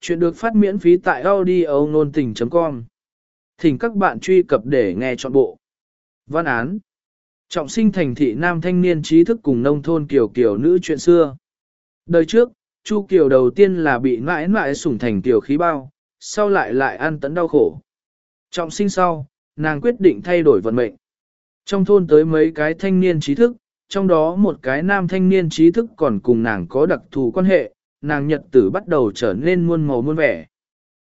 Chuyện được phát miễn phí tại audio nôn tình.com. Thỉnh các bạn truy cập để nghe trọn bộ. Văn án. Trọng sinh thành thị nam thanh niên trí thức cùng nông thôn kiểu kiểu nữ chuyện xưa. Đời trước, Chu Kiều đầu tiên là bị mãi mãi sủng thành tiểu khí bao, sau lại lại ăn tấn đau khổ. Trọng sinh sau, nàng quyết định thay đổi vận mệnh. Trong thôn tới mấy cái thanh niên trí thức, trong đó một cái nam thanh niên trí thức còn cùng nàng có đặc thù quan hệ, nàng nhật tử bắt đầu trở nên muôn màu muôn vẻ.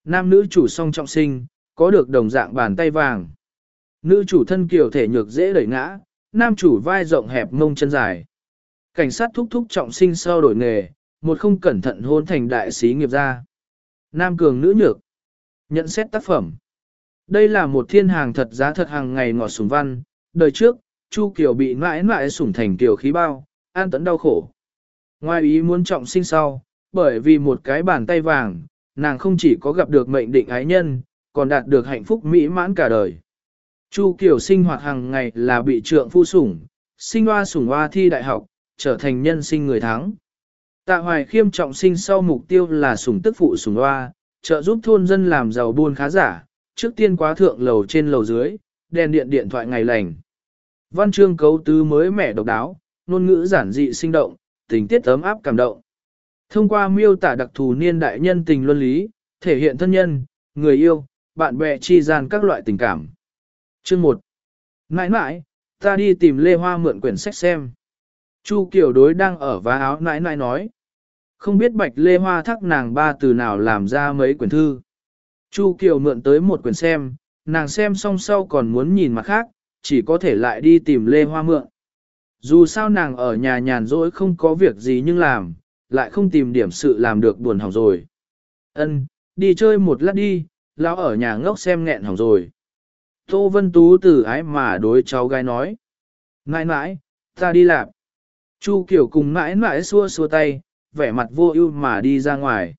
Nam nữ chủ song trọng sinh, có được đồng dạng bàn tay vàng. Nữ chủ thân kiều thể nhược dễ đẩy ngã, nam chủ vai rộng hẹp mông chân dài. Cảnh sát thúc thúc trọng sinh sau đổi nghề, một không cẩn thận hôn thành đại sĩ nghiệp gia. Nam cường nữ nhược. Nhận xét tác phẩm. Đây là một thiên hàng thật giá thật hàng ngày ngọt sùng văn, đời trước, Chu Kiều bị mãi mãi sủng thành kiều khí bao, an tấn đau khổ. Ngoài ý muốn trọng sinh sau, bởi vì một cái bàn tay vàng, nàng không chỉ có gặp được mệnh định ái nhân, còn đạt được hạnh phúc mỹ mãn cả đời. Chu Kiều sinh hoạt hàng ngày là bị trượng phu sủng, sinh hoa sủng hoa thi đại học, trở thành nhân sinh người thắng. Tạ Hoài Khiêm trọng sinh sau mục tiêu là sủng tức phụ sủng hoa, trợ giúp thôn dân làm giàu buôn khá giả, trước tiên quá thượng lầu trên lầu dưới, đèn điện điện thoại ngày lành. Văn chương cấu tứ mới mẻ độc đáo, ngôn ngữ giản dị sinh động, tình tiết ấm áp cảm động. Thông qua miêu tả đặc thù niên đại nhân tình luân lý, thể hiện thân nhân, người yêu, bạn bè chi gian các loại tình cảm. Chương 1. Nãi nãi, ta đi tìm Lê Hoa mượn quyển sách xem. Chu Kiều đối đang ở vá áo nãi nãi nói. Không biết bạch Lê Hoa thắc nàng ba từ nào làm ra mấy quyển thư. Chu Kiều mượn tới một quyển xem, nàng xem xong sau còn muốn nhìn mặt khác, chỉ có thể lại đi tìm Lê Hoa mượn. Dù sao nàng ở nhà nhàn rỗi không có việc gì nhưng làm, lại không tìm điểm sự làm được buồn hỏng rồi. Ân, đi chơi một lát đi, lão ở nhà ngốc xem nghẹn hỏng rồi. Tô Vân Tú từ ái mà đối cháu gái nói. Nãi nãi, ta đi làm. Chu Kiều cùng nãi nãi xua xua tay, vẻ mặt vô ưu mà đi ra ngoài.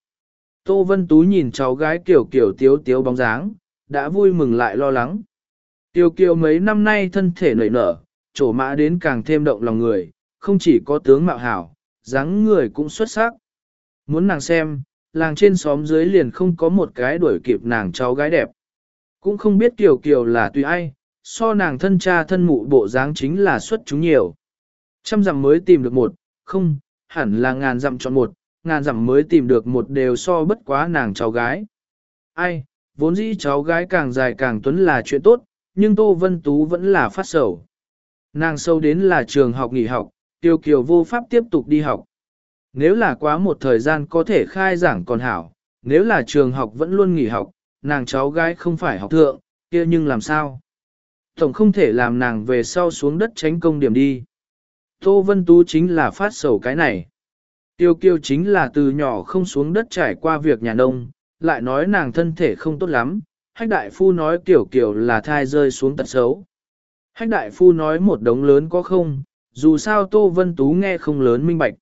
Tô Vân Tú nhìn cháu gái Kiều Kiều tiếu tiếu bóng dáng, đã vui mừng lại lo lắng. Kiều Kiều mấy năm nay thân thể nảy nở, trổ mã đến càng thêm động lòng người, không chỉ có tướng mạo hảo, dáng người cũng xuất sắc. Muốn nàng xem, làng trên xóm dưới liền không có một cái đuổi kịp nàng cháu gái đẹp. Cũng không biết Kiều Kiều là tùy ai, so nàng thân cha thân mụ bộ dáng chính là xuất chúng nhiều. Trăm dặm mới tìm được một, không, hẳn là ngàn dặm chọn một, ngàn dặm mới tìm được một đều so bất quá nàng cháu gái. Ai, vốn dĩ cháu gái càng dài càng tuấn là chuyện tốt, nhưng Tô Vân Tú vẫn là phát sầu. Nàng sâu đến là trường học nghỉ học, Tiêu Kiều vô pháp tiếp tục đi học. Nếu là quá một thời gian có thể khai giảng còn hảo, nếu là trường học vẫn luôn nghỉ học, nàng cháu gái không phải học thượng, kia nhưng làm sao? Tổng không thể làm nàng về sau xuống đất tránh công điểm đi. Tô Vân Tú chính là phát sầu cái này. Tiêu kiêu chính là từ nhỏ không xuống đất trải qua việc nhà nông, lại nói nàng thân thể không tốt lắm, hách đại phu nói Tiểu kiểu là thai rơi xuống tật xấu. Hách đại phu nói một đống lớn có không, dù sao Tô Vân Tú nghe không lớn minh bạch.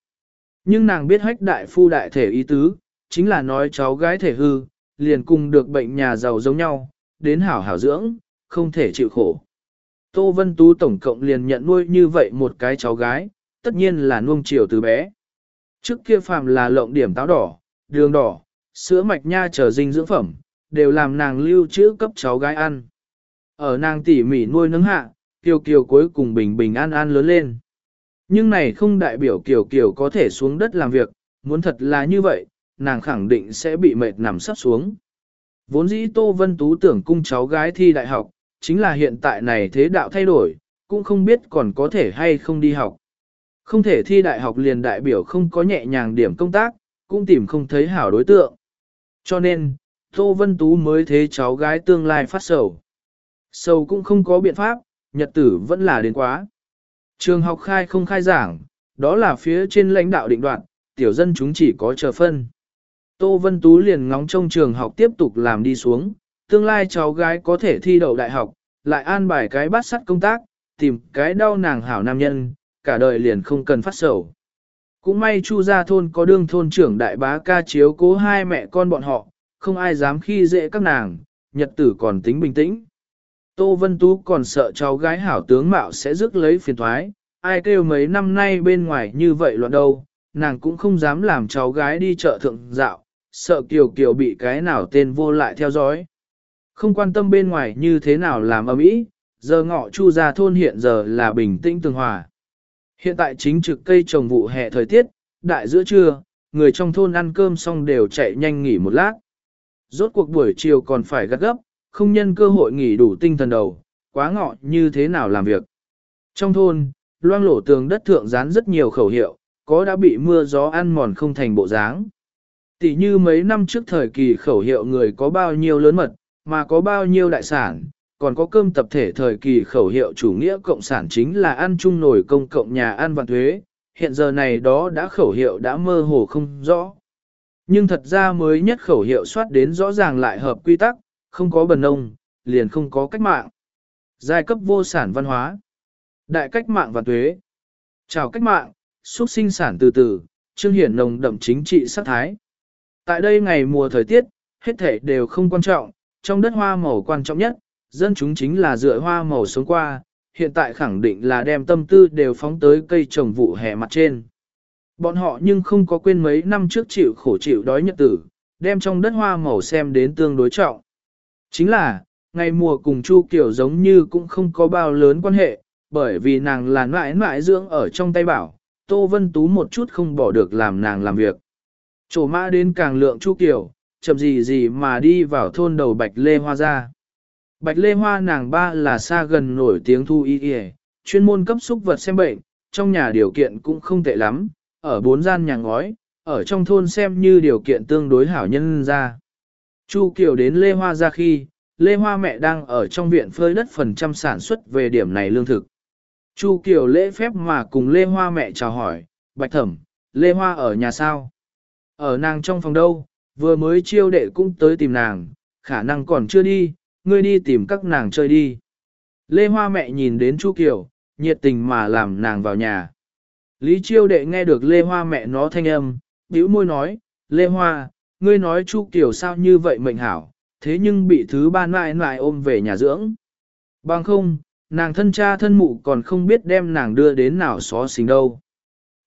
Nhưng nàng biết hách đại phu đại thể ý tứ, chính là nói cháu gái thể hư, liền cùng được bệnh nhà giàu giống nhau, đến hảo hảo dưỡng, không thể chịu khổ. Tô Vân Tú tổng cộng liền nhận nuôi như vậy một cái cháu gái, tất nhiên là nuông chiều từ bé. Trước kia phàm là lộng điểm táo đỏ, đường đỏ, sữa mạch nha trở dinh dưỡng phẩm, đều làm nàng lưu trữ cấp cháu gái ăn. Ở nàng tỉ mỉ nuôi nấng hạ, Kiều Kiều cuối cùng bình bình an an lớn lên. Nhưng này không đại biểu Kiều Kiều có thể xuống đất làm việc, muốn thật là như vậy, nàng khẳng định sẽ bị mệt nằm sắp xuống. Vốn dĩ Tô Vân Tú tưởng cung cháu gái thi đại học, chính là hiện tại này thế đạo thay đổi, cũng không biết còn có thể hay không đi học. Không thể thi đại học liền đại biểu không có nhẹ nhàng điểm công tác, cũng tìm không thấy hảo đối tượng. Cho nên, Tô Vân Tú mới thế cháu gái tương lai phát sầu. Sầu cũng không có biện pháp, nhật tử vẫn là đến quá. Trường học khai không khai giảng, đó là phía trên lãnh đạo định đoạn, tiểu dân chúng chỉ có chờ phân. Tô Vân Tú liền ngóng trong trường học tiếp tục làm đi xuống, tương lai cháu gái có thể thi đậu đại học, lại an bài cái bát sắt công tác, tìm cái đau nàng hảo nam nhân, cả đời liền không cần phát sầu. Cũng may Chu gia thôn có đương thôn trưởng đại bá ca chiếu cố hai mẹ con bọn họ, không ai dám khi dễ các nàng, nhật tử còn tính bình tĩnh. Tô Vân Tú còn sợ cháu gái hảo tướng mạo sẽ rước lấy phiền thoái, ai kêu mấy năm nay bên ngoài như vậy loạn đâu, nàng cũng không dám làm cháu gái đi chợ thượng dạo, sợ Kiều Kiều bị cái nào tên vô lại theo dõi. Không quan tâm bên ngoài như thế nào làm ầm ĩ, giờ ngọ chu ra thôn hiện giờ là bình tĩnh tường hòa. Hiện tại chính trực cây trồng vụ hè thời tiết, đại giữa trưa, người trong thôn ăn cơm xong đều chạy nhanh nghỉ một lát. Rốt cuộc buổi chiều còn phải gắt gấp, không nhân cơ hội nghỉ đủ tinh thần đầu, quá ngọ như thế nào làm việc. Trong thôn, loang lổ tường đất thượng dán rất nhiều khẩu hiệu, có đã bị mưa gió ăn mòn không thành bộ dáng. Tỷ như mấy năm trước thời kỳ khẩu hiệu người có bao nhiêu lớn mật, mà có bao nhiêu đại sản, còn có cơm tập thể thời kỳ khẩu hiệu chủ nghĩa cộng sản chính là ăn chung nổi công cộng nhà ăn vạn thuế, hiện giờ này đó đã khẩu hiệu đã mơ hồ không rõ. Nhưng thật ra mới nhất khẩu hiệu soát đến rõ ràng lại hợp quy tắc, không có bần nông, liền không có cách mạng. Giai cấp vô sản văn hóa. Đại cách mạng và thuế. Chào cách mạng, xuất sinh sản từ từ, trương hiển nồng đậm chính trị sát thái. Tại đây ngày mùa thời tiết, hết thể đều không quan trọng, trong đất hoa màu quan trọng nhất, dân chúng chính là dựa hoa màu sống qua, hiện tại khẳng định là đem tâm tư đều phóng tới cây trồng vụ hè mặt trên. Bọn họ nhưng không có quên mấy năm trước chịu khổ chịu đói nhật tử, đem trong đất hoa màu xem đến tương đối trọng. Chính là, ngày mùa cùng Chu Kiều giống như cũng không có bao lớn quan hệ, bởi vì nàng là mãi mãi dưỡng ở trong tay bảo, Tô Vân Tú một chút không bỏ được làm nàng làm việc. Trổ mã đến càng lượng Chu Kiều, chậm gì gì mà đi vào thôn đầu Bạch Lê Hoa ra. Bạch Lê Hoa nàng ba là xa gần nổi tiếng thu y y, chuyên môn cấp xúc vật xem bệnh, trong nhà điều kiện cũng không tệ lắm, ở bốn gian nhà ngói, ở trong thôn xem như điều kiện tương đối hảo nhân ra. Chu Kiều đến Lê Hoa ra khi, Lê Hoa mẹ đang ở trong viện phơi đất phần trăm sản xuất về điểm này lương thực. Chu Kiều lễ phép mà cùng Lê Hoa mẹ chào hỏi, Bạch Thẩm, Lê Hoa ở nhà sao? Ở nàng trong phòng đâu, vừa mới chiêu đệ cũng tới tìm nàng, khả năng còn chưa đi, ngươi đi tìm các nàng chơi đi. Lê Hoa mẹ nhìn đến Chu Kiều, nhiệt tình mà làm nàng vào nhà. Lý Chiêu đệ nghe được Lê Hoa mẹ nó thanh âm, bĩu môi nói, Lê Hoa, ngươi nói Chu Kiều sao như vậy mệnh hảo, thế nhưng bị thứ ba nại mãi ôm về nhà dưỡng. Bằng không, nàng thân cha thân mụ còn không biết đem nàng đưa đến nào xó xính đâu.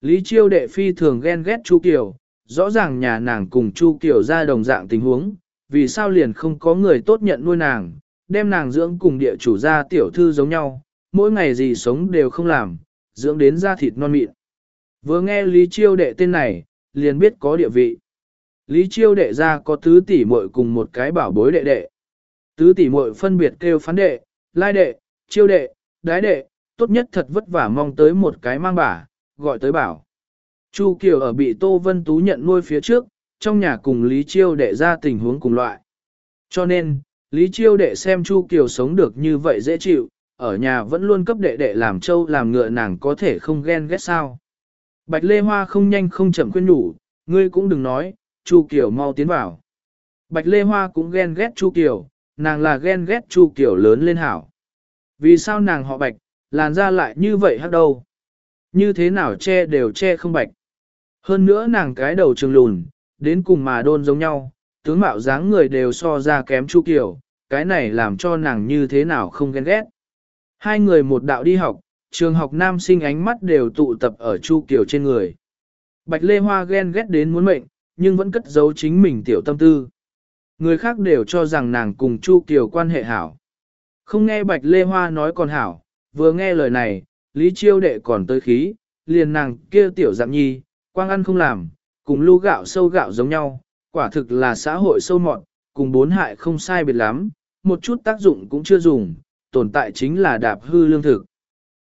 Lý Chiêu đệ phi thường ghen ghét Chu Kiều, rõ ràng nhà nàng cùng Chu Kiều ra đồng dạng tình huống, vì sao liền không có người tốt nhận nuôi nàng, đem nàng dưỡng cùng địa chủ gia tiểu thư giống nhau, mỗi ngày gì sống đều không làm, dưỡng đến da thịt non mịn. Vừa nghe Lý Chiêu đệ tên này, liền biết có địa vị. Lý Chiêu đệ ra có tứ tỷ muội cùng một cái bảo bối đệ đệ. Tứ tỷ muội phân biệt kêu phán đệ, lai đệ, chiêu đệ, đái đệ, tốt nhất thật vất vả mong tới một cái mang bả, gọi tới bảo. Chu Kiều ở bị Tô Vân Tú nhận nuôi phía trước, trong nhà cùng Lý Chiêu đệ ra tình huống cùng loại. Cho nên, Lý Chiêu đệ xem Chu Kiều sống được như vậy dễ chịu, ở nhà vẫn luôn cấp đệ đệ làm trâu làm ngựa nàng có thể không ghen ghét sao. Bạch Lê Hoa không nhanh không chậm khuyên nhủ, ngươi cũng đừng nói, Chu Kiều mau tiến vào. Bạch Lê Hoa cũng ghen ghét Chu Kiều, nàng là ghen ghét Chu Kiều lớn lên hảo. Vì sao nàng họ Bạch, làn da lại như vậy hắc đâu? Như thế nào che đều che không bạch. Hơn nữa nàng cái đầu trường lùn, đến cùng mà đôn giống nhau, tướng mạo dáng người đều so ra kém Chu Kiều, cái này làm cho nàng như thế nào không ghen ghét. Hai người một đạo đi học, trường học nam sinh ánh mắt đều tụ tập ở Chu Kiều trên người. Bạch Lê Hoa ghen ghét đến muốn mệnh, nhưng vẫn cất giấu chính mình tiểu tâm tư. Người khác đều cho rằng nàng cùng Chu Kiều quan hệ hảo. Không nghe Bạch Lê Hoa nói còn hảo, vừa nghe lời này, Lý Chiêu đệ còn tới khí, liền nàng kia tiểu dạng nhi, quang ăn không làm, cùng lu gạo sâu gạo giống nhau, quả thực là xã hội sâu mọn, cùng bốn hại không sai biệt lắm, một chút tác dụng cũng chưa dùng, tồn tại chính là đạp hư lương thực.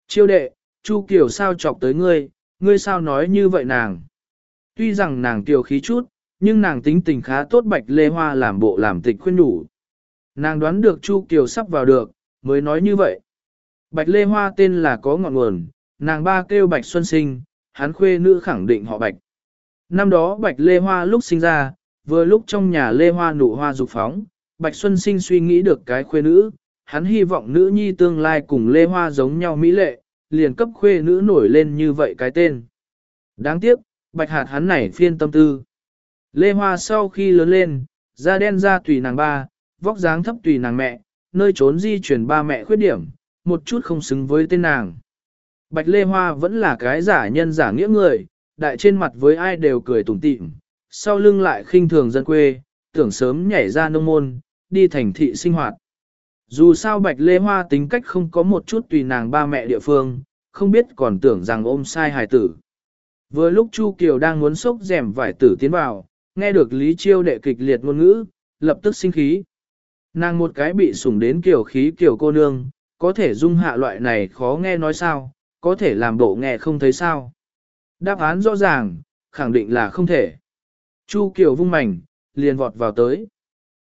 Chiêu đệ, Chu Kiều sao chọc tới ngươi, ngươi sao nói như vậy nàng? Tuy rằng nàng tiểu khí chút, nhưng nàng tính tình khá tốt bạch lê hoa làm bộ làm tịch khuyên đủ. Nàng đoán được Chu Kiều sắp vào được, mới nói như vậy. Bạch lê hoa tên là có ngọn nguồn, nàng ba kêu bạch xuân sinh, hắn khuê nữ khẳng định họ bạch. Năm đó bạch lê hoa lúc sinh ra, vừa lúc trong nhà lê hoa nụ hoa dục phóng, bạch xuân sinh suy nghĩ được cái khuê nữ, hắn hy vọng nữ nhi tương lai cùng lê hoa giống nhau mỹ lệ, liền cấp khuê nữ nổi lên như vậy cái tên. Đáng tiếc, bạch hạt hắn này phiên tâm tư. Lê hoa sau khi lớn lên, da đen da tùy nàng ba, vóc dáng thấp tùy nàng mẹ, nơi trốn di chuyển ba mẹ khuyết điểm, một chút không xứng với tên nàng. Bạch Lê Hoa vẫn là cái giả nhân giả nghĩa người, đại trên mặt với ai đều cười tủm tỉm, sau lưng lại khinh thường dân quê, tưởng sớm nhảy ra nông môn, đi thành thị sinh hoạt. Dù sao Bạch Lê Hoa tính cách không có một chút tùy nàng ba mẹ địa phương, không biết còn tưởng rằng ôm sai hài tử. Vừa lúc Chu Kiều đang muốn sốc rèm vải tử tiến vào, nghe được Lý Chiêu đệ kịch liệt ngôn ngữ, lập tức sinh khí. Nàng một cái bị sủng đến kiểu khí kiểu cô nương, có thể dung hạ loại này khó nghe nói sao, có thể làm bộ nghe không thấy sao. Đáp án rõ ràng, khẳng định là không thể. Chu Kiều vung mảnh, liền vọt vào tới.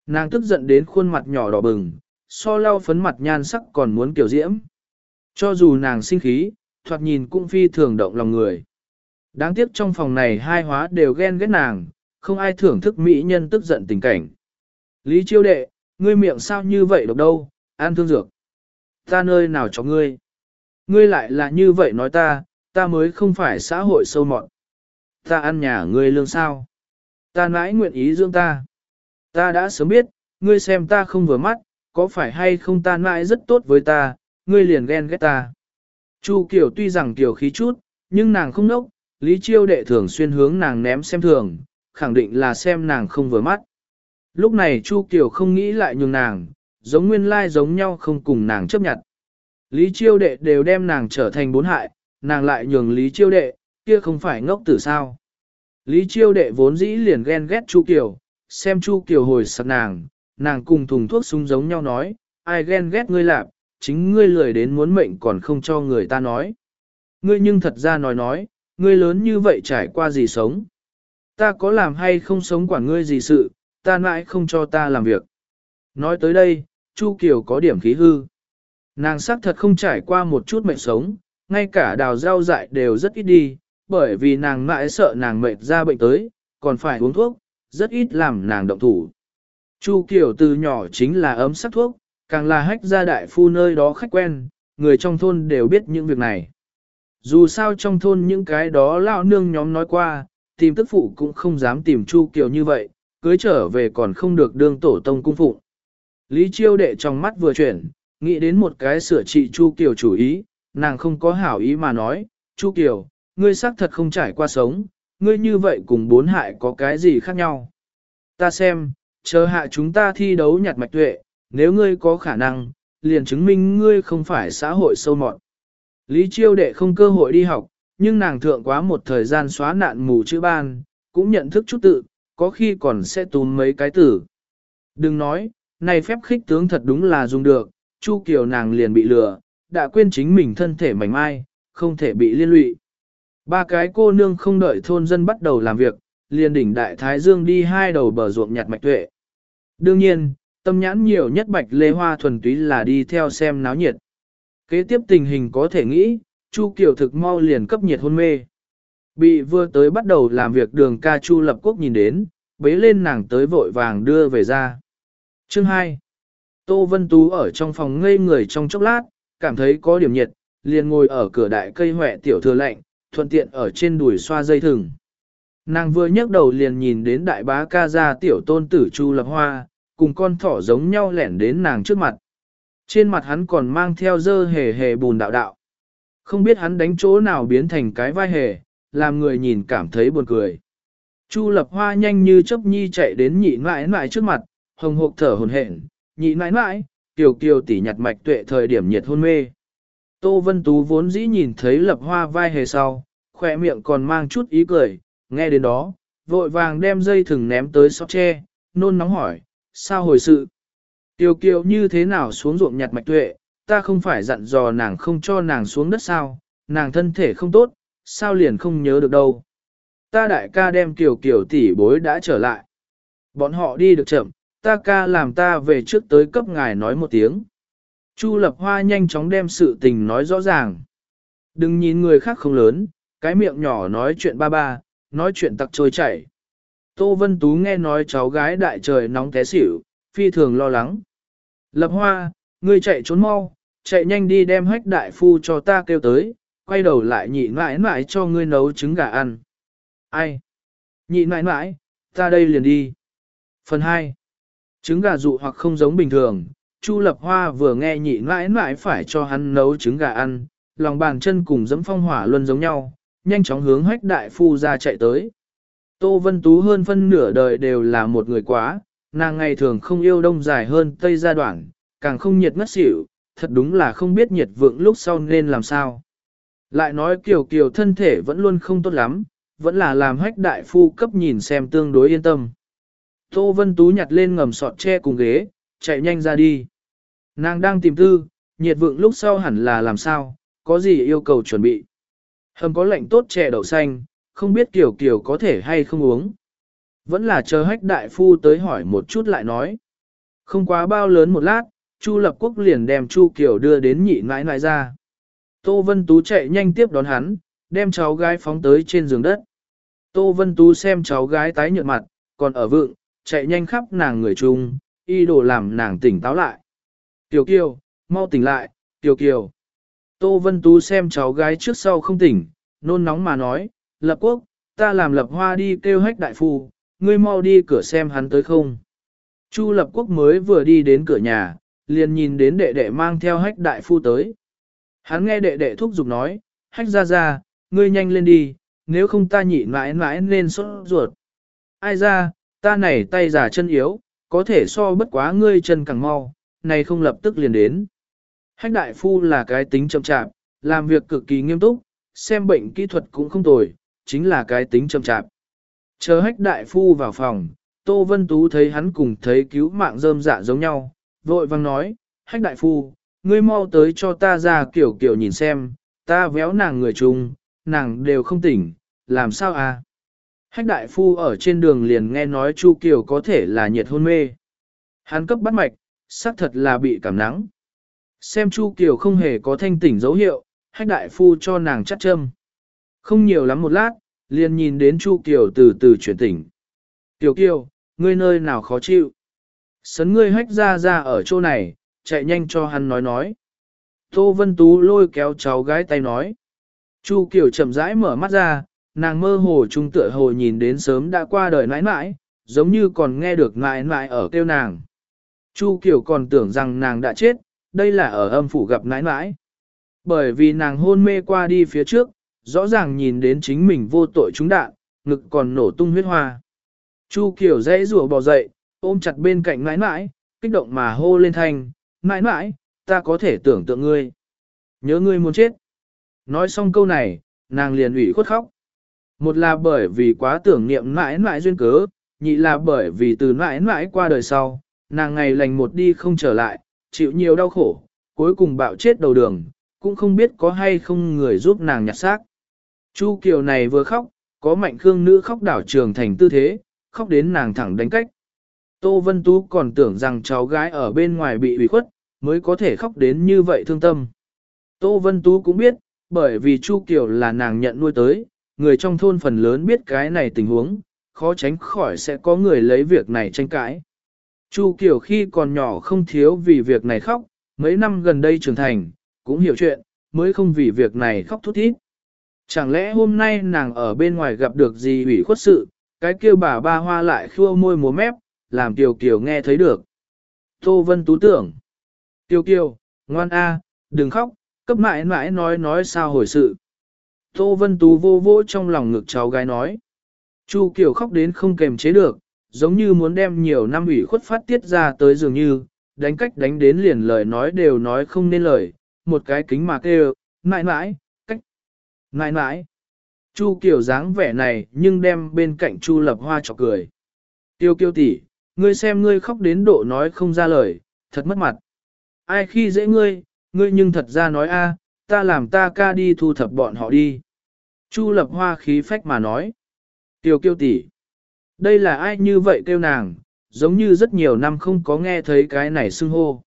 Nàng tức giận đến khuôn mặt nhỏ đỏ bừng, so lau phấn mặt nhan sắc còn muốn kiểu diễm. Cho dù nàng sinh khí, thoạt nhìn cũng phi thường động lòng người. Đáng tiếc trong phòng này hai hóa đều ghen ghét nàng, không ai thưởng thức mỹ nhân tức giận tình cảnh. Lý chiêu đệ, ngươi miệng sao như vậy độc đâu, an thương dược. Ta nơi nào cho ngươi? Ngươi lại là như vậy nói ta, ta mới không phải xã hội sâu mọn. Ta ăn nhà ngươi lương sao? Ta mãi nguyện ý dưỡng ta. Ta đã sớm biết, ngươi xem ta không vừa mắt, có phải hay không ta mãi rất tốt với ta, ngươi liền ghen ghét ta. Chu Kiều tuy rằng Kiều khí chút, nhưng nàng không nốc, Lý Chiêu đệ thường xuyên hướng nàng ném xem thường, khẳng định là xem nàng không vừa mắt. Lúc này Chu Kiều không nghĩ lại nhường nàng, giống nguyên lai giống nhau không cùng nàng chấp nhận. Lý Chiêu đệ đều đem nàng trở thành bốn hại, nàng lại nhường Lý Chiêu đệ, kia không phải ngốc tử sao. Lý Chiêu đệ vốn dĩ liền ghen ghét Chu Kiều, xem Chu Kiều hồi sặc nàng, nàng cùng thùng thuốc súng giống nhau nói, ai ghen ghét ngươi lạp, chính ngươi lười đến muốn mệnh còn không cho người ta nói. Ngươi nhưng thật ra nói nói, ngươi lớn như vậy trải qua gì sống. Ta có làm hay không sống quản ngươi gì sự, ta mãi không cho ta làm việc. Nói tới đây, Chu Kiều có điểm khí hư. Nàng xác thật không trải qua một chút mệnh sống, ngay cả đào rau dại đều rất ít đi, bởi vì nàng mãi sợ nàng mệt ra bệnh tới, còn phải uống thuốc, rất ít làm nàng động thủ. Chu Kiều từ nhỏ chính là ấm sắc thuốc, càng là hách gia đại phu nơi đó khách quen, người trong thôn đều biết những việc này. Dù sao trong thôn những cái đó lão nương nhóm nói qua, tìm tức phụ cũng không dám tìm Chu Kiều như vậy, cưới trở về còn không được đương tổ tông cung phụ. Lý Chiêu đệ trong mắt vừa chuyển, nghĩ đến một cái sửa trị Chu Kiều chủ ý, nàng không có hảo ý mà nói, Chu Kiều, ngươi xác thật không trải qua sống, ngươi như vậy cùng bốn hại có cái gì khác nhau. Ta xem, chờ hạ chúng ta thi đấu nhặt mạch tuệ, nếu ngươi có khả năng, liền chứng minh ngươi không phải xã hội sâu mọt. Lý Chiêu đệ không cơ hội đi học, nhưng nàng thượng quá một thời gian xóa nạn mù chữ ban, cũng nhận thức chút tự, có khi còn sẽ tùm mấy cái tử. Đừng nói, này phép khích tướng thật đúng là dùng được, Chu Kiều nàng liền bị lừa, đã quên chính mình thân thể mảnh mai, không thể bị liên lụy. Ba cái cô nương không đợi thôn dân bắt đầu làm việc, liền đỉnh đại thái dương đi hai đầu bờ ruộng nhặt mạch tuệ. Đương nhiên, tâm nhãn nhiều nhất bạch lê hoa thuần túy là đi theo xem náo nhiệt. Kế tiếp tình hình có thể nghĩ, Chu Kiều thực mau liền cấp nhiệt hôn mê. Bị vừa tới bắt đầu làm việc đường ca Chu Lập Quốc nhìn đến, bế lên nàng tới vội vàng đưa về ra. Chương 2 Tô Vân Tú ở trong phòng ngây người trong chốc lát, cảm thấy có điểm nhiệt, liền ngồi ở cửa đại cây hỏe tiểu thừa lạnh, thuận tiện ở trên đùi xoa dây thừng. Nàng vừa nhấc đầu liền nhìn đến đại bá ca gia tiểu tôn tử Chu Lập Hoa, cùng con thỏ giống nhau lẻn đến nàng trước mặt. Trên mặt hắn còn mang theo dơ hề hề bùn đạo đạo. Không biết hắn đánh chỗ nào biến thành cái vai hề, làm người nhìn cảm thấy buồn cười. Chu Lập Hoa nhanh như chớp nhi chạy đến nhị mãi mãi trước mặt, hồng hộc thở hồn hển, nhị mãi mãi, kiều kiều tỉ nhặt mạch tuệ thời điểm nhiệt hôn mê. Tô Vân Tú vốn dĩ nhìn thấy Lập Hoa vai hề sau, khỏe miệng còn mang chút ý cười, nghe đến đó, vội vàng đem dây thừng ném tới sóc tre, nôn nóng hỏi, sao hồi sự? Tiêu kiều như thế nào xuống ruộng nhặt mạch tuệ, ta không phải dặn dò nàng không cho nàng xuống đất sao, nàng thân thể không tốt, sao liền không nhớ được đâu. Ta đại ca đem kiều kiều tỷ bối đã trở lại. Bọn họ đi được chậm, ta ca làm ta về trước tới cấp ngài nói một tiếng. Chu lập hoa nhanh chóng đem sự tình nói rõ ràng. Đừng nhìn người khác không lớn, cái miệng nhỏ nói chuyện ba ba, nói chuyện tặc trôi chảy. Tô Vân Tú nghe nói cháu gái đại trời nóng té xỉu, phi thường lo lắng. Lập hoa, ngươi chạy trốn mau, chạy nhanh đi đem hách đại phu cho ta kêu tới, quay đầu lại nhị mãi mãi cho ngươi nấu trứng gà ăn. Ai? Nhị mãi mãi, ta đây liền đi. Phần 2. Trứng gà dụ hoặc không giống bình thường, Chu Lập Hoa vừa nghe nhị mãi mãi phải cho hắn nấu trứng gà ăn, lòng bàn chân cùng dẫm phong hỏa luôn giống nhau, nhanh chóng hướng hách đại phu ra chạy tới. Tô Vân Tú hơn phân nửa đời đều là một người quá, nàng ngày thường không yêu đông dài hơn tây gia đoạn, càng không nhiệt ngất xỉu, thật đúng là không biết nhiệt vượng lúc sau nên làm sao. Lại nói kiều kiều thân thể vẫn luôn không tốt lắm, vẫn là làm hách đại phu cấp nhìn xem tương đối yên tâm. Tô Vân Tú nhặt lên ngầm sọt tre cùng ghế, chạy nhanh ra đi. Nàng đang tìm tư, nhiệt vượng lúc sau hẳn là làm sao, có gì yêu cầu chuẩn bị. Hầm có lệnh tốt chè đậu xanh, không biết Kiều Kiều có thể hay không uống. Vẫn là chờ hách đại phu tới hỏi một chút lại nói. Không quá bao lớn một lát, Chu Lập Quốc liền đem Chu Kiều đưa đến nhị nãi nãi ra. Tô Vân Tú chạy nhanh tiếp đón hắn, đem cháu gái phóng tới trên giường đất. Tô Vân Tú xem cháu gái tái nhợt mặt, còn ở vượng, chạy nhanh khắp nàng người chung, y đồ làm nàng tỉnh táo lại. Kiều Kiều, mau tỉnh lại, Kiều Kiều. Tô Vân Tú xem cháu gái trước sau không tỉnh, nôn nóng mà nói, lập quốc, ta làm lập hoa đi kêu hách đại phu, ngươi mau đi cửa xem hắn tới không. Chu lập quốc mới vừa đi đến cửa nhà, liền nhìn đến đệ đệ mang theo hách đại phu tới. Hắn nghe đệ đệ thúc giục nói, hách ra ra, ngươi nhanh lên đi, nếu không ta nhị mãi mãi nên sốt ruột. Ai ra, ta này tay giả chân yếu, có thể so bất quá ngươi chân càng mau, này không lập tức liền đến. Hách đại phu là cái tính chậm chạp, làm việc cực kỳ nghiêm túc, xem bệnh kỹ thuật cũng không tồi, chính là cái tính chậm chạp. Chờ hách đại phu vào phòng, Tô Vân Tú thấy hắn cùng thấy cứu mạng rơm dạ giống nhau, vội vang nói, hách đại phu, ngươi mau tới cho ta ra kiểu kiểu nhìn xem, ta véo nàng người chung, nàng đều không tỉnh, làm sao à? Hách đại phu ở trên đường liền nghe nói Chu Kiều có thể là nhiệt hôn mê. Hắn cấp bắt mạch, xác thật là bị cảm nắng. Xem Chu Kiều không hề có thanh tỉnh dấu hiệu, hách đại phu cho nàng chắc châm. Không nhiều lắm một lát, liền nhìn đến Chu Kiều từ từ chuyển tỉnh. Kiều Kiều, ngươi nơi nào khó chịu? Sấn ngươi hách ra ra ở chỗ này, chạy nhanh cho hắn nói nói. Tô Vân Tú lôi kéo cháu gái tay nói. Chu Kiều chậm rãi mở mắt ra, nàng mơ hồ trung tựa hồ nhìn đến sớm đã qua đời nãi nãi, giống như còn nghe được nãi nãi ở kêu nàng. Chu Kiều còn tưởng rằng nàng đã chết, đây là ở âm phủ gặp nãi nãi. Bởi vì nàng hôn mê qua đi phía trước, rõ ràng nhìn đến chính mình vô tội trúng đạn, ngực còn nổ tung huyết hoa. Chu Kiều dãy rủa bò dậy, ôm chặt bên cạnh nãi nãi, kích động mà hô lên thanh, nãi nãi, ta có thể tưởng tượng ngươi. Nhớ ngươi muốn chết. Nói xong câu này, nàng liền ủy khuất khóc. Một là bởi vì quá tưởng niệm mãi mãi duyên cớ, nhị là bởi vì từ mãi mãi qua đời sau, nàng ngày lành một đi không trở lại, chịu nhiều đau khổ, cuối cùng bạo chết đầu đường, cũng không biết có hay không người giúp nàng nhặt xác. Chu Kiều này vừa khóc, có mạnh khương nữ khóc đảo trường thành tư thế, khóc đến nàng thẳng đánh cách. Tô Vân Tú còn tưởng rằng cháu gái ở bên ngoài bị ủy khuất, mới có thể khóc đến như vậy thương tâm. Tô Vân Tú cũng biết, bởi vì Chu Kiều là nàng nhận nuôi tới, người trong thôn phần lớn biết cái này tình huống, khó tránh khỏi sẽ có người lấy việc này tranh cãi. Chu Kiều khi còn nhỏ không thiếu vì việc này khóc, mấy năm gần đây trưởng thành, cũng hiểu chuyện, mới không vì việc này khóc thút thít. Chẳng lẽ hôm nay nàng ở bên ngoài gặp được gì ủy khuất sự, cái kia bà ba hoa lại khua môi múa mép, làm tiểu Kiều nghe thấy được. Tô Vân Tú tưởng. tiểu Kiều, ngoan a, đừng khóc, cấp mãi mãi nói nói sao hồi sự. Tô Vân Tú vô vô trong lòng ngực cháu gái nói. Chu Kiều khóc đến không kềm chế được, giống như muốn đem nhiều năm ủy khuất phát tiết ra tới dường như, đánh cách đánh đến liền lời nói đều nói không nên lời, một cái kính mà kêu, mãi mãi, Nãi nãi. Chu Kiều dáng vẻ này nhưng đem bên cạnh Chu Lập Hoa chọc cười. Tiêu kiêu tỷ, ngươi xem ngươi khóc đến độ nói không ra lời, thật mất mặt. Ai khi dễ ngươi, ngươi nhưng thật ra nói a, ta làm ta ca đi thu thập bọn họ đi. Chu Lập Hoa khí phách mà nói. Tiêu kiêu tỷ, đây là ai như vậy kêu nàng, giống như rất nhiều năm không có nghe thấy cái này xưng hô.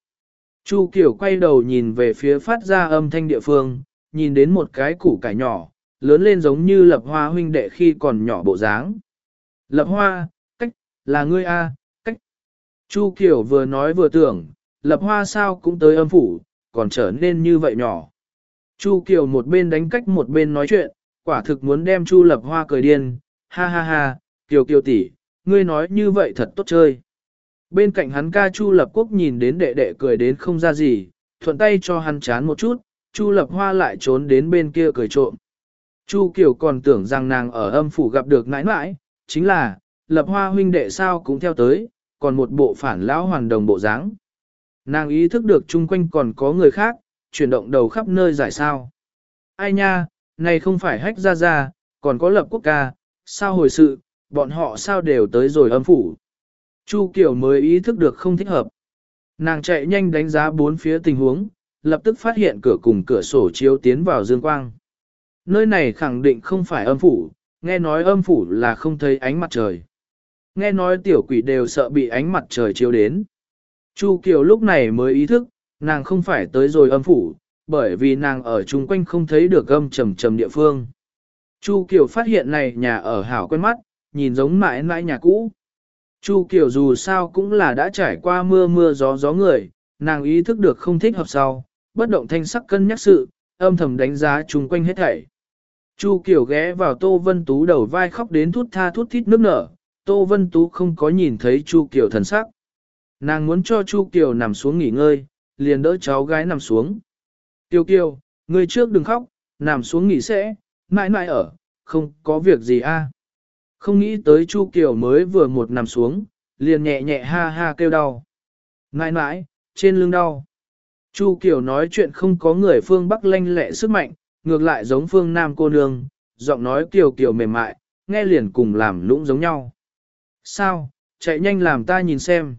Chu Kiều quay đầu nhìn về phía phát ra âm thanh địa phương, nhìn đến một cái củ cải nhỏ, lớn lên giống như lập hoa huynh đệ khi còn nhỏ bộ dáng. Lập hoa, cách, là ngươi A, cách. Chu Kiều vừa nói vừa tưởng, lập hoa sao cũng tới âm phủ, còn trở nên như vậy nhỏ. Chu Kiều một bên đánh cách một bên nói chuyện, quả thực muốn đem Chu lập hoa cười điên, ha ha ha, Kiều Kiều tỷ, ngươi nói như vậy thật tốt chơi. Bên cạnh hắn ca Chu Lập Quốc nhìn đến đệ đệ cười đến không ra gì, thuận tay cho hắn chán một chút, Chu Lập Hoa lại trốn đến bên kia cười trộm. Chu Kiều còn tưởng rằng nàng ở âm phủ gặp được nãi nãi, chính là, lập hoa huynh đệ sao cũng theo tới, còn một bộ phản lão hoàn đồng bộ dáng. Nàng ý thức được chung quanh còn có người khác, chuyển động đầu khắp nơi giải sao. Ai nha, này không phải hách ra ra, còn có lập quốc ca, sao hồi sự, bọn họ sao đều tới rồi âm phủ. Chu Kiều mới ý thức được không thích hợp. Nàng chạy nhanh đánh giá bốn phía tình huống, lập tức phát hiện cửa cùng cửa sổ chiếu tiến vào dương quang. Nơi này khẳng định không phải âm phủ, nghe nói âm phủ là không thấy ánh mặt trời. Nghe nói tiểu quỷ đều sợ bị ánh mặt trời chiếu đến. Chu Kiều lúc này mới ý thức, nàng không phải tới rồi âm phủ, bởi vì nàng ở chung quanh không thấy được âm trầm trầm địa phương. Chu Kiều phát hiện này nhà ở hảo quen mắt, nhìn giống mãi mãi nhà cũ. Chu Kiều dù sao cũng là đã trải qua mưa mưa gió gió người, nàng ý thức được không thích hợp sau, bất động thanh sắc cân nhắc sự, âm thầm đánh giá chung quanh hết thảy. Chu Kiều ghé vào Tô Vân Tú đầu vai khóc đến thút tha thút thít nước nở, Tô Vân Tú không có nhìn thấy Chu Kiều thần sắc. Nàng muốn cho Chu Kiều nằm xuống nghỉ ngơi, liền đỡ cháu gái nằm xuống. Kiều Kiều, người trước đừng khóc, nằm xuống nghỉ sẽ, mãi mãi ở, không có việc gì a. Không nghĩ tới Chu Kiều mới vừa một nằm xuống, liền nhẹ nhẹ ha ha kêu đau. Mãi mãi, trên lưng đau. Chu Kiều nói chuyện không có người phương Bắc lanh lẹ sức mạnh, ngược lại giống phương Nam cô nương, giọng nói Kiều Kiều mềm mại, nghe liền cùng làm lũng giống nhau. Sao, chạy nhanh làm ta nhìn xem.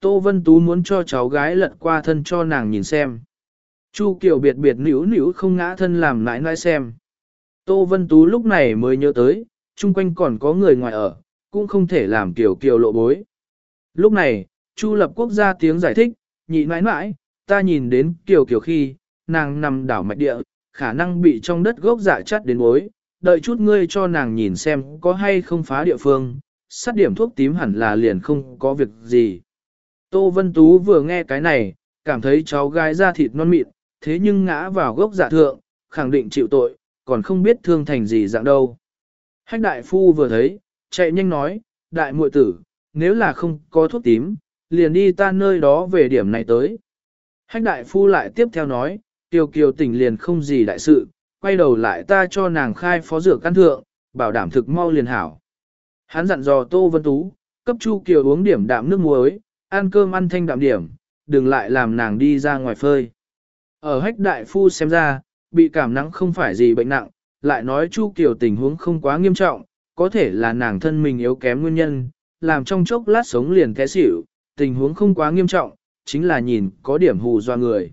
Tô Vân Tú muốn cho cháu gái lật qua thân cho nàng nhìn xem. Chu Kiều biệt biệt nữ nữ không ngã thân làm nãi nãi xem. Tô Vân Tú lúc này mới nhớ tới, chung quanh còn có người ngoài ở, cũng không thể làm Kiều Kiều lộ bối. Lúc này, Chu Lập Quốc ra tiếng giải thích, nhị nãi nãi, ta nhìn đến Kiều Kiều khi, nàng nằm đảo mạch địa, khả năng bị trong đất gốc dạ chắt đến bối, đợi chút ngươi cho nàng nhìn xem có hay không phá địa phương, sát điểm thuốc tím hẳn là liền không có việc gì. Tô Vân Tú vừa nghe cái này, cảm thấy cháu gái da thịt non mịn, thế nhưng ngã vào gốc dạ thượng, khẳng định chịu tội, còn không biết thương thành gì dạng đâu. Hách đại phu vừa thấy, chạy nhanh nói, đại muội tử, nếu là không có thuốc tím, liền đi ta nơi đó về điểm này tới. Hách đại phu lại tiếp theo nói, tiêu kiều tỉnh liền không gì đại sự, quay đầu lại ta cho nàng khai phó dược căn thượng, bảo đảm thực mau liền hảo. Hắn dặn dò Tô Vân Tú, cấp Chu Kiều uống điểm đạm nước muối, ăn cơm ăn thanh đạm điểm, đừng lại làm nàng đi ra ngoài phơi. Ở hách đại phu xem ra, bị cảm nắng không phải gì bệnh nặng, lại nói Chu Kiều tình huống không quá nghiêm trọng, có thể là nàng thân mình yếu kém nguyên nhân, làm trong chốc lát sống liền té xỉu, tình huống không quá nghiêm trọng, chính là nhìn có điểm hù doa người.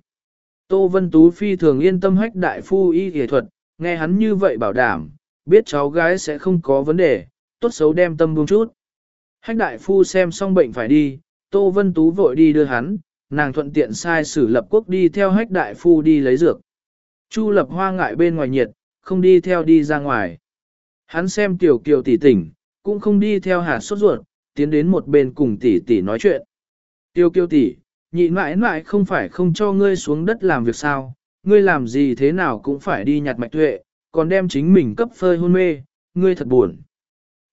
Tô Vân Tú phi thường yên tâm hách đại phu y y thuật, nghe hắn như vậy bảo đảm, biết cháu gái sẽ không có vấn đề, tốt xấu đem tâm buông chút. Hách đại phu xem xong bệnh phải đi, Tô Vân Tú vội đi đưa hắn, nàng thuận tiện sai sử lập quốc đi theo hách đại phu đi lấy dược. Chu lập hoa ngại bên ngoài nhiệt, không đi theo đi ra ngoài. Hắn xem tiểu kiều tỷ tỉnh, cũng không đi theo hạt sốt ruột, tiến đến một bên cùng tỷ tỷ nói chuyện. Tiêu kiều tỷ, nhị mãi mãi không phải không cho ngươi xuống đất làm việc sao, ngươi làm gì thế nào cũng phải đi nhặt mạch tuệ, còn đem chính mình cấp phơi hôn mê, ngươi thật buồn.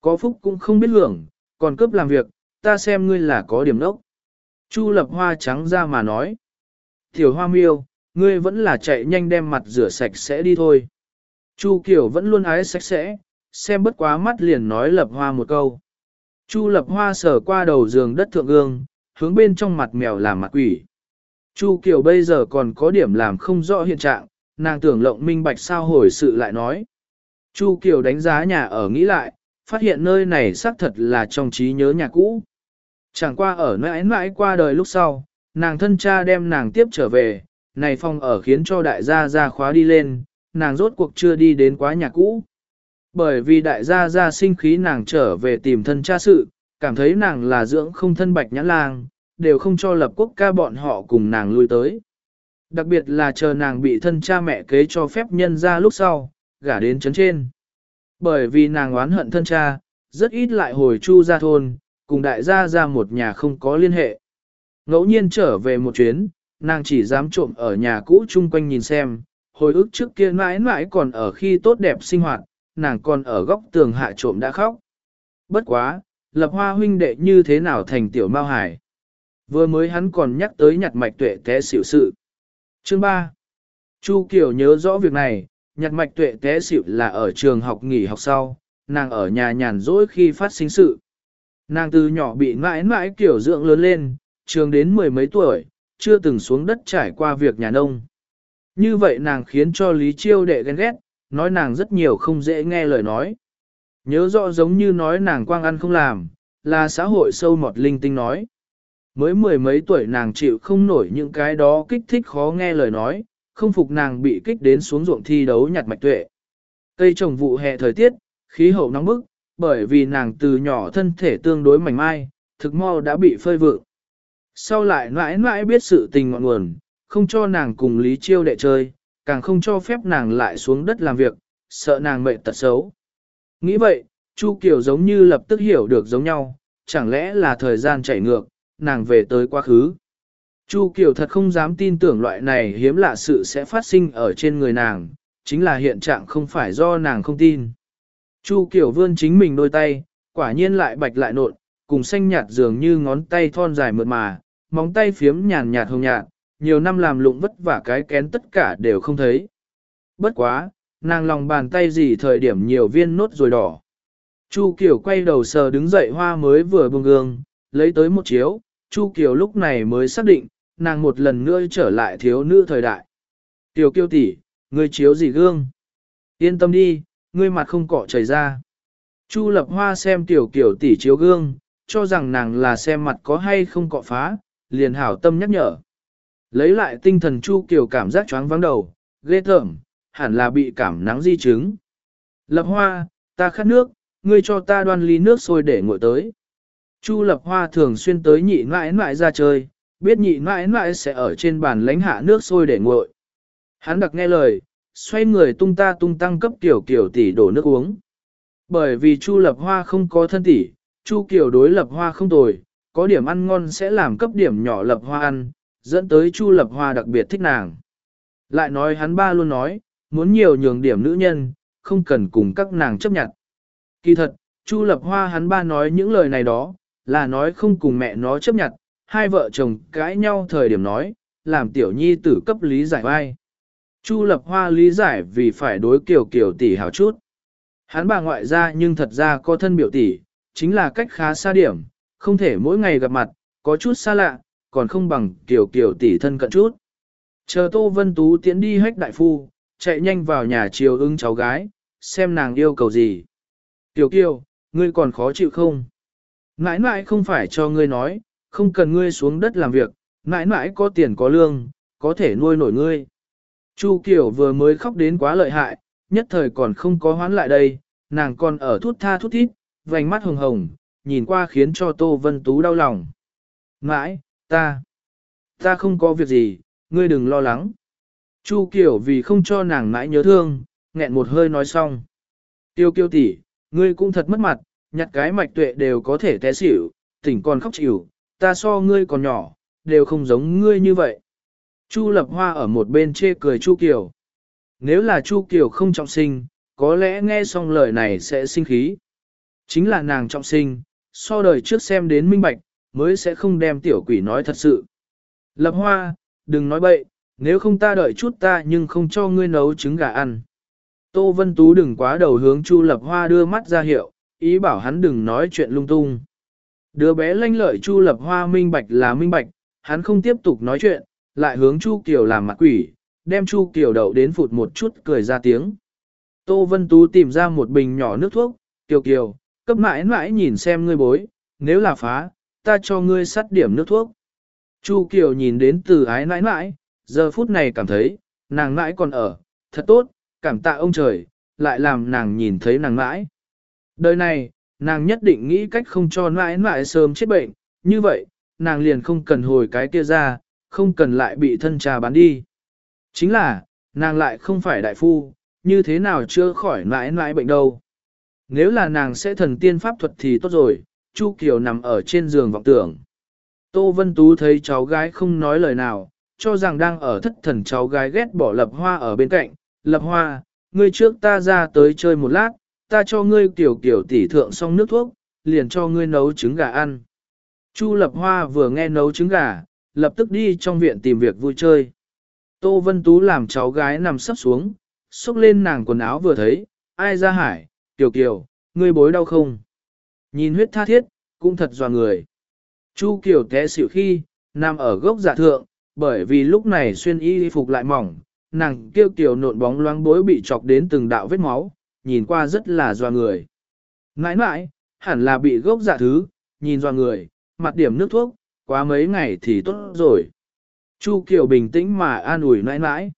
Có phúc cũng không biết hưởng, còn cấp làm việc, ta xem ngươi là có điểm nốc. Chu lập hoa trắng ra mà nói. Tiểu hoa miêu, ngươi vẫn là chạy nhanh đem mặt rửa sạch sẽ đi thôi. Chu kiểu vẫn luôn ái sạch sẽ, xem bất quá mắt liền nói lập hoa một câu. Chu lập hoa sờ qua đầu giường đất thượng gương, hướng bên trong mặt mèo làm mặt quỷ. Chu Kiều bây giờ còn có điểm làm không rõ hiện trạng, nàng tưởng lộng minh bạch sao hồi sự lại nói. Chu Kiều đánh giá nhà ở nghĩ lại, phát hiện nơi này xác thật là trong trí nhớ nhà cũ. Chẳng qua ở nơi ánh mãi qua đời lúc sau, nàng thân cha đem nàng tiếp trở về, này phòng ở khiến cho đại gia ra khóa đi lên, nàng rốt cuộc chưa đi đến quá nhà cũ. Bởi vì đại gia ra sinh khí nàng trở về tìm thân cha sự, cảm thấy nàng là dưỡng không thân bạch nhãn lang, đều không cho lập quốc ca bọn họ cùng nàng lui tới. Đặc biệt là chờ nàng bị thân cha mẹ kế cho phép nhân ra lúc sau, gả đến chấn trên. Bởi vì nàng oán hận thân cha, rất ít lại hồi chu ra thôn, cùng đại gia ra một nhà không có liên hệ. Ngẫu nhiên trở về một chuyến, nàng chỉ dám trộm ở nhà cũ chung quanh nhìn xem, hồi ức trước kia mãi mãi còn ở khi tốt đẹp sinh hoạt, nàng còn ở góc tường hạ trộm đã khóc. Bất quá, lập hoa huynh đệ như thế nào thành tiểu mao hải. Vừa mới hắn còn nhắc tới nhặt mạch tuệ té xỉu sự. Chương 3. Chu Kiều nhớ rõ việc này, nhặt mạch tuệ té xỉu là ở trường học nghỉ học sau, nàng ở nhà nhàn rỗi khi phát sinh sự. Nàng từ nhỏ bị mãi mãi kiểu dưỡng lớn lên, trường đến mười mấy tuổi, chưa từng xuống đất trải qua việc nhà nông. Như vậy nàng khiến cho Lý Chiêu đệ ghen ghét, nói nàng rất nhiều không dễ nghe lời nói. Nhớ rõ giống như nói nàng quang ăn không làm, là xã hội sâu mọt linh tinh nói. Mới mười mấy tuổi nàng chịu không nổi những cái đó kích thích khó nghe lời nói, không phục nàng bị kích đến xuống ruộng thi đấu nhặt mạch tuệ. Cây trồng vụ hè thời tiết, khí hậu nóng bức, bởi vì nàng từ nhỏ thân thể tương đối mảnh mai, thực mau đã bị phơi vượng. Sau lại mãi mãi biết sự tình ngọn nguồn, không cho nàng cùng Lý Chiêu đệ chơi, càng không cho phép nàng lại xuống đất làm việc, sợ nàng mệt tật xấu. Nghĩ vậy, Chu Kiều giống như lập tức hiểu được giống nhau, chẳng lẽ là thời gian chảy ngược, nàng về tới quá khứ. Chu Kiều thật không dám tin tưởng loại này hiếm lạ sự sẽ phát sinh ở trên người nàng, chính là hiện trạng không phải do nàng không tin. Chu Kiều vươn chính mình đôi tay, quả nhiên lại bạch lại nộn, cùng xanh nhạt dường như ngón tay thon dài mượt mà, móng tay phiếm nhàn nhạt hồng nhạt, nhiều năm làm lụng vất vả cái kén tất cả đều không thấy. Bất quá, nàng lòng bàn tay gì thời điểm nhiều viên nốt rồi đỏ. Chu Kiều quay đầu sờ đứng dậy hoa mới vừa buông gương, lấy tới một chiếu, Chu Kiều lúc này mới xác định, nàng một lần nữa trở lại thiếu nữ thời đại. Tiểu kiêu tỷ, ngươi chiếu gì gương? Yên tâm đi, ngươi mặt không cọ chảy ra. Chu lập hoa xem tiểu kiều tỷ chiếu gương, cho rằng nàng là xem mặt có hay không cọ phá, liền hảo tâm nhắc nhở. Lấy lại tinh thần Chu Kiều cảm giác choáng vắng đầu, ghê thởm, hẳn là bị cảm nắng di chứng. Lập hoa, ta khát nước, ngươi cho ta đoan ly nước sôi để nguội tới. Chu lập hoa thường xuyên tới nhị mãi mãi ra chơi, biết nhị mãi mãi sẽ ở trên bàn lánh hạ nước sôi để nguội. Hắn đặc nghe lời, xoay người tung ta tung tăng cấp tiểu kiểu tỷ đổ nước uống. Bởi vì Chu lập hoa không có thân tỷ, Chu kiểu đối lập hoa không tồi, có điểm ăn ngon sẽ làm cấp điểm nhỏ lập hoa ăn, dẫn tới Chu lập hoa đặc biệt thích nàng. Lại nói hắn ba luôn nói, muốn nhiều nhường điểm nữ nhân, không cần cùng các nàng chấp nhận. Kỳ thật, Chu lập hoa hắn ba nói những lời này đó, là nói không cùng mẹ nó chấp nhận, hai vợ chồng cãi nhau thời điểm nói, làm tiểu nhi tử cấp lý giải vai. Chu lập hoa lý giải vì phải đối kiểu kiểu tỷ hào chút. Hắn bà ngoại ra nhưng thật ra có thân biểu tỷ, chính là cách khá xa điểm, không thể mỗi ngày gặp mặt, có chút xa lạ, còn không bằng kiểu kiểu tỷ thân cận chút. Chờ Tô Vân Tú tiến đi hách đại phu, chạy nhanh vào nhà chiều ứng cháu gái, xem nàng yêu cầu gì. Tiểu kiều, ngươi còn khó chịu không? Mãi mãi không phải cho ngươi nói, không cần ngươi xuống đất làm việc, mãi mãi có tiền có lương, có thể nuôi nổi ngươi. Chu Kiều vừa mới khóc đến quá lợi hại, nhất thời còn không có hoán lại đây, nàng còn ở thút tha thút thít, vành mắt hồng hồng, nhìn qua khiến cho Tô Vân Tú đau lòng. Mãi, ta, ta không có việc gì, ngươi đừng lo lắng. Chu Kiều vì không cho nàng mãi nhớ thương, nghẹn một hơi nói xong. Tiêu kiêu tỷ, ngươi cũng thật mất mặt, nhặt cái mạch tuệ đều có thể té xỉu, tỉnh còn khóc chịu, ta so ngươi còn nhỏ, đều không giống ngươi như vậy. Chu lập hoa ở một bên chê cười Chu Kiều. Nếu là Chu Kiều không trọng sinh, có lẽ nghe xong lời này sẽ sinh khí. Chính là nàng trọng sinh, so đời trước xem đến minh bạch, mới sẽ không đem tiểu quỷ nói thật sự. Lập hoa, đừng nói bậy, nếu không ta đợi chút ta nhưng không cho ngươi nấu trứng gà ăn. Tô Vân Tú đừng quá đầu hướng Chu Lập Hoa đưa mắt ra hiệu, ý bảo hắn đừng nói chuyện lung tung. Đứa bé lanh lợi Chu Lập Hoa minh bạch là minh bạch, hắn không tiếp tục nói chuyện, lại hướng Chu Kiều làm mặt quỷ, đem Chu Kiều đậu đến phụt một chút cười ra tiếng. Tô Vân Tú tìm ra một bình nhỏ nước thuốc, Kiều Kiều, cấp mãi mãi nhìn xem ngươi bối, nếu là phá, ta cho ngươi sắt điểm nước thuốc. Chu Kiều nhìn đến từ ái mãi mãi, giờ phút này cảm thấy, nàng mãi còn ở, thật tốt, cảm tạ ông trời, lại làm nàng nhìn thấy nàng mãi. Đời này, nàng nhất định nghĩ cách không cho mãi mãi sớm chết bệnh, như vậy, nàng liền không cần hồi cái kia ra, không cần lại bị thân trà bán đi. Chính là, nàng lại không phải đại phu, như thế nào chưa khỏi mãi mãi bệnh đâu. Nếu là nàng sẽ thần tiên pháp thuật thì tốt rồi, Chu Kiều nằm ở trên giường vọng tưởng. Tô Vân Tú thấy cháu gái không nói lời nào, cho rằng đang ở thất thần cháu gái ghét bỏ lập hoa ở bên cạnh. Lập hoa, ngươi trước ta ra tới chơi một lát, ta cho ngươi tiểu kiểu tỉ thượng xong nước thuốc, liền cho ngươi nấu trứng gà ăn. Chu lập hoa vừa nghe nấu trứng gà, lập tức đi trong viện tìm việc vui chơi. Tô Vân Tú làm cháu gái nằm sắp xuống, xúc lên nàng quần áo vừa thấy, ai ra hải, tiểu kiều, ngươi bối đau không? Nhìn huyết tha thiết, cũng thật dò người. Chu Kiều té xỉu khi, nằm ở gốc giả thượng, bởi vì lúc này xuyên y phục lại mỏng, nàng kêu kiều nộn bóng loáng bối bị chọc đến từng đạo vết máu, nhìn qua rất là doa người. Nãi nãi, hẳn là bị gốc dạ thứ, nhìn doa người, mặt điểm nước thuốc, quá mấy ngày thì tốt rồi. Chu Kiều bình tĩnh mà an ủi nãi nãi.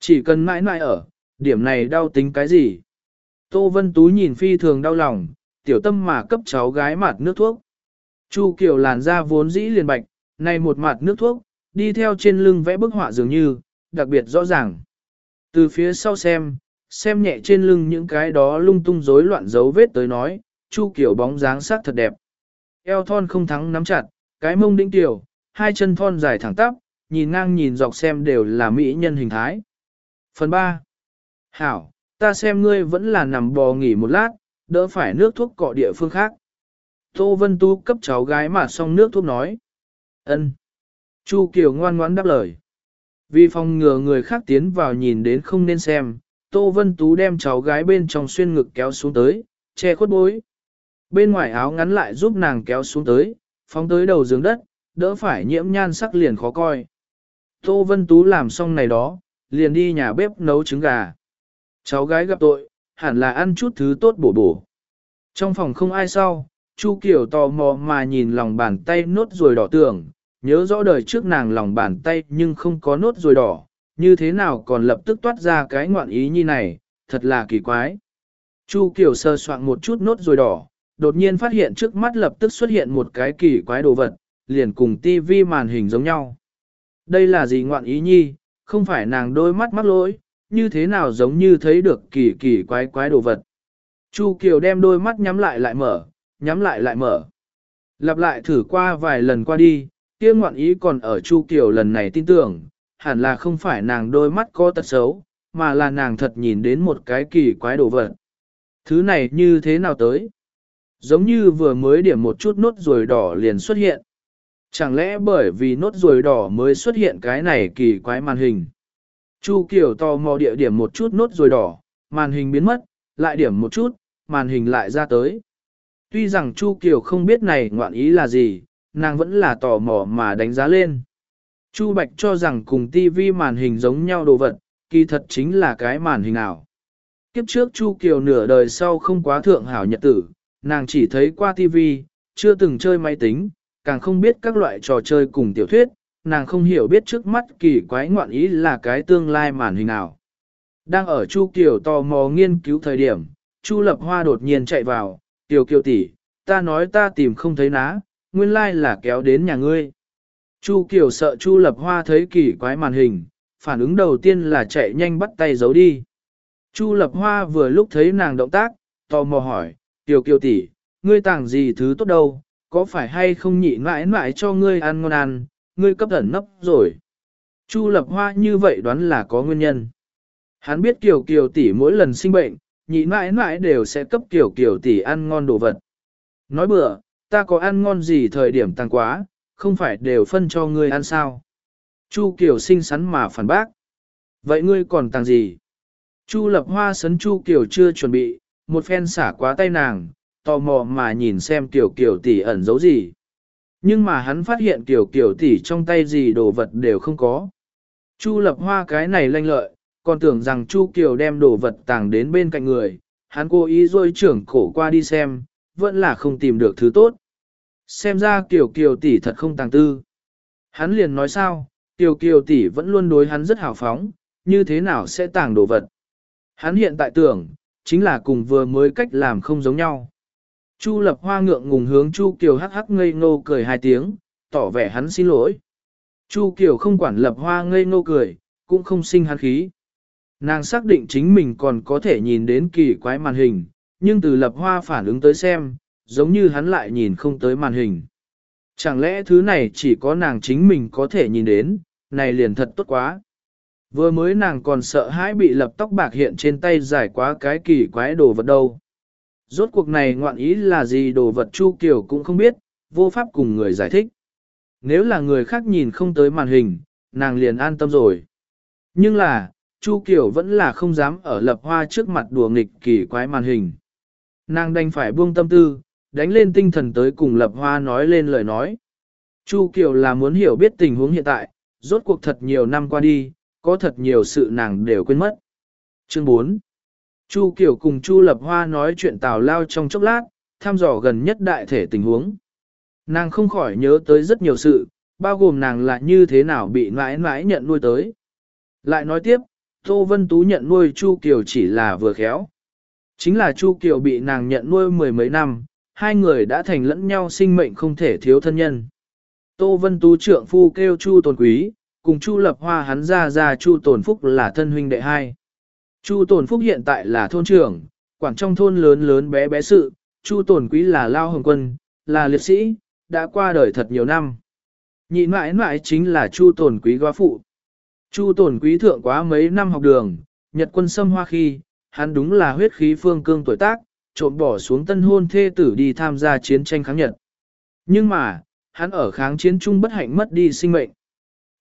Chỉ cần nãi nãi ở, điểm này đau tính cái gì? Tô Vân Tú nhìn phi thường đau lòng, tiểu tâm mà cấp cháu gái mặt nước thuốc. Chu Kiều làn da vốn dĩ liền bạch, này một mặt nước thuốc, đi theo trên lưng vẽ bức họa dường như, đặc biệt rõ ràng. Từ phía sau xem, xem nhẹ trên lưng những cái đó lung tung rối loạn dấu vết tới nói, Chu Kiều bóng dáng sắc thật đẹp. Eo thon không thắng nắm chặt, cái mông đĩnh tiểu, hai chân thon dài thẳng tắp, nhìn ngang nhìn dọc xem đều là mỹ nhân hình thái. Phần 3. Hảo, ta xem ngươi vẫn là nằm bò nghỉ một lát, đỡ phải nước thuốc cọ địa phương khác. Tô Vân Tu cấp cháu gái mà xong nước thuốc nói. ân. Chu Kiều ngoan ngoãn đáp lời. Vì phòng ngừa người khác tiến vào nhìn đến không nên xem, Tô Vân Tú đem cháu gái bên trong xuyên ngực kéo xuống tới, che khuất bối. Bên ngoài áo ngắn lại giúp nàng kéo xuống tới, phóng tới đầu giường đất, đỡ phải nhiễm nhan sắc liền khó coi. Tô Vân Tú làm xong này đó, liền đi nhà bếp nấu trứng gà. Cháu gái gặp tội, hẳn là ăn chút thứ tốt bổ bổ. Trong phòng không ai sau, Chu Kiều tò mò mà nhìn lòng bàn tay nốt rồi đỏ tưởng, nhớ rõ đời trước nàng lòng bàn tay nhưng không có nốt rồi đỏ, như thế nào còn lập tức toát ra cái ngoạn ý như này, thật là kỳ quái. Chu Kiều sơ soạn một chút nốt rồi đỏ, đột nhiên phát hiện trước mắt lập tức xuất hiện một cái kỳ quái đồ vật, liền cùng tivi màn hình giống nhau. Đây là gì ngoạn ý nhi, không phải nàng đôi mắt mắc lỗi, như thế nào giống như thấy được kỳ kỳ quái quái đồ vật. Chu Kiều đem đôi mắt nhắm lại lại mở, nhắm lại lại mở. Lặp lại thử qua vài lần qua đi, kia ngoạn ý còn ở Chu Kiều lần này tin tưởng, hẳn là không phải nàng đôi mắt có tật xấu, mà là nàng thật nhìn đến một cái kỳ quái đồ vật. Thứ này như thế nào tới? Giống như vừa mới điểm một chút nốt ruồi đỏ liền xuất hiện. Chẳng lẽ bởi vì nốt ruồi đỏ mới xuất hiện cái này kỳ quái màn hình? Chu Kiều tò mò địa điểm một chút nốt ruồi đỏ, màn hình biến mất, lại điểm một chút, màn hình lại ra tới. Tuy rằng Chu Kiều không biết này ngoạn ý là gì, nàng vẫn là tò mò mà đánh giá lên. Chu Bạch cho rằng cùng TV màn hình giống nhau đồ vật, kỳ thật chính là cái màn hình ảo. Kiếp trước Chu Kiều nửa đời sau không quá thượng hảo nhật tử, nàng chỉ thấy qua TV, chưa từng chơi máy tính, càng không biết các loại trò chơi cùng tiểu thuyết, nàng không hiểu biết trước mắt kỳ quái ngoạn ý là cái tương lai màn hình ảo. Đang ở Chu Kiều tò mò nghiên cứu thời điểm, Chu Lập Hoa đột nhiên chạy vào, Kiều Kiều tỷ, ta nói ta tìm không thấy ná, nguyên lai là kéo đến nhà ngươi. Chu Kiều sợ Chu Lập Hoa thấy kỳ quái màn hình, phản ứng đầu tiên là chạy nhanh bắt tay giấu đi. Chu Lập Hoa vừa lúc thấy nàng động tác, tò mò hỏi, Kiều Kiều tỷ, ngươi tàng gì thứ tốt đâu, có phải hay không nhị mãi mãi cho ngươi ăn ngon ăn, ngươi cấp ẩn nấp rồi. Chu Lập Hoa như vậy đoán là có nguyên nhân. Hắn biết Kiều Kiều tỷ mỗi lần sinh bệnh, nhị mãi mãi đều sẽ cấp Kiều Kiều tỷ ăn ngon đồ vật. Nói bừa, ta có ăn ngon gì thời điểm tăng quá, không phải đều phân cho ngươi ăn sao. Chu Kiều xinh xắn mà phản bác. Vậy ngươi còn tăng gì? Chu lập hoa sấn Chu Kiều chưa chuẩn bị, một phen xả quá tay nàng, tò mò mà nhìn xem Kiều Kiều tỷ ẩn giấu gì. Nhưng mà hắn phát hiện Kiều Kiều tỷ trong tay gì đồ vật đều không có. Chu lập hoa cái này lanh lợi, còn tưởng rằng Chu Kiều đem đồ vật tàng đến bên cạnh người, hắn cố ý rôi trưởng cổ qua đi xem, vẫn là không tìm được thứ tốt. Xem ra Kiều Kiều tỷ thật không tàng tư. Hắn liền nói sao, Kiều Kiều tỷ vẫn luôn đối hắn rất hào phóng, như thế nào sẽ tàng đồ vật. Hắn hiện tại tưởng, chính là cùng vừa mới cách làm không giống nhau. Chu lập hoa ngượng ngùng hướng Chu Kiều hắc hắc ngây ngô cười hai tiếng, tỏ vẻ hắn xin lỗi. Chu Kiều không quản lập hoa ngây ngô cười, cũng không sinh hắn khí. Nàng xác định chính mình còn có thể nhìn đến kỳ quái màn hình, nhưng từ lập hoa phản ứng tới xem, giống như hắn lại nhìn không tới màn hình. Chẳng lẽ thứ này chỉ có nàng chính mình có thể nhìn đến, này liền thật tốt quá. Vừa mới nàng còn sợ hãi bị lập tóc bạc hiện trên tay giải quá cái kỳ quái đồ vật đâu. Rốt cuộc này ngoạn ý là gì đồ vật Chu Kiều cũng không biết, vô pháp cùng người giải thích. Nếu là người khác nhìn không tới màn hình, nàng liền an tâm rồi. Nhưng là, Chu Kiều vẫn là không dám ở lập hoa trước mặt đùa nghịch kỳ quái màn hình. Nàng đành phải buông tâm tư, đánh lên tinh thần tới cùng Lập Hoa nói lên lời nói. Chu Kiều là muốn hiểu biết tình huống hiện tại, rốt cuộc thật nhiều năm qua đi, có thật nhiều sự nàng đều quên mất. Chương 4 Chu Kiều cùng Chu Lập Hoa nói chuyện tào lao trong chốc lát, thăm dò gần nhất đại thể tình huống. Nàng không khỏi nhớ tới rất nhiều sự, bao gồm nàng là như thế nào bị mãi mãi nhận nuôi tới. Lại nói tiếp, Tô Vân Tú nhận nuôi Chu Kiều chỉ là vừa khéo. Chính là Chu Kiều bị nàng nhận nuôi mười mấy năm, hai người đã thành lẫn nhau sinh mệnh không thể thiếu thân nhân. Tô Vân Tú trượng phu kêu Chu Tồn Quý, cùng Chu Lập Hoa hắn ra ra Chu Tồn Phúc là thân huynh đệ hai. Chu Tồn Phúc hiện tại là thôn trưởng, quản trong thôn lớn lớn bé bé sự, Chu Tồn Quý là lao hồng quân, là liệt sĩ, đã qua đời thật nhiều năm. Nhị mãi mãi chính là Chu Tồn Quý góa phụ. Chu Tồn Quý thượng quá mấy năm học đường, Nhật quân xâm hoa khi, hắn đúng là huyết khí phương cương tuổi tác, trộm bỏ xuống tân hôn thê tử đi tham gia chiến tranh kháng Nhật. Nhưng mà, hắn ở kháng chiến chung bất hạnh mất đi sinh mệnh.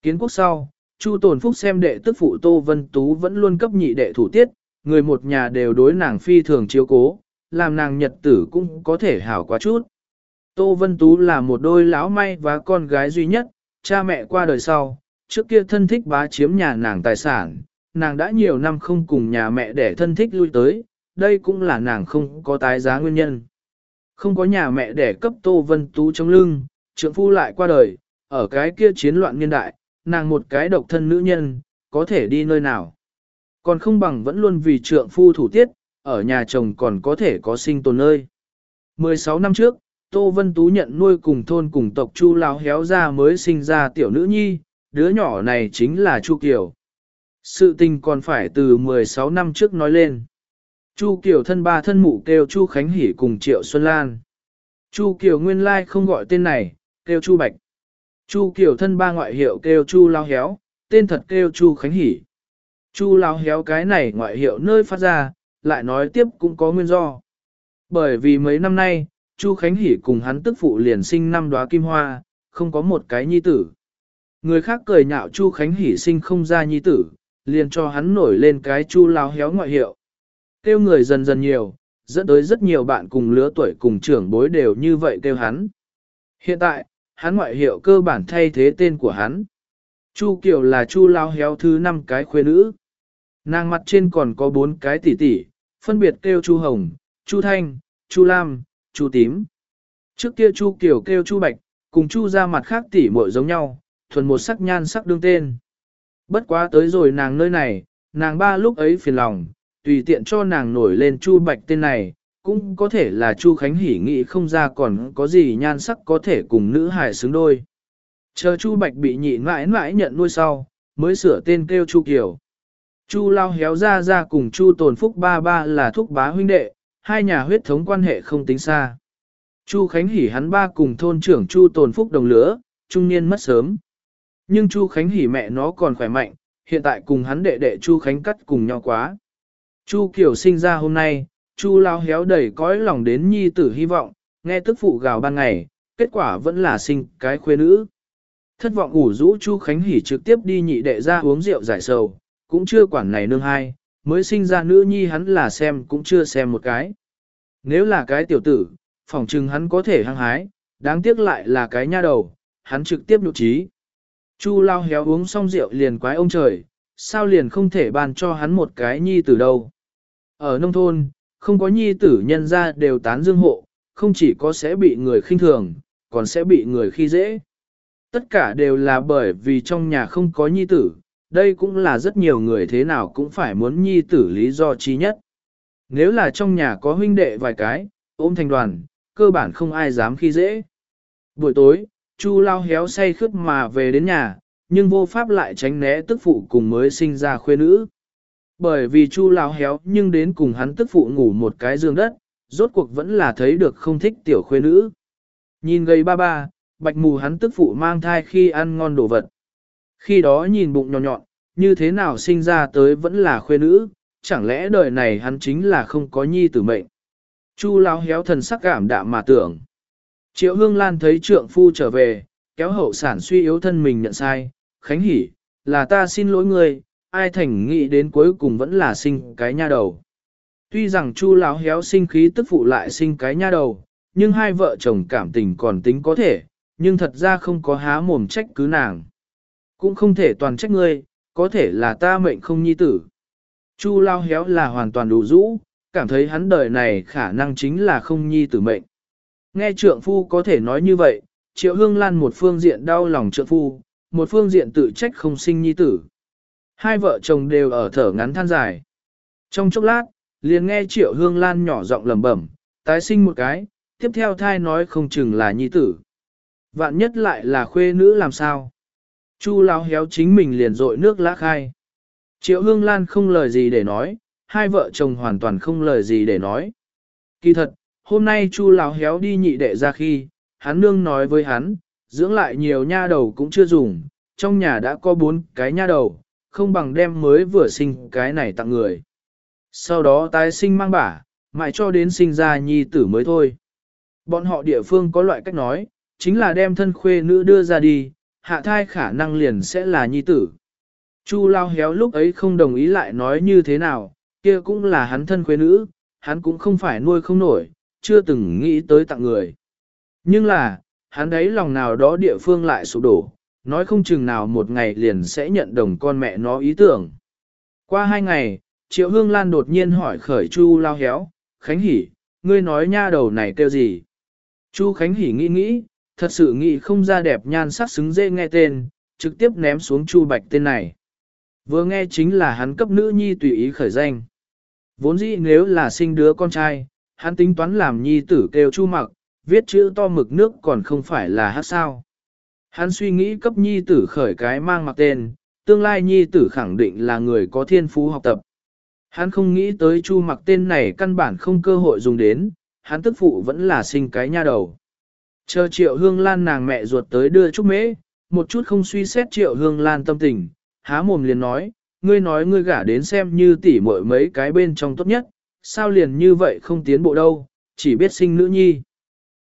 Kiến quốc sau, Chu Tồn Phúc xem đệ tức phụ Tô Vân Tú vẫn luôn cấp nhị đệ thủ tiết, người một nhà đều đối nàng phi thường chiếu cố, làm nàng nhật tử cũng có thể hảo quá chút. Tô Vân Tú là một đôi lão may và con gái duy nhất, cha mẹ qua đời sau, trước kia thân thích bá chiếm nhà nàng tài sản, nàng đã nhiều năm không cùng nhà mẹ để thân thích lui tới, đây cũng là nàng không có tái giá nguyên nhân. Không có nhà mẹ để cấp Tô Vân Tú trong lưng, trượng phu lại qua đời, ở cái kia chiến loạn niên đại, nàng một cái độc thân nữ nhân, có thể đi nơi nào. Còn không bằng vẫn luôn vì trượng phu thủ tiết, ở nhà chồng còn có thể có sinh tồn nơi. 16 năm trước, Tô Vân Tú nhận nuôi cùng thôn cùng tộc Chu lao héo ra mới sinh ra tiểu nữ nhi, đứa nhỏ này chính là Chu Kiều. Sự tình còn phải từ 16 năm trước nói lên. Chu Kiều thân ba thân mụ kêu Chu Khánh Hỷ cùng Triệu Xuân Lan. Chu Kiều nguyên lai không gọi tên này, kêu Chu Bạch. Chu Kiều thân ba ngoại hiệu kêu Chu Lao Héo, tên thật kêu Chu Khánh Hỷ. Chu Lao Héo cái này ngoại hiệu nơi phát ra, lại nói tiếp cũng có nguyên do. Bởi vì mấy năm nay, Chu Khánh Hỷ cùng hắn tức phụ liền sinh năm đóa kim hoa, không có một cái nhi tử. Người khác cười nhạo Chu Khánh Hỷ sinh không ra nhi tử, liền cho hắn nổi lên cái Chu Lao Héo ngoại hiệu. Kêu người dần dần nhiều, dẫn tới rất nhiều bạn cùng lứa tuổi cùng trưởng bối đều như vậy kêu hắn. Hiện tại, hắn ngoại hiệu cơ bản thay thế tên của hắn. Chu Kiều là Chu Lao Héo thứ năm cái khuê nữ. Nàng mặt trên còn có bốn cái tỷ tỷ, phân biệt kêu Chu Hồng, Chu Thanh, Chu Lam, Chu Tím. Trước kia Chu Kiều kêu Chu Bạch, cùng Chu ra mặt khác tỷ muội giống nhau, thuần một sắc nhan sắc đương tên. Bất quá tới rồi nàng nơi này, nàng ba lúc ấy phiền lòng, tùy tiện cho nàng nổi lên Chu Bạch tên này, cũng có thể là Chu Khánh Hỷ nghĩ không ra còn có gì nhan sắc có thể cùng nữ hài xứng đôi. Chờ Chu Bạch bị nhị mãi mãi nhận nuôi sau, mới sửa tên kêu Chu Kiều. Chu Lao héo ra ra cùng Chu Tồn Phúc ba ba là thúc bá huynh đệ, hai nhà huyết thống quan hệ không tính xa. Chu Khánh Hỷ hắn ba cùng thôn trưởng Chu Tồn Phúc đồng lứa, trung niên mất sớm. Nhưng Chu Khánh Hỷ mẹ nó còn khỏe mạnh, hiện tại cùng hắn đệ đệ Chu Khánh cắt cùng nhau quá. Chu Kiều sinh ra hôm nay, Chu lao héo đầy cõi lòng đến nhi tử hy vọng, nghe tức phụ gào ban ngày, kết quả vẫn là sinh cái khuê nữ. Thất vọng ủ rũ Chu Khánh Hỷ trực tiếp đi nhị đệ ra uống rượu giải sầu, cũng chưa quản này nương hai, mới sinh ra nữ nhi hắn là xem cũng chưa xem một cái. Nếu là cái tiểu tử, phỏng chừng hắn có thể hăng hái, đáng tiếc lại là cái nha đầu, hắn trực tiếp nụ trí. Chu lao héo uống xong rượu liền quái ông trời, sao liền không thể ban cho hắn một cái nhi tử đâu. Ở nông thôn, không có nhi tử nhân ra đều tán dương hộ, không chỉ có sẽ bị người khinh thường, còn sẽ bị người khi dễ. Tất cả đều là bởi vì trong nhà không có nhi tử, đây cũng là rất nhiều người thế nào cũng phải muốn nhi tử lý do chí nhất. Nếu là trong nhà có huynh đệ vài cái, ôm thành đoàn, cơ bản không ai dám khi dễ. Buổi tối, Chu lao héo say khướt mà về đến nhà, nhưng vô pháp lại tránh né tức phụ cùng mới sinh ra khuê nữ. Bởi vì Chu lao héo nhưng đến cùng hắn tức phụ ngủ một cái giường đất, rốt cuộc vẫn là thấy được không thích tiểu khuê nữ. Nhìn gầy ba ba, bạch mù hắn tức phụ mang thai khi ăn ngon đồ vật. Khi đó nhìn bụng nhỏ nhọn, như thế nào sinh ra tới vẫn là khuê nữ, chẳng lẽ đời này hắn chính là không có nhi tử mệnh. Chu lao héo thần sắc cảm đạm mà tưởng. Triệu Hương Lan thấy trượng phu trở về, kéo hậu sản suy yếu thân mình nhận sai, khánh hỉ, là ta xin lỗi ngươi, ai thành nghĩ đến cuối cùng vẫn là sinh cái nha đầu. Tuy rằng Chu lão héo sinh khí tức phụ lại sinh cái nha đầu, nhưng hai vợ chồng cảm tình còn tính có thể, nhưng thật ra không có há mồm trách cứ nàng. Cũng không thể toàn trách ngươi, có thể là ta mệnh không nhi tử. Chu lao héo là hoàn toàn đủ rũ, cảm thấy hắn đời này khả năng chính là không nhi tử mệnh. Nghe trượng phu có thể nói như vậy, triệu hương lan một phương diện đau lòng trượng phu, một phương diện tự trách không sinh nhi tử. Hai vợ chồng đều ở thở ngắn than dài. Trong chốc lát, liền nghe triệu hương lan nhỏ giọng lẩm bẩm, tái sinh một cái, tiếp theo thai nói không chừng là nhi tử. Vạn nhất lại là khuê nữ làm sao? Chu lao héo chính mình liền dội nước lá khai. Triệu hương lan không lời gì để nói, hai vợ chồng hoàn toàn không lời gì để nói. Kỳ thật, hôm nay chu Lão héo đi nhị đệ ra khi, hắn nương nói với hắn, dưỡng lại nhiều nha đầu cũng chưa dùng, trong nhà đã có bốn cái nha đầu, không bằng đem mới vừa sinh cái này tặng người. Sau đó tái sinh mang bả, mãi cho đến sinh ra nhi tử mới thôi. Bọn họ địa phương có loại cách nói, chính là đem thân khuê nữ đưa ra đi, hạ thai khả năng liền sẽ là nhi tử. Chu lao héo lúc ấy không đồng ý lại nói như thế nào, kia cũng là hắn thân khuê nữ, hắn cũng không phải nuôi không nổi, chưa từng nghĩ tới tặng người. Nhưng là, hắn đấy lòng nào đó địa phương lại sụp đổ, nói không chừng nào một ngày liền sẽ nhận đồng con mẹ nó ý tưởng. Qua hai ngày, Triệu Hương Lan đột nhiên hỏi khởi Chu lao héo, Khánh Hỷ, ngươi nói nha đầu này kêu gì? Chu Khánh Hỷ nghĩ nghĩ, thật sự nghĩ không ra đẹp nhan sắc xứng dễ nghe tên, trực tiếp ném xuống Chu Bạch tên này. Vừa nghe chính là hắn cấp nữ nhi tùy ý khởi danh. Vốn dĩ nếu là sinh đứa con trai, hắn tính toán làm nhi tử kêu Chu Mặc, viết chữ to mực nước còn không phải là hát sao. Hắn suy nghĩ cấp nhi tử khởi cái mang mặc tên, tương lai nhi tử khẳng định là người có thiên phú học tập. Hắn không nghĩ tới Chu Mặc tên này căn bản không cơ hội dùng đến, hắn tức phụ vẫn là sinh cái nha đầu. Chờ triệu hương lan nàng mẹ ruột tới đưa chúc mễ, một chút không suy xét triệu hương lan tâm tình, há mồm liền nói, ngươi nói ngươi gả đến xem như tỉ muội mấy cái bên trong tốt nhất, sao liền như vậy không tiến bộ đâu, chỉ biết sinh nữ nhi.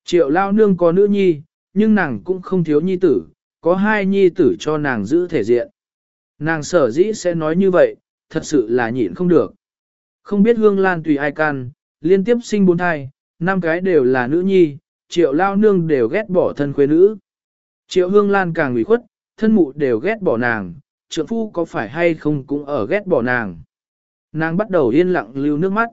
Triệu lao nương có nữ nhi, nhưng nàng cũng không thiếu nhi tử, có hai nhi tử cho nàng giữ thể diện. Nàng sở dĩ sẽ nói như vậy, thật sự là nhịn không được. Không biết hương lan tùy ai can, liên tiếp sinh bốn thai, năm cái đều là nữ nhi, triệu lao nương đều ghét bỏ thân khuê nữ. Triệu hương lan càng ủy khuất, thân mụ đều ghét bỏ nàng, trượng phu có phải hay không cũng ở ghét bỏ nàng. Nàng bắt đầu yên lặng lưu nước mắt.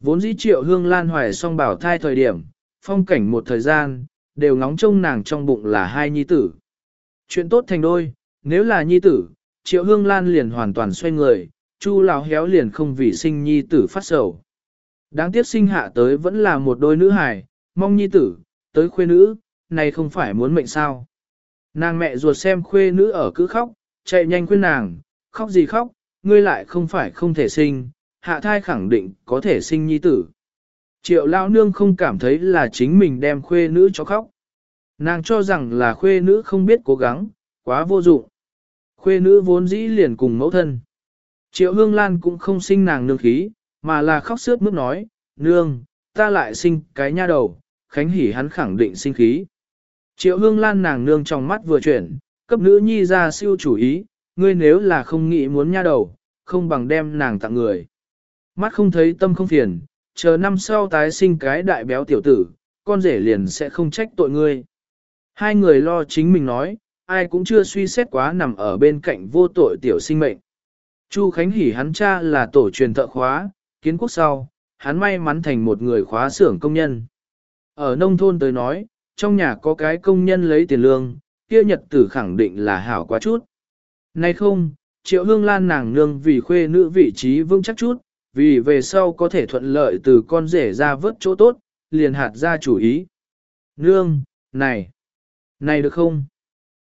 Vốn dĩ triệu hương lan hoài song bảo thai thời điểm, phong cảnh một thời gian, đều ngóng trông nàng trong bụng là hai nhi tử. Chuyện tốt thành đôi, nếu là nhi tử, triệu hương lan liền hoàn toàn xoay người, chu lão héo liền không vì sinh nhi tử phát sầu. Đáng tiếc sinh hạ tới vẫn là một đôi nữ hài, mong nhi tử, tới khuê nữ, này không phải muốn mệnh sao. Nàng mẹ ruột xem khuê nữ ở cứ khóc, chạy nhanh khuyên nàng, khóc gì khóc, ngươi lại không phải không thể sinh, hạ thai khẳng định có thể sinh nhi tử. Triệu lao nương không cảm thấy là chính mình đem khuê nữ cho khóc. Nàng cho rằng là khuê nữ không biết cố gắng, quá vô dụng. Khuê nữ vốn dĩ liền cùng mẫu thân. Triệu hương lan cũng không sinh nàng nương khí, mà là khóc sướt mướt nói, nương, ta lại sinh cái nha đầu, khánh hỉ hắn khẳng định sinh khí. Triệu hương lan nàng nương trong mắt vừa chuyển, cấp nữ nhi ra siêu chủ ý, ngươi nếu là không nghĩ muốn nha đầu, không bằng đem nàng tặng người. Mắt không thấy tâm không phiền, chờ năm sau tái sinh cái đại béo tiểu tử, con rể liền sẽ không trách tội ngươi. Hai người lo chính mình nói, ai cũng chưa suy xét quá nằm ở bên cạnh vô tội tiểu sinh mệnh. Chu Khánh Hỷ hắn cha là tổ truyền thợ khóa, kiến quốc sau, hắn may mắn thành một người khóa xưởng công nhân. Ở nông thôn tới nói, trong nhà có cái công nhân lấy tiền lương, kia nhật tử khẳng định là hảo quá chút. Nay không, triệu hương lan nàng nương vì khuê nữ vị trí vững chắc chút, vì về sau có thể thuận lợi từ con rể ra vớt chỗ tốt, liền hạt ra chủ ý. Nương, này, này được không?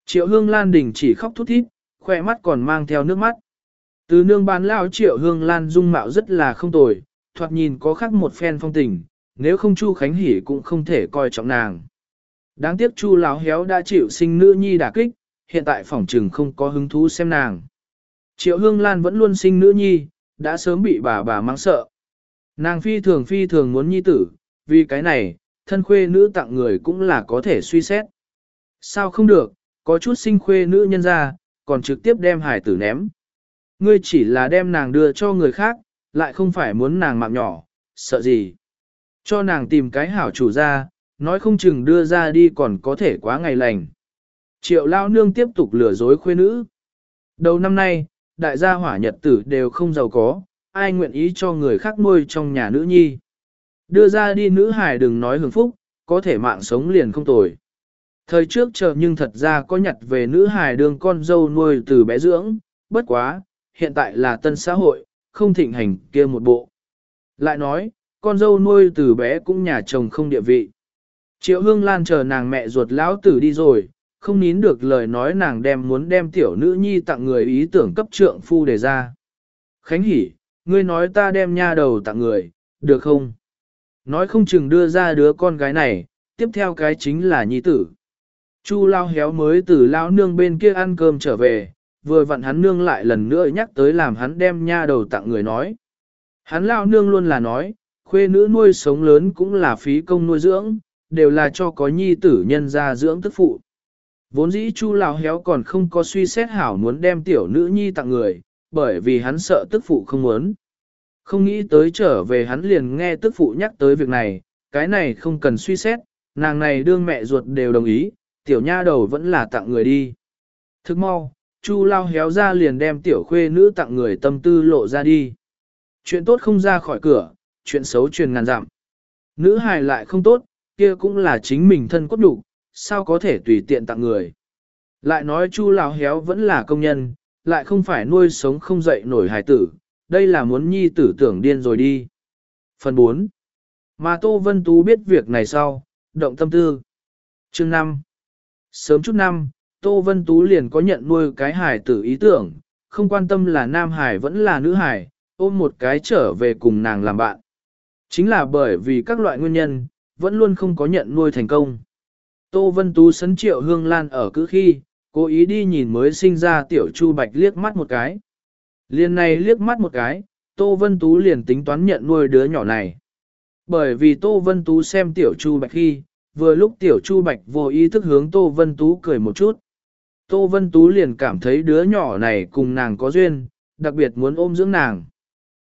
Triệu hương lan đình chỉ khóc thút thít, khỏe mắt còn mang theo nước mắt. Từ nương bán lao triệu hương lan dung mạo rất là không tồi, thoạt nhìn có khác một phen phong tình, nếu không Chu Khánh Hỷ cũng không thể coi trọng nàng. Đáng tiếc Chu Lão Héo đã chịu sinh nữ nhi đả kích, hiện tại phỏng trừng không có hứng thú xem nàng. Triệu Hương Lan vẫn luôn sinh nữ nhi, đã sớm bị bà bà mang sợ. Nàng phi thường phi thường muốn nhi tử, vì cái này, thân khuê nữ tặng người cũng là có thể suy xét. Sao không được, có chút sinh khuê nữ nhân ra, còn trực tiếp đem hải tử ném. Ngươi chỉ là đem nàng đưa cho người khác, lại không phải muốn nàng mạng nhỏ, sợ gì. Cho nàng tìm cái hảo chủ ra, nói không chừng đưa ra đi còn có thể quá ngày lành. Triệu lao nương tiếp tục lừa dối khuê nữ. Đầu năm nay, đại gia hỏa nhật tử đều không giàu có, ai nguyện ý cho người khác nuôi trong nhà nữ nhi. Đưa ra đi nữ hài đừng nói hưởng phúc, có thể mạng sống liền không tồi. Thời trước chờ nhưng thật ra có nhặt về nữ hài đường con dâu nuôi từ bé dưỡng, bất quá, hiện tại là tân xã hội, không thịnh hành kia một bộ. Lại nói, con dâu nuôi từ bé cũng nhà chồng không địa vị. Triệu Hương Lan chờ nàng mẹ ruột lão tử đi rồi, không nín được lời nói nàng đem muốn đem tiểu nữ nhi tặng người ý tưởng cấp trượng phu đề ra. Khánh hỉ, ngươi nói ta đem nha đầu tặng người, được không? Nói không chừng đưa ra đứa con gái này, tiếp theo cái chính là nhi tử. Chu lao héo mới từ lao nương bên kia ăn cơm trở về, vừa vặn hắn nương lại lần nữa nhắc tới làm hắn đem nha đầu tặng người nói. Hắn lao nương luôn là nói, khuê nữ nuôi sống lớn cũng là phí công nuôi dưỡng, đều là cho có nhi tử nhân ra dưỡng tức phụ. Vốn dĩ chu Lão héo còn không có suy xét hảo muốn đem tiểu nữ nhi tặng người, bởi vì hắn sợ tức phụ không muốn. Không nghĩ tới trở về hắn liền nghe tức phụ nhắc tới việc này, cái này không cần suy xét, nàng này đương mẹ ruột đều đồng ý, tiểu nha đầu vẫn là tặng người đi. Thức mau, Chu lao héo ra liền đem tiểu khuê nữ tặng người tâm tư lộ ra đi. Chuyện tốt không ra khỏi cửa, chuyện xấu truyền ngàn dặm. Nữ hài lại không tốt, kia cũng là chính mình thân cốt đủ, sao có thể tùy tiện tặng người. Lại nói Chu lão héo vẫn là công nhân, lại không phải nuôi sống không dậy nổi hài tử, đây là muốn nhi tử tưởng điên rồi đi. Phần 4. Mà Tô Vân Tú biết việc này sau, động tâm tư. Chương 5. Sớm chút năm, Tô Vân Tú liền có nhận nuôi cái hải tử ý tưởng, không quan tâm là nam hải vẫn là nữ hải, ôm một cái trở về cùng nàng làm bạn. Chính là bởi vì các loại nguyên nhân, vẫn luôn không có nhận nuôi thành công. Tô Vân Tú sấn triệu hương lan ở cứ khi, cố ý đi nhìn mới sinh ra tiểu chu bạch liếc mắt một cái. Liên này liếc mắt một cái, Tô Vân Tú liền tính toán nhận nuôi đứa nhỏ này. Bởi vì Tô Vân Tú xem tiểu chu bạch khi, vừa lúc tiểu chu bạch vô ý thức hướng Tô Vân Tú cười một chút. Tô Vân Tú liền cảm thấy đứa nhỏ này cùng nàng có duyên, đặc biệt muốn ôm dưỡng nàng.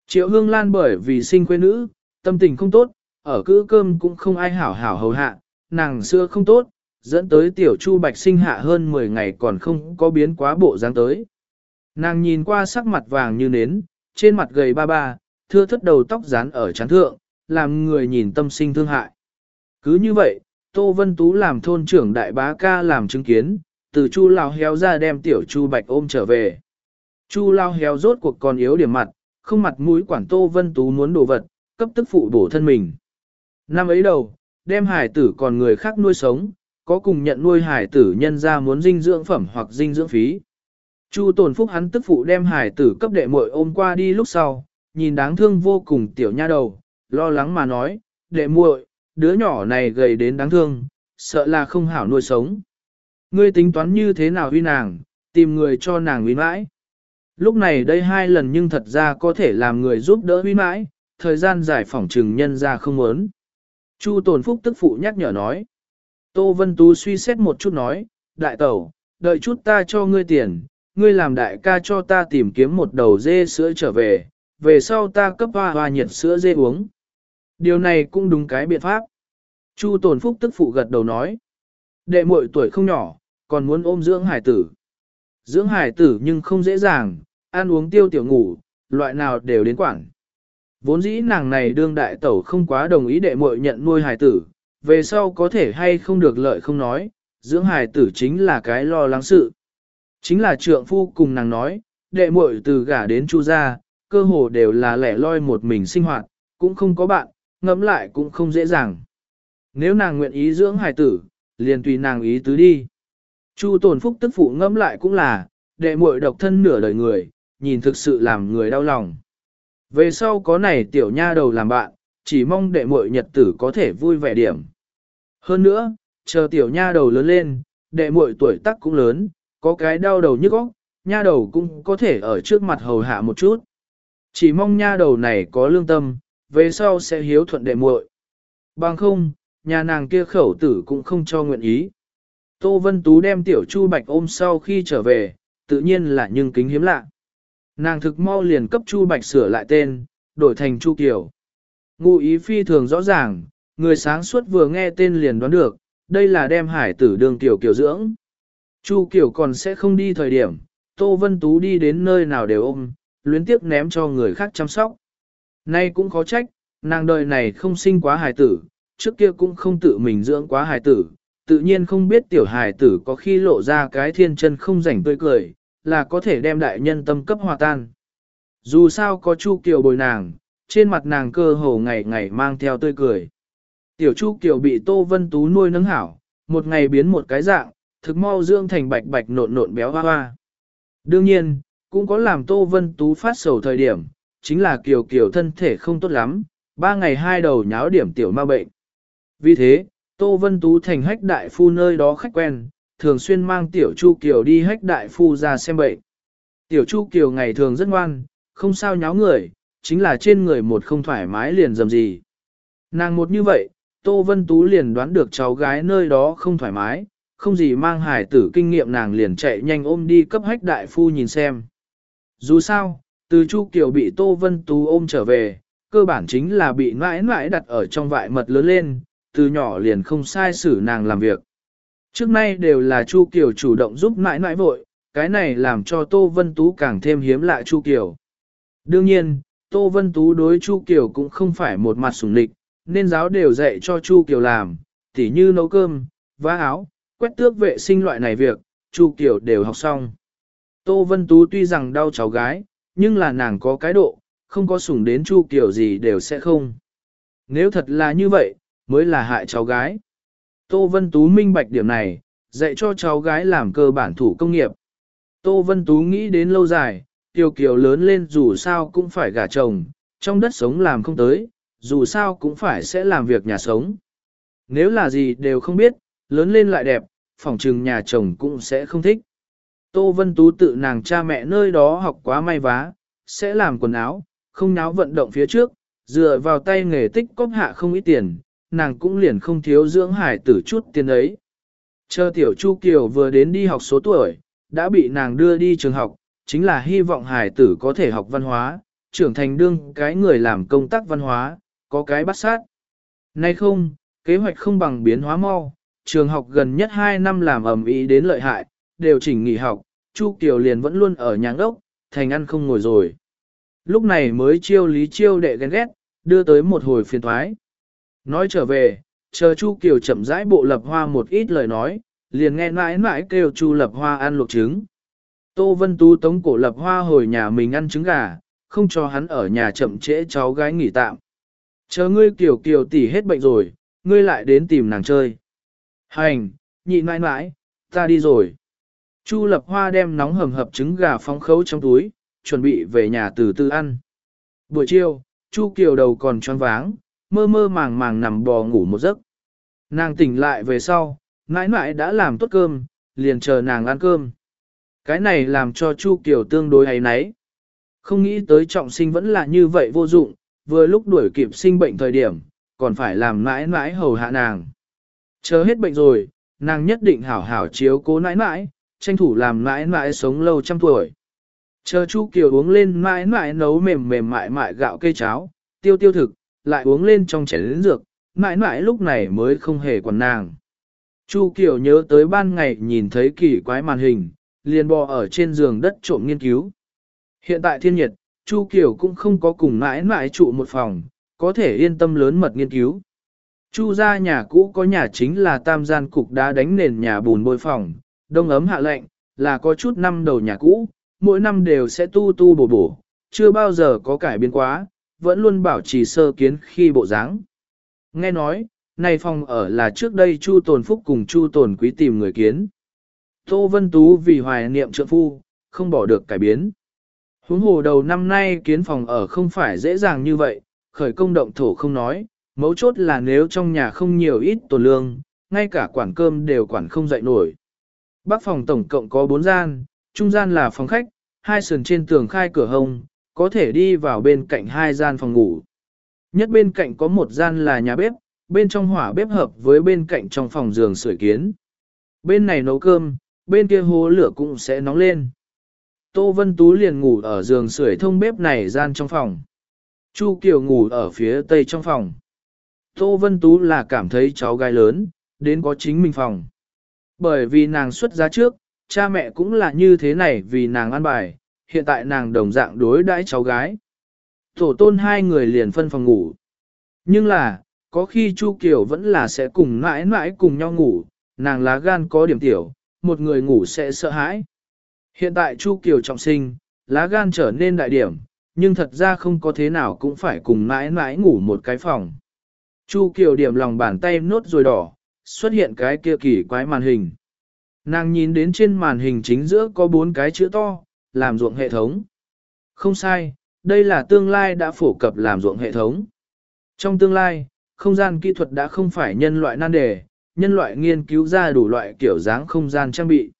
Triệu Hương Lan bởi vì sinh quê nữ, tâm tình không tốt, ở cữ cơm cũng không ai hảo hảo hầu hạ, nàng xưa không tốt, dẫn tới tiểu chu bạch sinh hạ hơn 10 ngày còn không có biến quá bộ dáng tới. Nàng nhìn qua sắc mặt vàng như nến, trên mặt gầy ba ba, thưa thất đầu tóc dán ở trán thượng, làm người nhìn tâm sinh thương hại. Cứ như vậy, Tô Vân Tú làm thôn trưởng đại bá ca làm chứng kiến, từ Chu Lao Héo ra đem tiểu Chu Bạch ôm trở về. Chu Lao Héo rốt cuộc còn yếu điểm mặt, không mặt mũi quản Tô Vân Tú muốn đồ vật, cấp tức phụ bổ thân mình. Năm ấy đầu, đem hải tử còn người khác nuôi sống, có cùng nhận nuôi hải tử nhân ra muốn dinh dưỡng phẩm hoặc dinh dưỡng phí. Chu Tồn Phúc hắn tức phụ đem hải tử cấp đệ muội ôm qua đi lúc sau, nhìn đáng thương vô cùng tiểu nha đầu, lo lắng mà nói, đệ muội, đứa nhỏ này gầy đến đáng thương, sợ là không hảo nuôi sống. Ngươi tính toán như thế nào huy nàng, tìm người cho nàng huy mãi. Lúc này đây hai lần nhưng thật ra có thể làm người giúp đỡ huy mãi, thời gian giải phỏng trừng nhân ra không muốn. Chu Tồn Phúc tức phụ nhắc nhở nói. Tô Vân Tú suy xét một chút nói, đại tẩu, đợi chút ta cho ngươi tiền, ngươi làm đại ca cho ta tìm kiếm một đầu dê sữa trở về, về sau ta cấp hoa hoa nhiệt sữa dê uống. Điều này cũng đúng cái biện pháp. Chu Tồn Phúc tức phụ gật đầu nói. Đệ muội tuổi không nhỏ, còn muốn ôm dưỡng hải tử. Dưỡng hải tử nhưng không dễ dàng, ăn uống tiêu tiểu ngủ, loại nào đều đến quản. Vốn dĩ nàng này đương đại tẩu không quá đồng ý đệ muội nhận nuôi hải tử, về sau có thể hay không được lợi không nói, dưỡng hài tử chính là cái lo lắng sự. Chính là trượng phu cùng nàng nói, đệ muội từ gả đến chu gia, cơ hồ đều là lẻ loi một mình sinh hoạt, cũng không có bạn, ngẫm lại cũng không dễ dàng. Nếu nàng nguyện ý dưỡng hài tử, liền tùy nàng ý tứ đi. Chu tổn phúc tức phụ ngẫm lại cũng là, đệ muội độc thân nửa đời người, nhìn thực sự làm người đau lòng. Về sau có này tiểu nha đầu làm bạn, chỉ mong đệ muội nhật tử có thể vui vẻ điểm. Hơn nữa, chờ tiểu nha đầu lớn lên, đệ muội tuổi tác cũng lớn, có cái đau đầu nhức óc, nha đầu cũng có thể ở trước mặt hầu hạ một chút. Chỉ mong nha đầu này có lương tâm, về sau sẽ hiếu thuận đệ muội. Bằng không, nhà nàng kia khẩu tử cũng không cho nguyện ý. Tô Vân Tú đem tiểu Chu Bạch ôm sau khi trở về, tự nhiên là nhưng kính hiếm lạ. Nàng thực mau liền cấp Chu Bạch sửa lại tên, đổi thành Chu Kiều. Ngụ ý phi thường rõ ràng, người sáng suốt vừa nghe tên liền đoán được, đây là đem hải tử đường Tiểu Kiều dưỡng. Chu Kiều còn sẽ không đi thời điểm, Tô Vân Tú đi đến nơi nào đều ôm, luyến tiếc ném cho người khác chăm sóc. Nay cũng khó trách, nàng đời này không sinh quá hài tử, trước kia cũng không tự mình dưỡng quá hài tử, tự nhiên không biết tiểu hài tử có khi lộ ra cái thiên chân không rảnh tươi cười, là có thể đem đại nhân tâm cấp hòa tan. Dù sao có Chu Kiều bồi nàng, trên mặt nàng cơ hồ ngày ngày mang theo tươi cười. Tiểu Chu Kiều bị Tô Vân Tú nuôi nấng hảo, một ngày biến một cái dạng, thực mau dưỡng thành bạch bạch nộn nộn béo hoa hoa. Đương nhiên, cũng có làm Tô Vân Tú phát sầu thời điểm, chính là Kiều Kiều thân thể không tốt lắm, ba ngày hai đầu nháo điểm tiểu ma bệnh. Vì thế, Tô Vân Tú thành hách đại phu nơi đó khách quen, thường xuyên mang tiểu Chu Kiều đi hách đại phu ra xem bệnh. Tiểu Chu Kiều ngày thường rất ngoan, không sao nháo người, chính là trên người một không thoải mái liền dầm gì. Nàng một như vậy, Tô Vân Tú liền đoán được cháu gái nơi đó không thoải mái, không gì mang hải tử kinh nghiệm nàng liền chạy nhanh ôm đi cấp hách đại phu nhìn xem. Dù sao, từ Chu Kiều bị Tô Vân Tú ôm trở về, cơ bản chính là bị mãi mãi đặt ở trong vại mật lớn lên, từ nhỏ liền không sai xử nàng làm việc. Trước nay đều là Chu Kiều chủ động giúp mãi mãi vội, cái này làm cho Tô Vân Tú càng thêm hiếm lạ Chu Kiều. Đương nhiên, Tô Vân Tú đối Chu Kiều cũng không phải một mặt sủng lịch, nên giáo đều dạy cho Chu Kiều làm, tỉ như nấu cơm, vá áo, quét tước vệ sinh loại này việc, Chu Kiều đều học xong. Tô Vân Tú tuy rằng đau cháu gái, nhưng là nàng có cái độ, không có sủng đến Chu Kiều gì đều sẽ không. Nếu thật là như vậy, mới là hại cháu gái. Tô Vân Tú minh bạch điểm này, dạy cho cháu gái làm cơ bản thủ công nghiệp. Tô Vân Tú nghĩ đến lâu dài, Kiều Kiều lớn lên dù sao cũng phải gả chồng, trong đất sống làm không tới, dù sao cũng phải sẽ làm việc nhà sống. Nếu là gì đều không biết, lớn lên lại đẹp, phòng trừng nhà chồng cũng sẽ không thích. Tô Vân Tú tự nàng cha mẹ nơi đó học quá may vá, sẽ làm quần áo, không náo vận động phía trước, dựa vào tay nghề tích cóp hạ không ít tiền, nàng cũng liền không thiếu dưỡng hải tử chút tiền ấy. Chờ tiểu Chu Kiều vừa đến đi học số tuổi, đã bị nàng đưa đi trường học, chính là hy vọng hải tử có thể học văn hóa, trưởng thành đương cái người làm công tác văn hóa, có cái bắt sát. Nay không, kế hoạch không bằng biến hóa mau, trường học gần nhất 2 năm làm ẩm ý đến lợi hại, đều chỉnh nghỉ học, Chu Kiều liền vẫn luôn ở nhà ốc, thành ăn không ngồi rồi. Lúc này mới chiêu lý chiêu đệ ghen ghét, đưa tới một hồi phiền thoái. Nói trở về, chờ Chu Kiều chậm rãi bộ lập hoa một ít lời nói, liền nghe mãi mãi kêu Chu lập hoa ăn luộc trứng. Tô Vân Tú tống cổ lập hoa hồi nhà mình ăn trứng gà, không cho hắn ở nhà chậm trễ cháu gái nghỉ tạm. Chờ ngươi Kiều Kiều tỉ hết bệnh rồi, ngươi lại đến tìm nàng chơi. Hành, nhị mãi mãi, ta đi rồi. Chu lập hoa đem nóng hầm hập trứng gà phong khấu trong túi, chuẩn bị về nhà từ từ ăn. Buổi chiều, Chu Kiều đầu còn choáng váng, mơ mơ màng màng nằm bò ngủ một giấc. Nàng tỉnh lại về sau, mãi mãi đã làm tốt cơm, liền chờ nàng ăn cơm. Cái này làm cho Chu Kiều tương đối hay nấy. Không nghĩ tới trọng sinh vẫn là như vậy vô dụng, vừa lúc đuổi kịp sinh bệnh thời điểm, còn phải làm mãi mãi hầu hạ nàng. Chờ hết bệnh rồi, nàng nhất định hảo hảo chiếu cố mãi mãi, tranh thủ làm mãi mãi sống lâu trăm tuổi. Chờ Chu Kiều uống lên mãi mãi nấu mềm mềm mại mại gạo cây cháo, tiêu tiêu thực, lại uống lên trong chén lĩnh dược, mãi mãi lúc này mới không hề còn nàng. Chu Kiều nhớ tới ban ngày nhìn thấy kỳ quái màn hình, liền bò ở trên giường đất trộm nghiên cứu. Hiện tại thiên nhiệt, Chu Kiều cũng không có cùng mãi mãi trụ một phòng, có thể yên tâm lớn mật nghiên cứu. Chu ra nhà cũ có nhà chính là tam gian cục đá đánh nền nhà bùn bôi phòng, đông ấm hạ lạnh, là có chút năm đầu nhà cũ, mỗi năm đều sẽ tu tu bổ bổ, chưa bao giờ có cải biến quá, vẫn luôn bảo trì sơ kiến khi bộ dáng. Nghe nói, này phòng ở là trước đây Chu Tồn Phúc cùng Chu Tồn Quý tìm người kiến. Tô Vân Tú vì hoài niệm trợ phu, không bỏ được cải biến. Huống hồ đầu năm nay kiến phòng ở không phải dễ dàng như vậy, khởi công động thổ không nói, mấu chốt là nếu trong nhà không nhiều ít tồn lương, ngay cả quản cơm đều quản không dậy nổi. Bắc phòng tổng cộng có 4 gian, trung gian là phòng khách, hai sườn trên tường khai cửa hông, có thể đi vào bên cạnh hai gian phòng ngủ. Nhất bên cạnh có một gian là nhà bếp, bên trong hỏa bếp hợp với bên cạnh trong phòng giường sưởi kiến. Bên này nấu cơm, bên kia hố lửa cũng sẽ nóng lên. Tô Vân Tú liền ngủ ở giường sưởi thông bếp này gian trong phòng. Chu Kiều ngủ ở phía tây trong phòng. Tô Vân Tú là cảm thấy cháu gái lớn, đến có chính mình phòng. Bởi vì nàng xuất giá trước, cha mẹ cũng là như thế này vì nàng ăn bài, hiện tại nàng đồng dạng đối đãi cháu gái. Tổ tôn hai người liền phân phòng ngủ. Nhưng là, có khi Chu Kiều vẫn là sẽ cùng mãi mãi cùng nhau ngủ, nàng lá gan có điểm tiểu, một người ngủ sẽ sợ hãi. Hiện tại Chu Kiều trọng sinh, lá gan trở nên đại điểm, nhưng thật ra không có thế nào cũng phải cùng mãi mãi ngủ một cái phòng. Chu Kiều điểm lòng bàn tay nốt rồi đỏ, xuất hiện cái kia kỳ quái màn hình. Nàng nhìn đến trên màn hình chính giữa có bốn cái chữ to, làm ruộng hệ thống. Không sai, đây là tương lai đã phổ cập làm ruộng hệ thống. Trong tương lai, không gian kỹ thuật đã không phải nhân loại nan đề, nhân loại nghiên cứu ra đủ loại kiểu dáng không gian trang bị.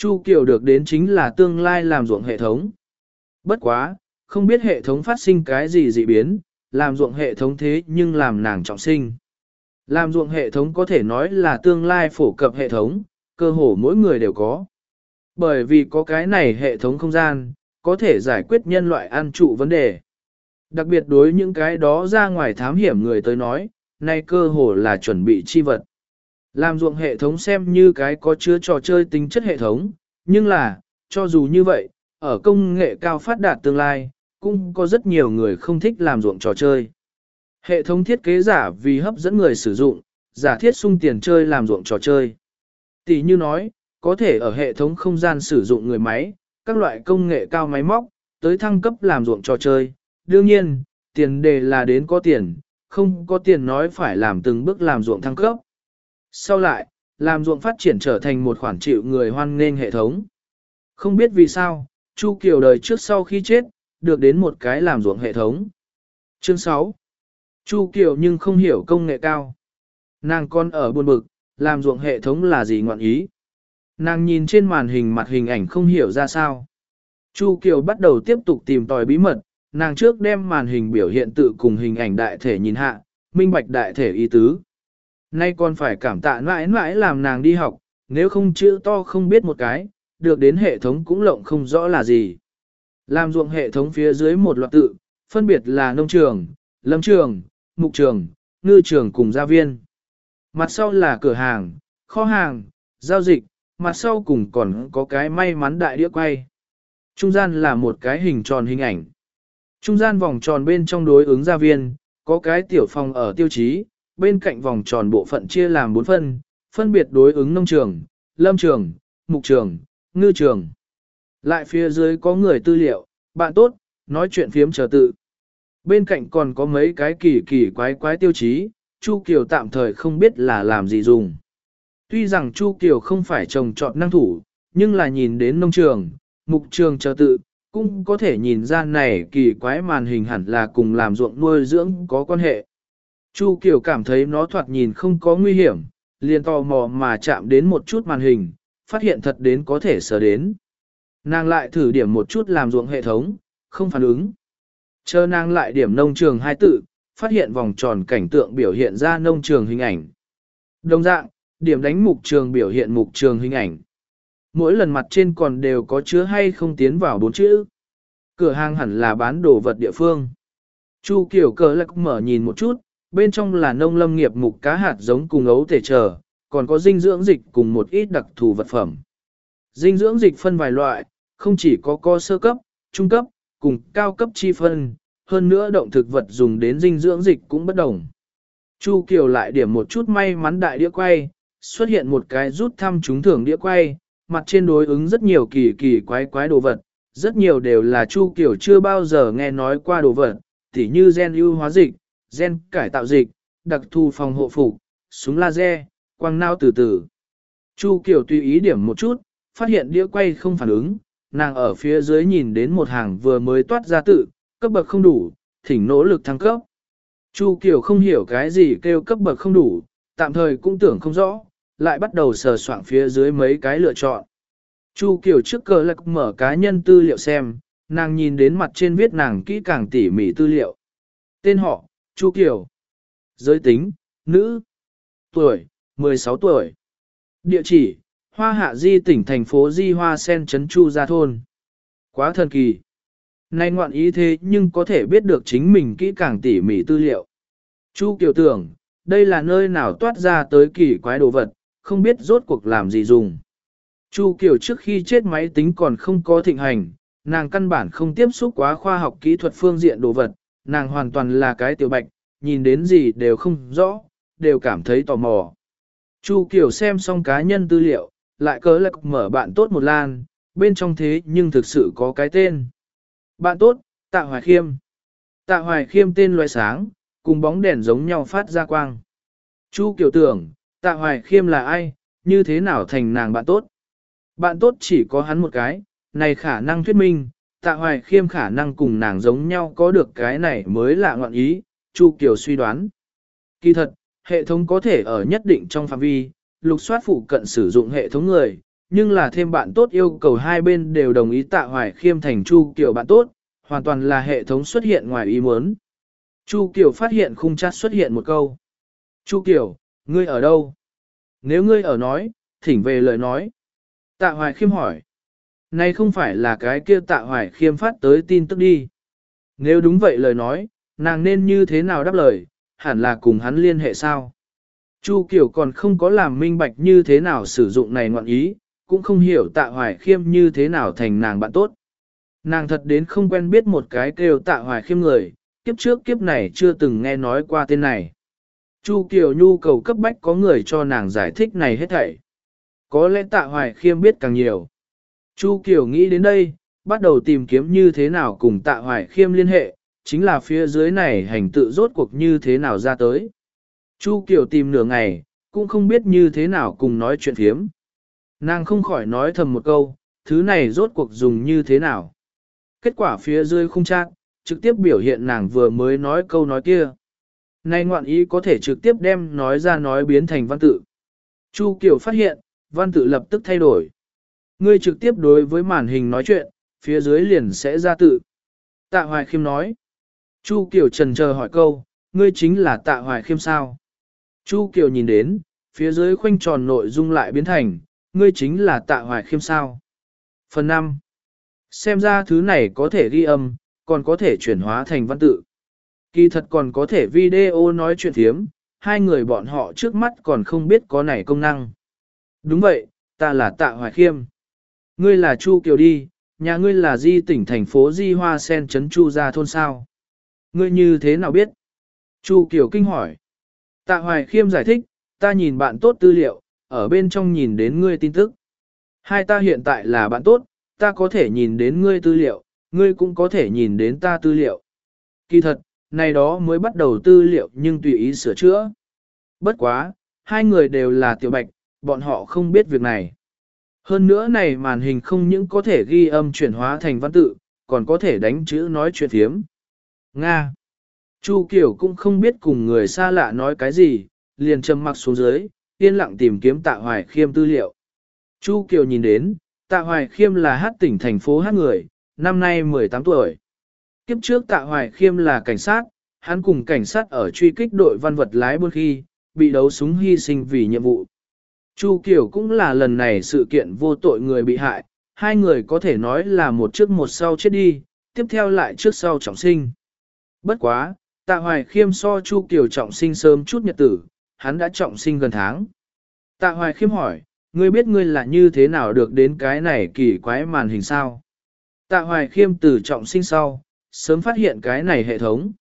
Chu Kiều được đến chính là tương lai làm ruộng hệ thống. Bất quá, không biết hệ thống phát sinh cái gì dị biến, làm ruộng hệ thống thế nhưng làm nàng trọng sinh. Làm ruộng hệ thống có thể nói là tương lai phổ cập hệ thống, cơ hồ mỗi người đều có. Bởi vì có cái này hệ thống không gian, có thể giải quyết nhân loại ăn trụ vấn đề. Đặc biệt đối những cái đó ra ngoài thám hiểm người tới nói, nay cơ hồ là chuẩn bị chi vật. Làm ruộng hệ thống xem như cái có chứa trò chơi tính chất hệ thống, nhưng là, cho dù như vậy, ở công nghệ cao phát đạt tương lai, cũng có rất nhiều người không thích làm ruộng trò chơi. Hệ thống thiết kế giả vì hấp dẫn người sử dụng, giả thiết sung tiền chơi làm ruộng trò chơi. Tỷ như nói, có thể ở hệ thống không gian sử dụng người máy, các loại công nghệ cao máy móc, tới thăng cấp làm ruộng trò chơi. Đương nhiên, tiền đề là đến có tiền, không có tiền nói phải làm từng bước làm ruộng thăng cấp. Sau lại, làm ruộng phát triển trở thành một khoản chịu người hoan nghênh hệ thống. Không biết vì sao, Chu Kiều đời trước sau khi chết, được đến một cái làm ruộng hệ thống. Chương 6 Chu Kiều nhưng không hiểu công nghệ cao. Nàng con ở buồn bực, làm ruộng hệ thống là gì ngọn ý. Nàng nhìn trên màn hình mặt hình ảnh không hiểu ra sao. Chu Kiều bắt đầu tiếp tục tìm tòi bí mật, nàng trước đem màn hình biểu hiện tự cùng hình ảnh đại thể nhìn hạ, minh bạch đại thể ý tứ. Nay còn phải cảm tạ mãi mãi làm nàng đi học, nếu không chữ to không biết một cái, được đến hệ thống cũng lộng không rõ là gì. Làm ruộng hệ thống phía dưới một loạt tự, phân biệt là nông trường, lâm trường, mục trường, ngư trường cùng gia viên. Mặt sau là cửa hàng, kho hàng, giao dịch, mặt sau cùng còn có cái may mắn đại đĩa quay. Trung gian là một cái hình tròn hình ảnh. Trung gian vòng tròn bên trong đối ứng gia viên, có cái tiểu phòng ở tiêu chí, bên cạnh vòng tròn bộ phận chia làm bốn phân, phân biệt đối ứng nông trường, lâm trường, mục trường, ngư trường. Lại phía dưới có người tư liệu, bạn tốt, nói chuyện phiếm chờ tự. Bên cạnh còn có mấy cái kỳ kỳ quái quái tiêu chí, Chu Kiều tạm thời không biết là làm gì dùng. Tuy rằng Chu Kiều không phải trồng trọt năng thủ, nhưng là nhìn đến nông trường, mục trường chờ tự, cũng có thể nhìn ra này kỳ quái màn hình hẳn là cùng làm ruộng nuôi dưỡng có quan hệ. Chu Kiều cảm thấy nó thoạt nhìn không có nguy hiểm, liền tò mò mà chạm đến một chút màn hình, phát hiện thật đến có thể sờ đến. Nàng lại thử điểm một chút làm ruộng hệ thống, không phản ứng. Chờ nàng lại điểm nông trường hai tự, phát hiện vòng tròn cảnh tượng biểu hiện ra nông trường hình ảnh. Đồng dạng, điểm đánh mục trường biểu hiện mục trường hình ảnh. Mỗi lần mặt trên còn đều có chứa hay không tiến vào bốn chữ. Cửa hàng hẳn là bán đồ vật địa phương. Chu kiểu cờ lạc mở nhìn một chút, bên trong là nông lâm nghiệp mục cá hạt giống cùng ấu thể chờ, còn có dinh dưỡng dịch cùng một ít đặc thù vật phẩm. Dinh dưỡng dịch phân vài loại, không chỉ có co sơ cấp, trung cấp, cùng cao cấp chi phân, hơn nữa động thực vật dùng đến dinh dưỡng dịch cũng bất đồng. Chu Kiều lại điểm một chút may mắn đại đĩa quay, xuất hiện một cái rút thăm trúng thưởng đĩa quay, mặt trên đối ứng rất nhiều kỳ kỳ quái quái đồ vật, rất nhiều đều là Chu Kiều chưa bao giờ nghe nói qua đồ vật, tỉ như gen ưu hóa dịch, gen cải tạo dịch, đặc thù phòng hộ phục, súng laser, quang nao từ từ. Chu Kiều tùy ý điểm một chút, phát hiện đĩa quay không phản ứng, nàng ở phía dưới nhìn đến một hàng vừa mới toát ra tự, cấp bậc không đủ, thỉnh nỗ lực thăng cấp. Chu Kiều không hiểu cái gì kêu cấp bậc không đủ, tạm thời cũng tưởng không rõ, lại bắt đầu sờ soạn phía dưới mấy cái lựa chọn. Chu Kiều trước cờ lạc mở cá nhân tư liệu xem, nàng nhìn đến mặt trên viết nàng kỹ càng tỉ mỉ tư liệu. Tên họ, Chu Kiều. Giới tính, nữ. Tuổi, 16 tuổi. Địa chỉ, Hoa Hạ Di tỉnh thành phố Di Hoa Sen Trấn Chu Gia Thôn. Quá thần kỳ. nay ngoạn ý thế nhưng có thể biết được chính mình kỹ càng tỉ mỉ tư liệu. Chu Kiều tưởng, đây là nơi nào toát ra tới kỳ quái đồ vật, không biết rốt cuộc làm gì dùng. Chu Kiều trước khi chết máy tính còn không có thịnh hành, nàng căn bản không tiếp xúc quá khoa học kỹ thuật phương diện đồ vật, nàng hoàn toàn là cái tiểu bạch, nhìn đến gì đều không rõ, đều cảm thấy tò mò. Chu Kiều xem xong cá nhân tư liệu, lại cớ lạc mở bạn tốt một lan, bên trong thế nhưng thực sự có cái tên. Bạn tốt, Tạ Hoài Khiêm. Tạ Hoài Khiêm tên loài sáng, cùng bóng đèn giống nhau phát ra quang. Chu Kiều tưởng, Tạ Hoài Khiêm là ai, như thế nào thành nàng bạn tốt. Bạn tốt chỉ có hắn một cái, này khả năng thuyết minh, Tạ Hoài Khiêm khả năng cùng nàng giống nhau có được cái này mới là ngọn ý, Chu Kiều suy đoán. Kỳ thật, hệ thống có thể ở nhất định trong phạm vi, lục soát phụ cận sử dụng hệ thống người, nhưng là thêm bạn tốt yêu cầu hai bên đều đồng ý tạ hoài khiêm thành Chu Kiều bạn tốt, hoàn toàn là hệ thống xuất hiện ngoài ý muốn. Chu Kiều phát hiện khung chat xuất hiện một câu. Chu Kiều, ngươi ở đâu? Nếu ngươi ở nói, thỉnh về lời nói. Tạ hoài khiêm hỏi. Này không phải là cái kia tạ hoài khiêm phát tới tin tức đi. Nếu đúng vậy lời nói, nàng nên như thế nào đáp lời, hẳn là cùng hắn liên hệ sao? Chu Kiều còn không có làm minh bạch như thế nào sử dụng này ngoạn ý, cũng không hiểu tạ hoài khiêm như thế nào thành nàng bạn tốt. Nàng thật đến không quen biết một cái kêu tạ hoài khiêm người, kiếp trước kiếp này chưa từng nghe nói qua tên này. Chu Kiều nhu cầu cấp bách có người cho nàng giải thích này hết thảy. Có lẽ tạ hoài khiêm biết càng nhiều. Chu Kiều nghĩ đến đây, bắt đầu tìm kiếm như thế nào cùng tạ hoài khiêm liên hệ, chính là phía dưới này hành tự rốt cuộc như thế nào ra tới. Chu Kiều tìm nửa ngày, cũng không biết như thế nào cùng nói chuyện phiếm. Nàng không khỏi nói thầm một câu, thứ này rốt cuộc dùng như thế nào. Kết quả phía dưới không chắc, trực tiếp biểu hiện nàng vừa mới nói câu nói kia. Này ngoạn ý có thể trực tiếp đem nói ra nói biến thành văn tự. Chu Kiều phát hiện, văn tự lập tức thay đổi. Ngươi trực tiếp đối với màn hình nói chuyện, phía dưới liền sẽ ra tự. Tạ Hoài Khiêm nói. Chu Kiều trần chờ hỏi câu, ngươi chính là Tạ Hoài Khiêm sao? Chu Kiều nhìn đến, phía dưới khoanh tròn nội dung lại biến thành, ngươi chính là tạ hoài khiêm sao. Phần 5. Xem ra thứ này có thể ghi âm, còn có thể chuyển hóa thành văn tự. Kỳ thật còn có thể video nói chuyện thiếm, hai người bọn họ trước mắt còn không biết có này công năng. Đúng vậy, ta là tạ hoài khiêm. Ngươi là Chu Kiều đi, nhà ngươi là di tỉnh thành phố di hoa sen trấn Chu gia thôn sao. Ngươi như thế nào biết? Chu Kiều kinh hỏi. Tạ Hoài Khiêm giải thích, ta nhìn bạn tốt tư liệu, ở bên trong nhìn đến ngươi tin tức. Hai ta hiện tại là bạn tốt, ta có thể nhìn đến ngươi tư liệu, ngươi cũng có thể nhìn đến ta tư liệu. Kỳ thật, này đó mới bắt đầu tư liệu nhưng tùy ý sửa chữa. Bất quá, hai người đều là tiểu bạch, bọn họ không biết việc này. Hơn nữa này màn hình không những có thể ghi âm chuyển hóa thành văn tự, còn có thể đánh chữ nói chuyện thiếm. Nga Chu Kiều cũng không biết cùng người xa lạ nói cái gì, liền trầm mặc xuống dưới, yên lặng tìm kiếm tạ hoài khiêm tư liệu. Chu Kiều nhìn đến, tạ hoài khiêm là hát tỉnh thành phố hát người, năm nay 18 tuổi. Kiếp trước tạ hoài khiêm là cảnh sát, hắn cùng cảnh sát ở truy kích đội văn vật lái buôn khi, bị đấu súng hy sinh vì nhiệm vụ. Chu Kiều cũng là lần này sự kiện vô tội người bị hại, hai người có thể nói là một trước một sau chết đi, tiếp theo lại trước sau trọng sinh. Bất quá, Tạ Hoài Khiêm so Chu Kiều trọng sinh sớm chút nhật tử, hắn đã trọng sinh gần tháng. Tạ Hoài Khiêm hỏi, ngươi biết ngươi là như thế nào được đến cái này kỳ quái màn hình sao? Tạ Hoài Khiêm từ trọng sinh sau, sớm phát hiện cái này hệ thống.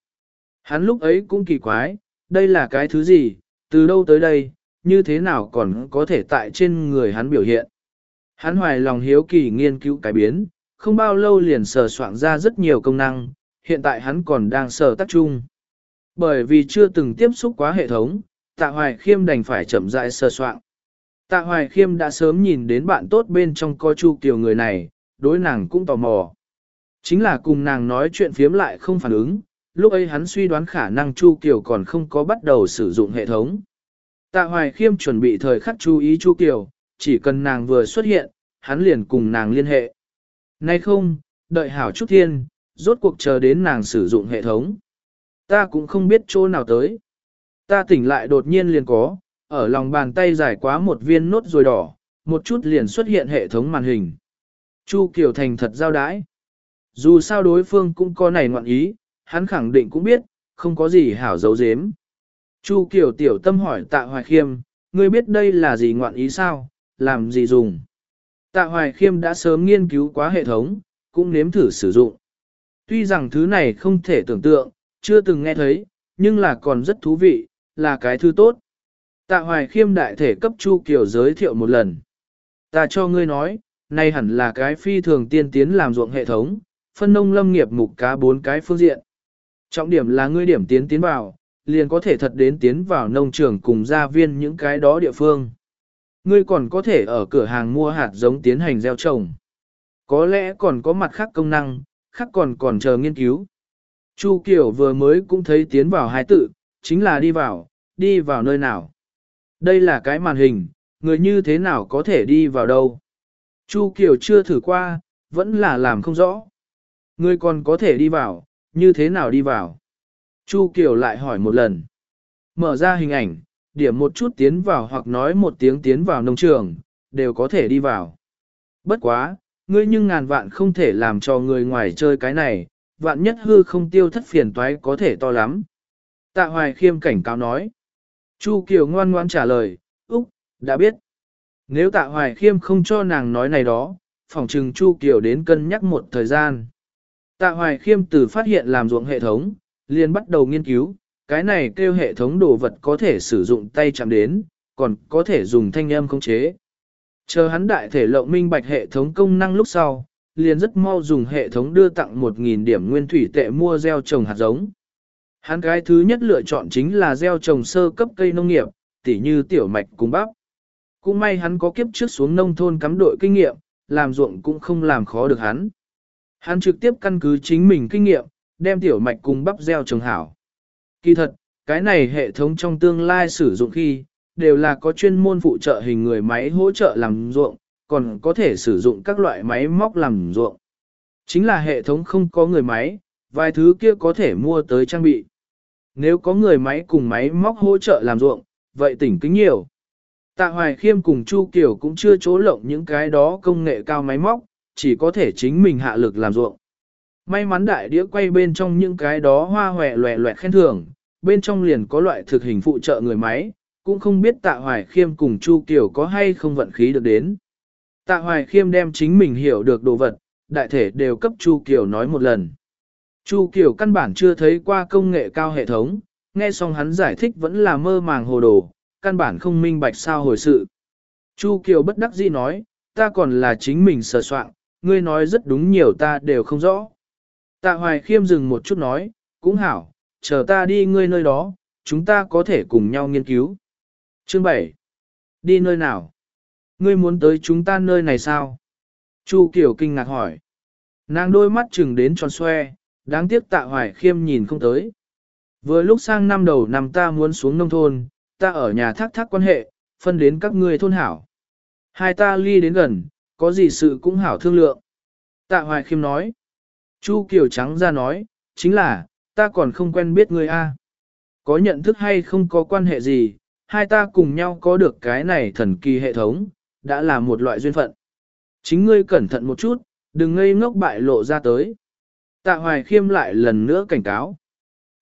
Hắn lúc ấy cũng kỳ quái, đây là cái thứ gì, từ đâu tới đây, như thế nào còn có thể tại trên người hắn biểu hiện. Hắn hoài lòng hiếu kỳ nghiên cứu cái biến, không bao lâu liền sờ soạn ra rất nhiều công năng, hiện tại hắn còn đang sờ tác chung. Bởi vì chưa từng tiếp xúc quá hệ thống, Tạ Hoài Khiêm đành phải chậm rãi sờ soạn. Tạ Hoài Khiêm đã sớm nhìn đến bạn tốt bên trong co Chu tiểu người này, đối nàng cũng tò mò. Chính là cùng nàng nói chuyện phiếm lại không phản ứng, lúc ấy hắn suy đoán khả năng Chu Kiều còn không có bắt đầu sử dụng hệ thống. Tạ Hoài Khiêm chuẩn bị thời khắc chú ý Chu Kiều, chỉ cần nàng vừa xuất hiện, hắn liền cùng nàng liên hệ. Nay không, đợi hảo chút thiên, rốt cuộc chờ đến nàng sử dụng hệ thống. Ta cũng không biết chỗ nào tới. Ta tỉnh lại đột nhiên liền có, ở lòng bàn tay dài quá một viên nốt rồi đỏ, một chút liền xuất hiện hệ thống màn hình. Chu Kiều Thành thật giao đãi. Dù sao đối phương cũng có này ngoạn ý, hắn khẳng định cũng biết, không có gì hảo giấu giếm. Chu Kiều tiểu tâm hỏi tạ hoài khiêm, ngươi biết đây là gì ngoạn ý sao, làm gì dùng. Tạ hoài khiêm đã sớm nghiên cứu quá hệ thống, cũng nếm thử sử dụng. Tuy rằng thứ này không thể tưởng tượng, chưa từng nghe thấy, nhưng là còn rất thú vị, là cái thứ tốt. Tạ hoài khiêm đại thể cấp Chu Kiều giới thiệu một lần. Ta cho ngươi nói, này hẳn là cái phi thường tiên tiến làm ruộng hệ thống, phân nông lâm nghiệp mục cá bốn cái phương diện. Trọng điểm là ngươi điểm tiến tiến vào, liền có thể thật đến tiến vào nông trường cùng gia viên những cái đó địa phương. Ngươi còn có thể ở cửa hàng mua hạt giống tiến hành gieo trồng. Có lẽ còn có mặt khác công năng, khác còn còn chờ nghiên cứu. Chu Kiều vừa mới cũng thấy tiến vào hai tự, chính là đi vào, đi vào nơi nào. Đây là cái màn hình, người như thế nào có thể đi vào đâu. Chu Kiều chưa thử qua, vẫn là làm không rõ. Người còn có thể đi vào, như thế nào đi vào. Chu Kiều lại hỏi một lần. Mở ra hình ảnh, điểm một chút tiến vào hoặc nói một tiếng tiến vào nông trường, đều có thể đi vào. Bất quá, ngươi nhưng ngàn vạn không thể làm cho người ngoài chơi cái này, vạn nhất hư không tiêu thất phiền toái có thể to lắm. Tạ Hoài Khiêm cảnh cáo nói. Chu Kiều ngoan ngoan trả lời, Úc, đã biết. Nếu Tạ Hoài Khiêm không cho nàng nói này đó, phòng trừng Chu Kiều đến cân nhắc một thời gian. Tạ Hoài Khiêm từ phát hiện làm ruộng hệ thống, liền bắt đầu nghiên cứu, cái này kêu hệ thống đồ vật có thể sử dụng tay chạm đến, còn có thể dùng thanh âm khống chế. Chờ hắn đại thể lộng minh bạch hệ thống công năng lúc sau, liền rất mau dùng hệ thống đưa tặng 1.000 điểm nguyên thủy tệ mua gieo trồng hạt giống. Hắn cái thứ nhất lựa chọn chính là gieo trồng sơ cấp cây nông nghiệp, tỉ như tiểu mạch cùng bắp. Cũng may hắn có kiếp trước xuống nông thôn cắm đội kinh nghiệm, làm ruộng cũng không làm khó được hắn. Hắn trực tiếp căn cứ chính mình kinh nghiệm, đem tiểu mạch cùng bắp gieo trồng hảo. Kỳ thật, cái này hệ thống trong tương lai sử dụng khi, đều là có chuyên môn phụ trợ hình người máy hỗ trợ làm ruộng, còn có thể sử dụng các loại máy móc làm ruộng. Chính là hệ thống không có người máy, vài thứ kia có thể mua tới trang bị. Nếu có người máy cùng máy móc hỗ trợ làm ruộng, vậy tỉnh kính nhiều. Tạ Hoài Khiêm cùng Chu Kiều cũng chưa chỗ lộng những cái đó công nghệ cao máy móc, chỉ có thể chính mình hạ lực làm ruộng. May mắn đại đĩa quay bên trong những cái đó hoa hòe loẹ loẹt khen thưởng, bên trong liền có loại thực hình phụ trợ người máy, cũng không biết Tạ Hoài Khiêm cùng Chu Kiều có hay không vận khí được đến. Tạ Hoài Khiêm đem chính mình hiểu được đồ vật, đại thể đều cấp Chu Kiều nói một lần. Chu Kiều căn bản chưa thấy qua công nghệ cao hệ thống, nghe xong hắn giải thích vẫn là mơ màng hồ đồ, căn bản không minh bạch sao hồi sự. Chu Kiều bất đắc dĩ nói, ta còn là chính mình sờ soạn, ngươi nói rất đúng nhiều ta đều không rõ. Tạ Hoài Khiêm dừng một chút nói, cũng hảo, chờ ta đi ngươi nơi đó, chúng ta có thể cùng nhau nghiên cứu. Chương 7. Đi nơi nào? Ngươi muốn tới chúng ta nơi này sao? Chu Kiều kinh ngạc hỏi. Nàng đôi mắt chừng đến tròn xoe, đáng tiếc tạ hoài khiêm nhìn không tới. Vừa lúc sang năm đầu năm ta muốn xuống nông thôn, ta ở nhà thác thác quan hệ, phân đến các ngươi thôn hảo. Hai ta ly đến gần, có gì sự cũng hảo thương lượng. Tạ hoài khiêm nói. Chu Kiều trắng ra nói, chính là, ta còn không quen biết ngươi a. Có nhận thức hay không có quan hệ gì, hai ta cùng nhau có được cái này thần kỳ hệ thống, đã là một loại duyên phận. Chính ngươi cẩn thận một chút, đừng ngây ngốc bại lộ ra tới. Tạ Hoài Khiêm lại lần nữa cảnh cáo.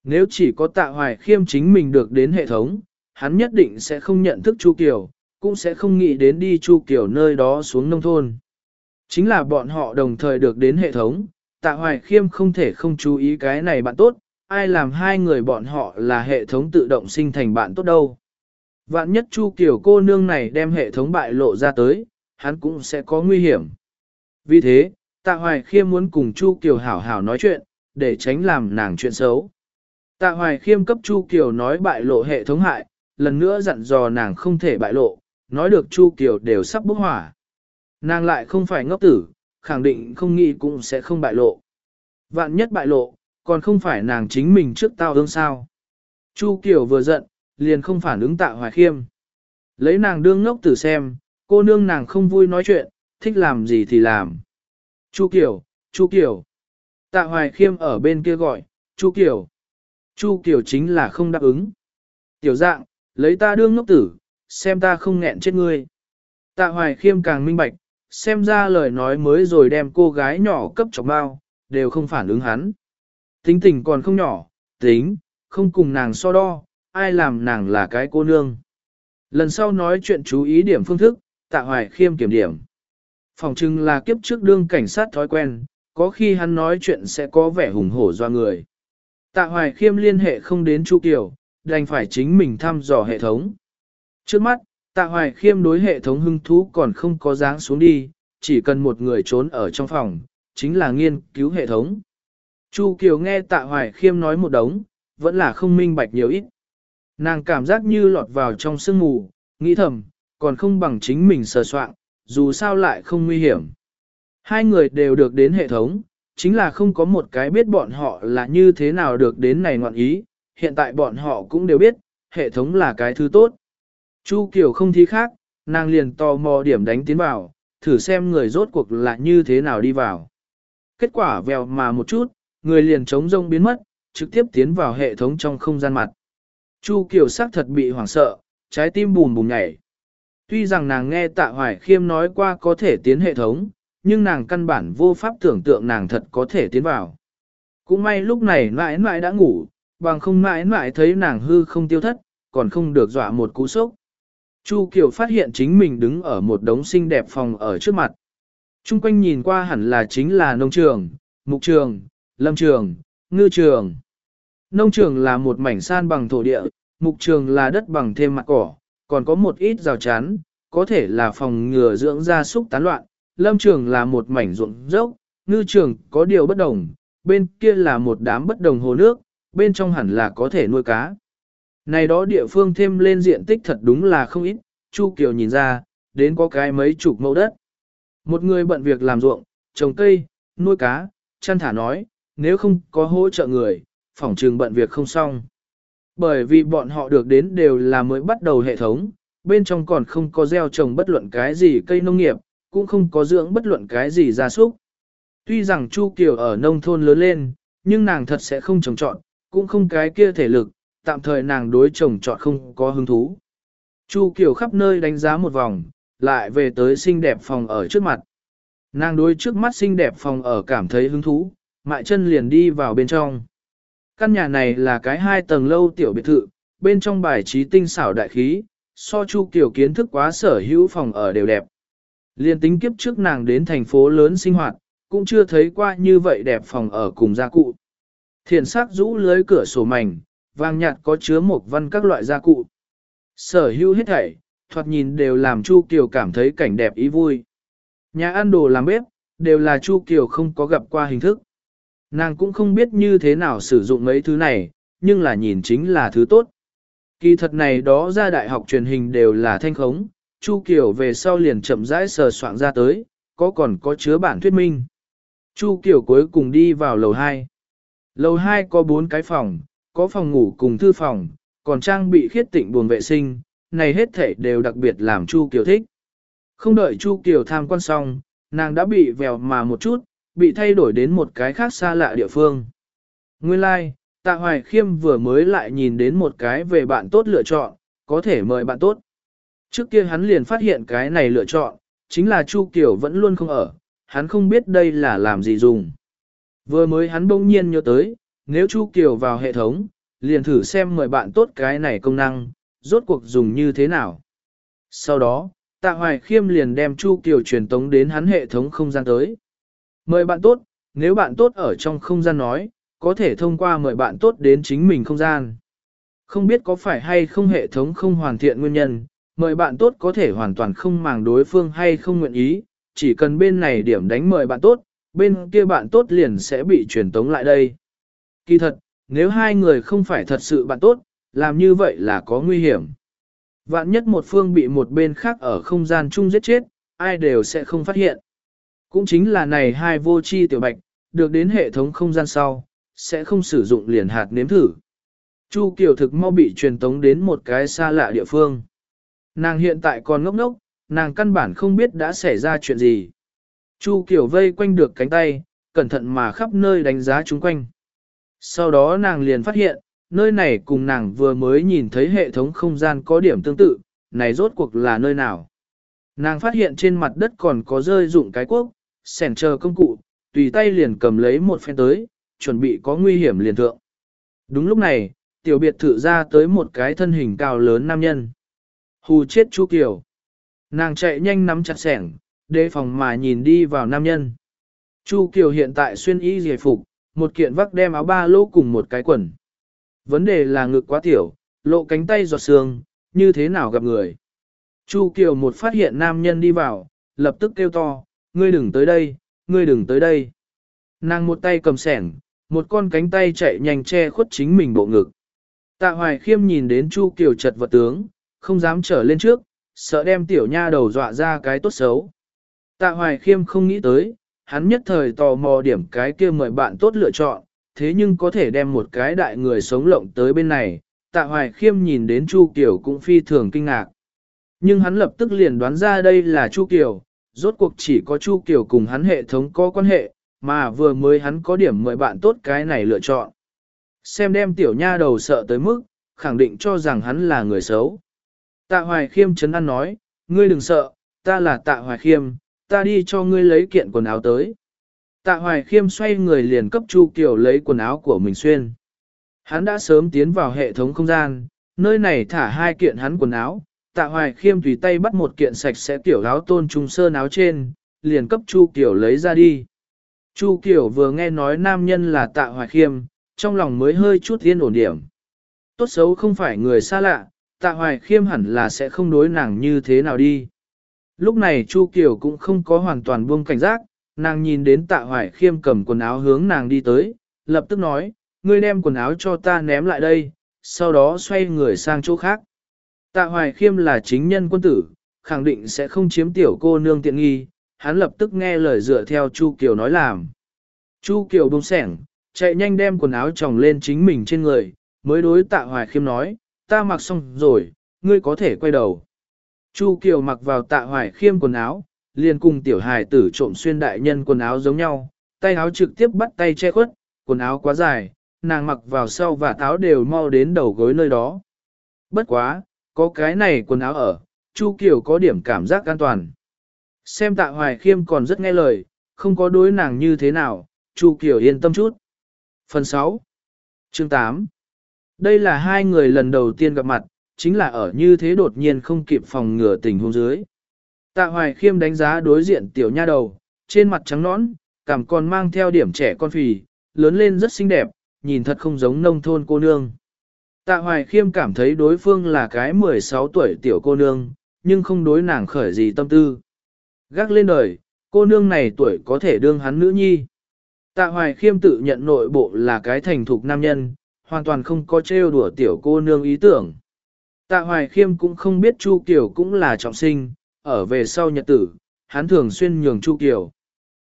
Nếu chỉ có Tạ Hoài Khiêm chính mình được đến hệ thống, hắn nhất định sẽ không nhận thức Chu Kiều, cũng sẽ không nghĩ đến đi Chu Kiều nơi đó xuống nông thôn. Chính là bọn họ đồng thời được đến hệ thống, Tạ Hoài Khiêm không thể không chú ý cái này bạn tốt, ai làm hai người bọn họ là hệ thống tự động sinh thành bạn tốt đâu. Vạn nhất Chu Kiều cô nương này đem hệ thống bại lộ ra tới, hắn cũng sẽ có nguy hiểm. Vì thế, Tạ Hoài Khiêm muốn cùng Chu Kiều hảo hảo nói chuyện, để tránh làm nàng chuyện xấu. Tạ Hoài Khiêm cấp Chu Kiều nói bại lộ hệ thống hại, lần nữa dặn dò nàng không thể bại lộ, nói được Chu Kiều đều sắp bốc hỏa. Nàng lại không phải ngốc tử, khẳng định không nghĩ cũng sẽ không bại lộ. Vạn nhất bại lộ, còn không phải nàng chính mình trước tao ương sao. Chu Kiều vừa giận, liền không phản ứng tạ hoài khiêm. Lấy nàng đương ngốc tử xem, cô nương nàng không vui nói chuyện, thích làm gì thì làm. Chu Kiều, Chu Kiều. Tạ hoài khiêm ở bên kia gọi, Chu Kiều. Chu Kiều chính là không đáp ứng. Tiểu dạng, lấy ta đương ngốc tử, xem ta không nghẹn chết ngươi. Tạ hoài khiêm càng minh bạch, xem ra lời nói mới rồi đem cô gái nhỏ cấp chọc bao, đều không phản ứng hắn. Tính tình còn không nhỏ, tính, không cùng nàng so đo, ai làm nàng là cái cô nương. Lần sau nói chuyện chú ý điểm phương thức, tạ hoài khiêm kiểm điểm. Phòng trưng là kiếp trước đương cảnh sát thói quen, có khi hắn nói chuyện sẽ có vẻ hùng hổ do người. Tạ hoài khiêm liên hệ không đến Chu Kiều, đành phải chính mình thăm dò hệ thống. Trước mắt, tạ hoài khiêm đối hệ thống hưng thú còn không có dáng xuống đi, chỉ cần một người trốn ở trong phòng, chính là nghiên cứu hệ thống. Chu Kiều nghe tạ hoài khiêm nói một đống, vẫn là không minh bạch nhiều ít. Nàng cảm giác như lọt vào trong sương mù, nghĩ thầm, còn không bằng chính mình sờ soạn, dù sao lại không nguy hiểm. Hai người đều được đến hệ thống, chính là không có một cái biết bọn họ là như thế nào được đến này ngoạn ý, hiện tại bọn họ cũng đều biết, hệ thống là cái thứ tốt. Chu Kiều không thí khác, nàng liền tò mò điểm đánh tiến vào, thử xem người rốt cuộc là như thế nào đi vào. Kết quả vèo mà một chút, người liền trống rông biến mất, trực tiếp tiến vào hệ thống trong không gian mặt. Chu Kiều sắc thật bị hoảng sợ, trái tim bùm bùm nhảy. Tuy rằng nàng nghe tạ hoài khiêm nói qua có thể tiến hệ thống, nhưng nàng căn bản vô pháp tưởng tượng nàng thật có thể tiến vào. Cũng may lúc này mãi mãi đã ngủ, bằng không mãi mãi thấy nàng hư không tiêu thất, còn không được dọa một cú sốc. Chu Kiều phát hiện chính mình đứng ở một đống xinh đẹp phòng ở trước mặt. Trung quanh nhìn qua hẳn là chính là nông trường, mục trường, lâm trường, ngư trường. Nông trường là một mảnh san bằng thổ địa, mục trường là đất bằng thêm mặt cỏ, còn có một ít rào chắn, có thể là phòng ngừa dưỡng gia súc tán loạn. Lâm trường là một mảnh ruộng dốc, ngư trường có điều bất đồng, bên kia là một đám bất đồng hồ nước, bên trong hẳn là có thể nuôi cá. Này đó địa phương thêm lên diện tích thật đúng là không ít, Chu Kiều nhìn ra, đến có cái mấy chục mẫu đất. Một người bận việc làm ruộng, trồng cây, nuôi cá, chăn thả nói, nếu không có hỗ trợ người, phỏng trường bận việc không xong. Bởi vì bọn họ được đến đều là mới bắt đầu hệ thống, bên trong còn không có gieo trồng bất luận cái gì cây nông nghiệp, cũng không có dưỡng bất luận cái gì gia súc. Tuy rằng Chu Kiều ở nông thôn lớn lên, nhưng nàng thật sẽ không trồng trọt, cũng không cái kia thể lực, tạm thời nàng đối chồng chọn không có hứng thú. Chu Kiều khắp nơi đánh giá một vòng, lại về tới xinh đẹp phòng ở trước mặt. Nàng đối trước mắt xinh đẹp phòng ở cảm thấy hứng thú, mại chân liền đi vào bên trong. Căn nhà này là cái hai tầng lâu tiểu biệt thự, bên trong bài trí tinh xảo đại khí, so Chu Kiều kiến thức quá sở hữu phòng ở đều đẹp. Liên tính kiếp trước nàng đến thành phố lớn sinh hoạt, cũng chưa thấy qua như vậy đẹp phòng ở cùng gia cụ. Thiền sắc rũ lưới cửa sổ mảnh, vàng nhạt có chứa một văn các loại gia cụ. Sở hữu hết thảy, thoạt nhìn đều làm Chu Kiều cảm thấy cảnh đẹp ý vui. Nhà ăn đồ làm bếp, đều là Chu Kiều không có gặp qua hình thức. Nàng cũng không biết như thế nào sử dụng mấy thứ này, nhưng là nhìn chính là thứ tốt. Kỳ thật này đó ra đại học truyền hình đều là thanh khống, Chu Kiều về sau liền chậm rãi sờ soạn ra tới, có còn có chứa bản thuyết minh. Chu Kiều cuối cùng đi vào lầu 2. Lầu 2 có 4 cái phòng, có phòng ngủ cùng thư phòng, còn trang bị khiết tịnh buồng vệ sinh, này hết thể đều đặc biệt làm Chu Kiều thích. Không đợi Chu Kiều tham quan xong, nàng đã bị vèo mà một chút, bị thay đổi đến một cái khác xa lạ địa phương. Nguyên lai, like, Tạ Hoài Khiêm vừa mới lại nhìn đến một cái về bạn tốt lựa chọn, có thể mời bạn tốt. Trước kia hắn liền phát hiện cái này lựa chọn, chính là Chu Kiều vẫn luôn không ở, hắn không biết đây là làm gì dùng. Vừa mới hắn bỗng nhiên nhớ tới, nếu Chu Kiều vào hệ thống, liền thử xem mời bạn tốt cái này công năng, rốt cuộc dùng như thế nào. Sau đó, Tạ Hoài Khiêm liền đem Chu Kiều truyền tống đến hắn hệ thống không gian tới. Mời bạn tốt, nếu bạn tốt ở trong không gian nói, có thể thông qua mời bạn tốt đến chính mình không gian. Không biết có phải hay không hệ thống không hoàn thiện nguyên nhân, mời bạn tốt có thể hoàn toàn không màng đối phương hay không nguyện ý, chỉ cần bên này điểm đánh mời bạn tốt, bên kia bạn tốt liền sẽ bị truyền tống lại đây. Kỳ thật, nếu hai người không phải thật sự bạn tốt, làm như vậy là có nguy hiểm. Vạn nhất một phương bị một bên khác ở không gian chung giết chết, ai đều sẽ không phát hiện. Cũng chính là này hai vô chi tiểu bạch, được đến hệ thống không gian sau, sẽ không sử dụng liền hạt nếm thử. Chu Kiều thực mau bị truyền tống đến một cái xa lạ địa phương. Nàng hiện tại còn ngốc ngốc, nàng căn bản không biết đã xảy ra chuyện gì. Chu Kiều vây quanh được cánh tay, cẩn thận mà khắp nơi đánh giá chúng quanh. Sau đó nàng liền phát hiện, nơi này cùng nàng vừa mới nhìn thấy hệ thống không gian có điểm tương tự, này rốt cuộc là nơi nào. Nàng phát hiện trên mặt đất còn có rơi dụng cái quốc, sẻn chờ công cụ, tùy tay liền cầm lấy một phen tới, chuẩn bị có nguy hiểm liền thượng. Đúng lúc này, tiểu biệt thự ra tới một cái thân hình cao lớn nam nhân. Hù chết Chu Kiều. Nàng chạy nhanh nắm chặt sẻng, đề phòng mà nhìn đi vào nam nhân. Chu Kiều hiện tại xuyên y giải phục, một kiện vắc đem áo ba lỗ cùng một cái quần. Vấn đề là ngực quá tiểu, lộ cánh tay giọt xương, như thế nào gặp người. Chu Kiều một phát hiện nam nhân đi vào, lập tức kêu to, ngươi đừng tới đây, ngươi đừng tới đây. Nàng một tay cầm sẻng, một con cánh tay chạy nhanh che khuất chính mình bộ ngực. Tạ Hoài Khiêm nhìn đến Chu Kiều chật vật tướng, không dám trở lên trước, sợ đem tiểu nha đầu dọa ra cái tốt xấu. Tạ Hoài Khiêm không nghĩ tới, hắn nhất thời tò mò điểm cái kia mời bạn tốt lựa chọn, thế nhưng có thể đem một cái đại người sống lộng tới bên này, Tạ Hoài Khiêm nhìn đến Chu Kiều cũng phi thường kinh ngạc. Nhưng hắn lập tức liền đoán ra đây là Chu Kiều, rốt cuộc chỉ có Chu Kiều cùng hắn hệ thống có quan hệ, mà vừa mới hắn có điểm mời bạn tốt cái này lựa chọn. Xem đem tiểu nha đầu sợ tới mức, khẳng định cho rằng hắn là người xấu. Tạ Hoài Khiêm chấn an nói, ngươi đừng sợ, ta là Tạ Hoài Khiêm, ta đi cho ngươi lấy kiện quần áo tới. Tạ Hoài Khiêm xoay người liền cấp Chu Kiều lấy quần áo của mình xuyên. Hắn đã sớm tiến vào hệ thống không gian, nơi này thả hai kiện hắn quần áo, Tạ Hoài Khiêm tùy tay bắt một kiện sạch sẽ tiểu áo tôn trung sơn áo trên, liền cấp Chu Kiều lấy ra đi. Chu Kiều vừa nghe nói nam nhân là Tạ Hoài Khiêm, trong lòng mới hơi chút yên ổn điểm. Tốt xấu không phải người xa lạ, Tạ Hoài Khiêm hẳn là sẽ không đối nàng như thế nào đi. Lúc này Chu Kiều cũng không có hoàn toàn buông cảnh giác, nàng nhìn đến Tạ Hoài Khiêm cầm quần áo hướng nàng đi tới, lập tức nói, ngươi đem quần áo cho ta ném lại đây, sau đó xoay người sang chỗ khác. Tạ Hoài Khiêm là chính nhân quân tử, khẳng định sẽ không chiếm tiểu cô nương tiện nghi, hắn lập tức nghe lời dựa theo Chu Kiều nói làm. Chu Kiều bông sẻng, chạy nhanh đem quần áo tròng lên chính mình trên người, mới đối Tạ Hoài Khiêm nói, ta mặc xong rồi, ngươi có thể quay đầu. Chu Kiều mặc vào Tạ Hoài Khiêm quần áo, liền cùng tiểu hài tử trộm xuyên đại nhân quần áo giống nhau, tay áo trực tiếp bắt tay che khuất, quần áo quá dài, nàng mặc vào sau và áo đều mau đến đầu gối nơi đó. Bất quá, có cái này quần áo ở, Chu Kiều có điểm cảm giác an toàn. Xem tạ hoài khiêm còn rất nghe lời, không có đối nàng như thế nào, Chu Kiều yên tâm chút. Phần 6 Chương 8 Đây là hai người lần đầu tiên gặp mặt, chính là ở như thế đột nhiên không kịp phòng ngừa tình huống dưới. Tạ hoài khiêm đánh giá đối diện tiểu nha đầu, trên mặt trắng nõn, cảm còn mang theo điểm trẻ con phì, lớn lên rất xinh đẹp, nhìn thật không giống nông thôn cô nương. Tạ Hoài Khiêm cảm thấy đối phương là cái 16 tuổi tiểu cô nương, nhưng không đối nàng khởi gì tâm tư. Gác lên đời, cô nương này tuổi có thể đương hắn nữ nhi. Tạ Hoài Khiêm tự nhận nội bộ là cái thành thục nam nhân, hoàn toàn không có trêu đùa tiểu cô nương ý tưởng. Tạ Hoài Khiêm cũng không biết Chu Kiều cũng là trọng sinh, ở về sau nhật tử, hắn thường xuyên nhường Chu Kiều.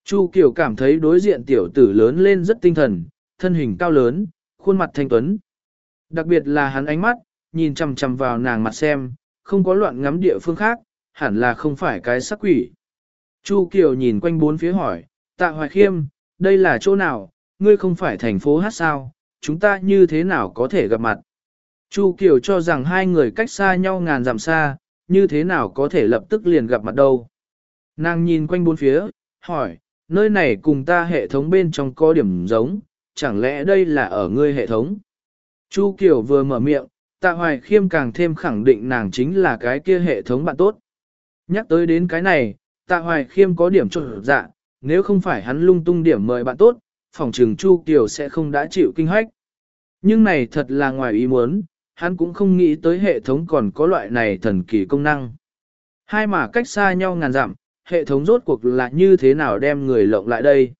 Chu Kiều cảm thấy đối diện tiểu tử lớn lên rất tinh thần, thân hình cao lớn, khuôn mặt thanh tuấn. Đặc biệt là hắn ánh mắt, nhìn chằm chằm vào nàng mặt xem, không có loạn ngắm địa phương khác, hẳn là không phải cái sắc quỷ. Chu Kiều nhìn quanh bốn phía hỏi, tạ hoài khiêm, đây là chỗ nào, ngươi không phải thành phố hát sao, chúng ta như thế nào có thể gặp mặt. Chu Kiều cho rằng hai người cách xa nhau ngàn dặm xa, như thế nào có thể lập tức liền gặp mặt đâu. Nàng nhìn quanh bốn phía, hỏi, nơi này cùng ta hệ thống bên trong có điểm giống, chẳng lẽ đây là ở ngươi hệ thống? Chu Kiều vừa mở miệng, tạ hoài khiêm càng thêm khẳng định nàng chính là cái kia hệ thống bạn tốt. Nhắc tới đến cái này, tạ hoài khiêm có điểm trộn dạ, nếu không phải hắn lung tung điểm mời bạn tốt, phòng trường Chu Kiều sẽ không đã chịu kinh hoách. Nhưng này thật là ngoài ý muốn, hắn cũng không nghĩ tới hệ thống còn có loại này thần kỳ công năng. Hai mà cách xa nhau ngàn dặm, hệ thống rốt cuộc là như thế nào đem người lộng lại đây.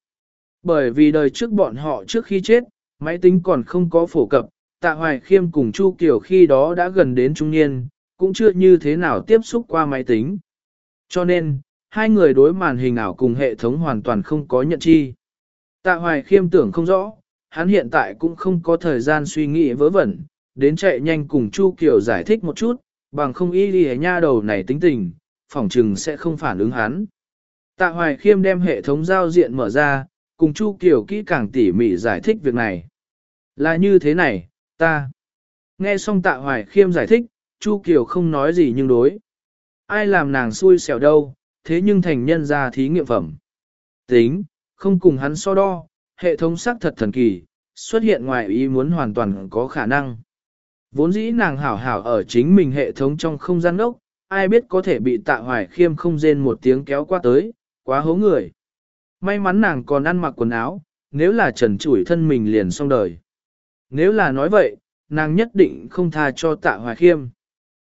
Bởi vì đời trước bọn họ trước khi chết, máy tính còn không có phổ cập, tạ hoài khiêm cùng Chu Kiều khi đó đã gần đến trung niên, cũng chưa như thế nào tiếp xúc qua máy tính. Cho nên, hai người đối màn hình ảo cùng hệ thống hoàn toàn không có nhận chi. Tạ hoài khiêm tưởng không rõ, hắn hiện tại cũng không có thời gian suy nghĩ vớ vẩn, đến chạy nhanh cùng Chu Kiều giải thích một chút, bằng không y đi nha đầu này tính tình, phỏng chừng sẽ không phản ứng hắn. Tạ hoài khiêm đem hệ thống giao diện mở ra, cùng Chu Kiều kỹ càng tỉ mỉ giải thích việc này. Là như thế này, ta. Nghe xong tạ hoài khiêm giải thích, Chu Kiều không nói gì nhưng đối. Ai làm nàng xui xẻo đâu, thế nhưng thành nhân ra thí nghiệm phẩm. Tính, không cùng hắn so đo, hệ thống sắc thật thần kỳ, xuất hiện ngoài ý muốn hoàn toàn có khả năng. Vốn dĩ nàng hảo hảo ở chính mình hệ thống trong không gian ốc, ai biết có thể bị tạ hoài khiêm không rên một tiếng kéo qua tới, quá hố người. May mắn nàng còn ăn mặc quần áo, nếu là trần chủi thân mình liền xong đời. Nếu là nói vậy, nàng nhất định không tha cho tạ hoài khiêm.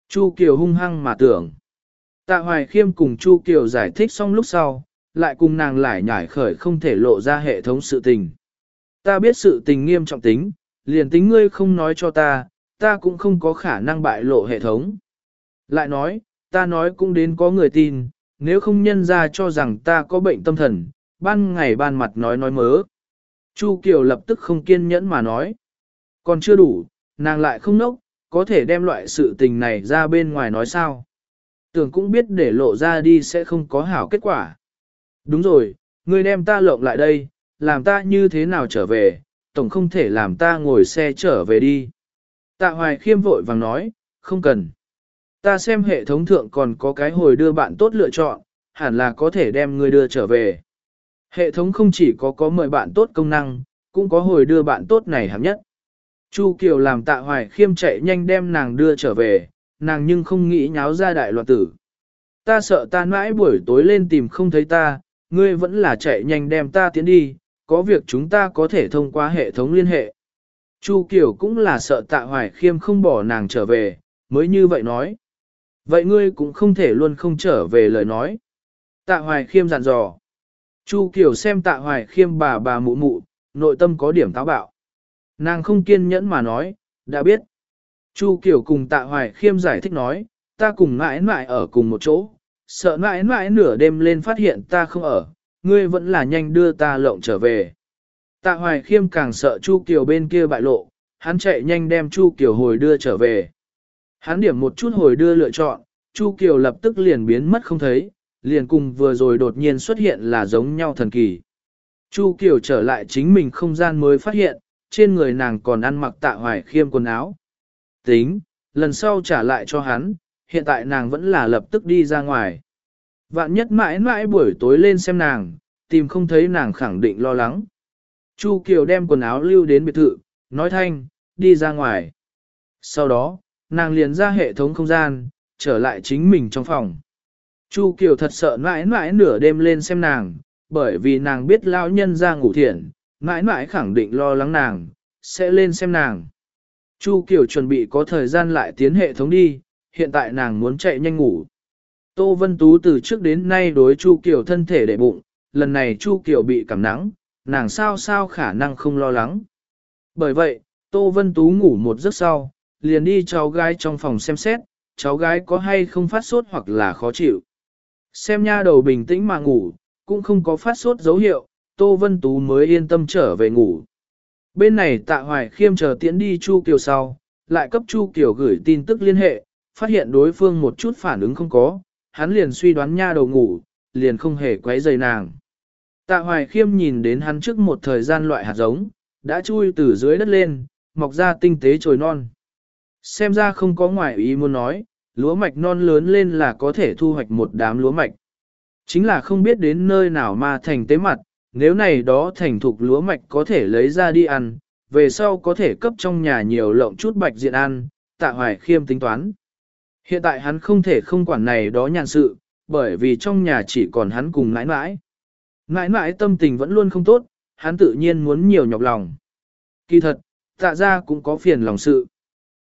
Chu Kiều hung hăng mà tưởng. Tạ hoài khiêm cùng Chu Kiều giải thích xong lúc sau, lại cùng nàng lại nhảy khởi không thể lộ ra hệ thống sự tình. Ta biết sự tình nghiêm trọng tính, liền tính ngươi không nói cho ta, ta cũng không có khả năng bại lộ hệ thống. Lại nói, ta nói cũng đến có người tin, nếu không nhân ra cho rằng ta có bệnh tâm thần, ban ngày ban mặt nói nói mớ. Chu Kiều lập tức không kiên nhẫn mà nói. Còn chưa đủ, nàng lại không nốc, có thể đem loại sự tình này ra bên ngoài nói sao. Tưởng cũng biết để lộ ra đi sẽ không có hảo kết quả. Đúng rồi, ngươi đem ta lộng lại đây, làm ta như thế nào trở về, tổng không thể làm ta ngồi xe trở về đi. Tạ hoài khiêm vội vàng nói, không cần. Ta xem hệ thống thượng còn có cái hồi đưa bạn tốt lựa chọn, hẳn là có thể đem ngươi đưa trở về. Hệ thống không chỉ có có mời bạn tốt công năng, cũng có hồi đưa bạn tốt này hẳn nhất. Chu Kiều làm tạ hoài khiêm chạy nhanh đem nàng đưa trở về, nàng nhưng không nghĩ nháo ra đại loạn tử. Ta sợ ta mãi buổi tối lên tìm không thấy ta, ngươi vẫn là chạy nhanh đem ta tiến đi, có việc chúng ta có thể thông qua hệ thống liên hệ. Chu Kiều cũng là sợ tạ hoài khiêm không bỏ nàng trở về, mới như vậy nói. Vậy ngươi cũng không thể luôn không trở về lời nói. Tạ hoài khiêm dặn dò. Chu Kiều xem tạ hoài khiêm bà bà mụ mụ, nội tâm có điểm táo bạo. Nàng không kiên nhẫn mà nói, đã biết. Chu Kiều cùng tạ hoài khiêm giải thích nói, ta cùng mãi mãi ở cùng một chỗ, sợ mãi mãi nửa đêm lên phát hiện ta không ở, ngươi vẫn là nhanh đưa ta lộng trở về. Tạ hoài khiêm càng sợ Chu Kiều bên kia bại lộ, hắn chạy nhanh đem Chu Kiều hồi đưa trở về. Hắn điểm một chút hồi đưa lựa chọn, Chu Kiều lập tức liền biến mất không thấy, liền cùng vừa rồi đột nhiên xuất hiện là giống nhau thần kỳ. Chu Kiều trở lại chính mình không gian mới phát hiện, trên người nàng còn ăn mặc tạ hoài khiêm quần áo. Tính, lần sau trả lại cho hắn, hiện tại nàng vẫn là lập tức đi ra ngoài. Vạn nhất mãi mãi buổi tối lên xem nàng, tìm không thấy nàng khẳng định lo lắng. Chu Kiều đem quần áo lưu đến biệt thự, nói thanh, đi ra ngoài. Sau đó, nàng liền ra hệ thống không gian, trở lại chính mình trong phòng. Chu Kiều thật sợ mãi mãi nửa đêm lên xem nàng, bởi vì nàng biết lao nhân ra ngủ thiện, mãi mãi khẳng định lo lắng nàng, sẽ lên xem nàng. Chu Kiều chuẩn bị có thời gian lại tiến hệ thống đi, hiện tại nàng muốn chạy nhanh ngủ. Tô Vân Tú từ trước đến nay đối Chu Kiều thân thể để bụng, lần này Chu Kiều bị cảm nắng, nàng sao sao khả năng không lo lắng. Bởi vậy, Tô Vân Tú ngủ một giấc sau, liền đi cháu gái trong phòng xem xét, cháu gái có hay không phát sốt hoặc là khó chịu. Xem nha đầu bình tĩnh mà ngủ, cũng không có phát sốt dấu hiệu, Tô Vân Tú mới yên tâm trở về ngủ. Bên này tạ hoài khiêm chờ tiễn đi Chu Kiều sau, lại cấp Chu Kiều gửi tin tức liên hệ, phát hiện đối phương một chút phản ứng không có, hắn liền suy đoán nha đầu ngủ, liền không hề quấy rầy nàng. Tạ hoài khiêm nhìn đến hắn trước một thời gian loại hạt giống, đã chui từ dưới đất lên, mọc ra tinh tế trồi non. Xem ra không có ngoại ý muốn nói, lúa mạch non lớn lên là có thể thu hoạch một đám lúa mạch. Chính là không biết đến nơi nào mà thành tế mặt, nếu này đó thành thục lúa mạch có thể lấy ra đi ăn, về sau có thể cấp trong nhà nhiều lộng chút bạch diện ăn, tạ hoài khiêm tính toán. Hiện tại hắn không thể không quản này đó nhàn sự, bởi vì trong nhà chỉ còn hắn cùng nãi nãi. Mãi mãi tâm tình vẫn luôn không tốt, hắn tự nhiên muốn nhiều nhọc lòng. Kỳ thật, tạ ra cũng có phiền lòng sự.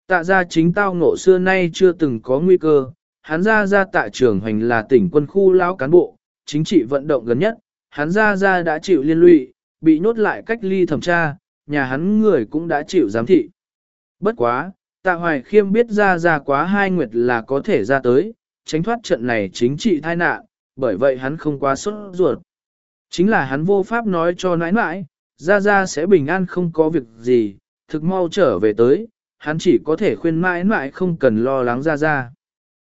Tạ ra chính tao ngộ xưa nay chưa từng có nguy cơ, hắn ra ra tạ trưởng hành là tỉnh quân khu lão cán bộ, chính trị vận động gần nhất, hắn ra ra đã chịu liên lụy, bị nhốt lại cách ly thẩm tra, nhà hắn người cũng đã chịu giám thị. Bất quá, tạ hoài khiêm biết ra ra quá hai nguyệt là có thể ra tới, tránh thoát trận này chính trị tai nạn, bởi vậy hắn không quá sốt ruột. Chính là hắn vô pháp nói cho nãi nãi, ra ra sẽ bình an không có việc gì, thực mau trở về tới, hắn chỉ có thể khuyên mãi mãi không cần lo lắng ra ra.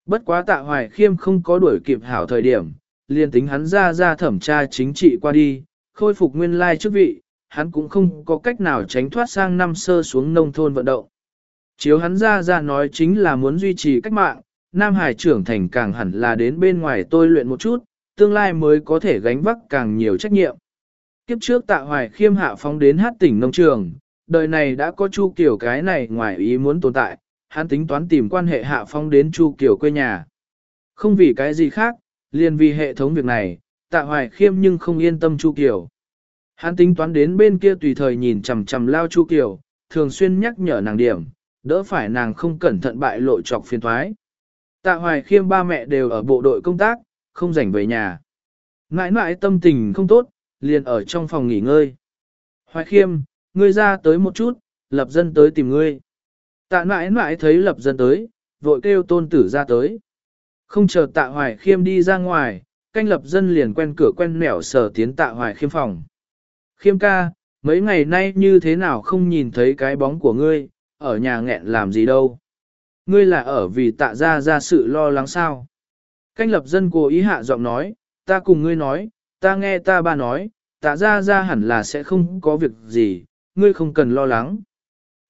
Bất quá tạ hoài khiêm không có đuổi kịp hảo thời điểm, liền tính hắn ra ra thẩm tra chính trị qua đi, khôi phục nguyên lai chức vị, hắn cũng không có cách nào tránh thoát sang năm sơ xuống nông thôn vận động. Chiếu hắn ra ra nói chính là muốn duy trì cách mạng, Nam Hải trưởng thành càng hẳn là đến bên ngoài tôi luyện một chút, tương lai mới có thể gánh vác càng nhiều trách nhiệm. Kiếp trước tạ hoài khiêm hạ phóng đến hát tỉnh nông trường, đời này đã có Chu Kiều cái này ngoài ý muốn tồn tại, hắn tính toán tìm quan hệ hạ phóng đến Chu Kiều quê nhà. Không vì cái gì khác, liền vì hệ thống việc này, tạ hoài khiêm nhưng không yên tâm Chu Kiều. Hắn tính toán đến bên kia tùy thời nhìn chằm chằm lao Chu Kiều, thường xuyên nhắc nhở nàng điểm, đỡ phải nàng không cẩn thận bại lộ trọc phiền thoái. Tạ hoài khiêm ba mẹ đều ở bộ đội công tác, không rảnh về nhà. Ngãi ngãi tâm tình không tốt, liền ở trong phòng nghỉ ngơi. Hoài khiêm, ngươi ra tới một chút, lập dân tới tìm ngươi. Tạ ngãi ngãi thấy lập dân tới, vội kêu tôn tử ra tới. Không chờ tạ hoài khiêm đi ra ngoài, canh lập dân liền quen cửa quen nẻo sở tiến tạ hoài khiêm phòng. Khiêm ca, mấy ngày nay như thế nào không nhìn thấy cái bóng của ngươi, ở nhà nghẹn làm gì đâu. Ngươi là ở vì tạ ra ra sự lo lắng sao. Canh lập dân cố ý hạ giọng nói, ta cùng ngươi nói, ta nghe ta ba nói, tạ ra ra hẳn là sẽ không có việc gì, ngươi không cần lo lắng.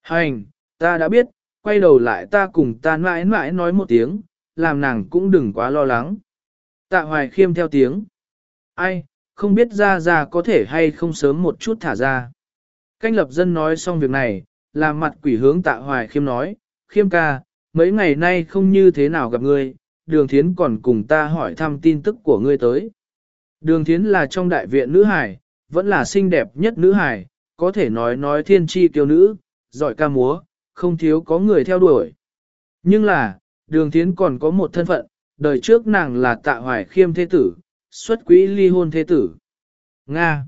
Hành, ta đã biết, quay đầu lại ta cùng ta mãi mãi nói một tiếng, làm nàng cũng đừng quá lo lắng. Tạ hoài khiêm theo tiếng. Ai, không biết ra ra có thể hay không sớm một chút thả ra. Canh lập dân nói xong việc này, làm mặt quỷ hướng tạ hoài khiêm nói, khiêm ca, mấy ngày nay không như thế nào gặp ngươi, đường thiến còn cùng ta hỏi thăm tin tức của ngươi tới. Đường thiến là trong đại viện nữ hải, vẫn là xinh đẹp nhất nữ hải, có thể nói nói thiên tri kiêu nữ, giỏi ca múa, không thiếu có người theo đuổi. Nhưng là, đường thiến còn có một thân phận, đời trước nàng là tạ hoài khiêm thế tử, xuất quỹ ly hôn thế tử. Nga.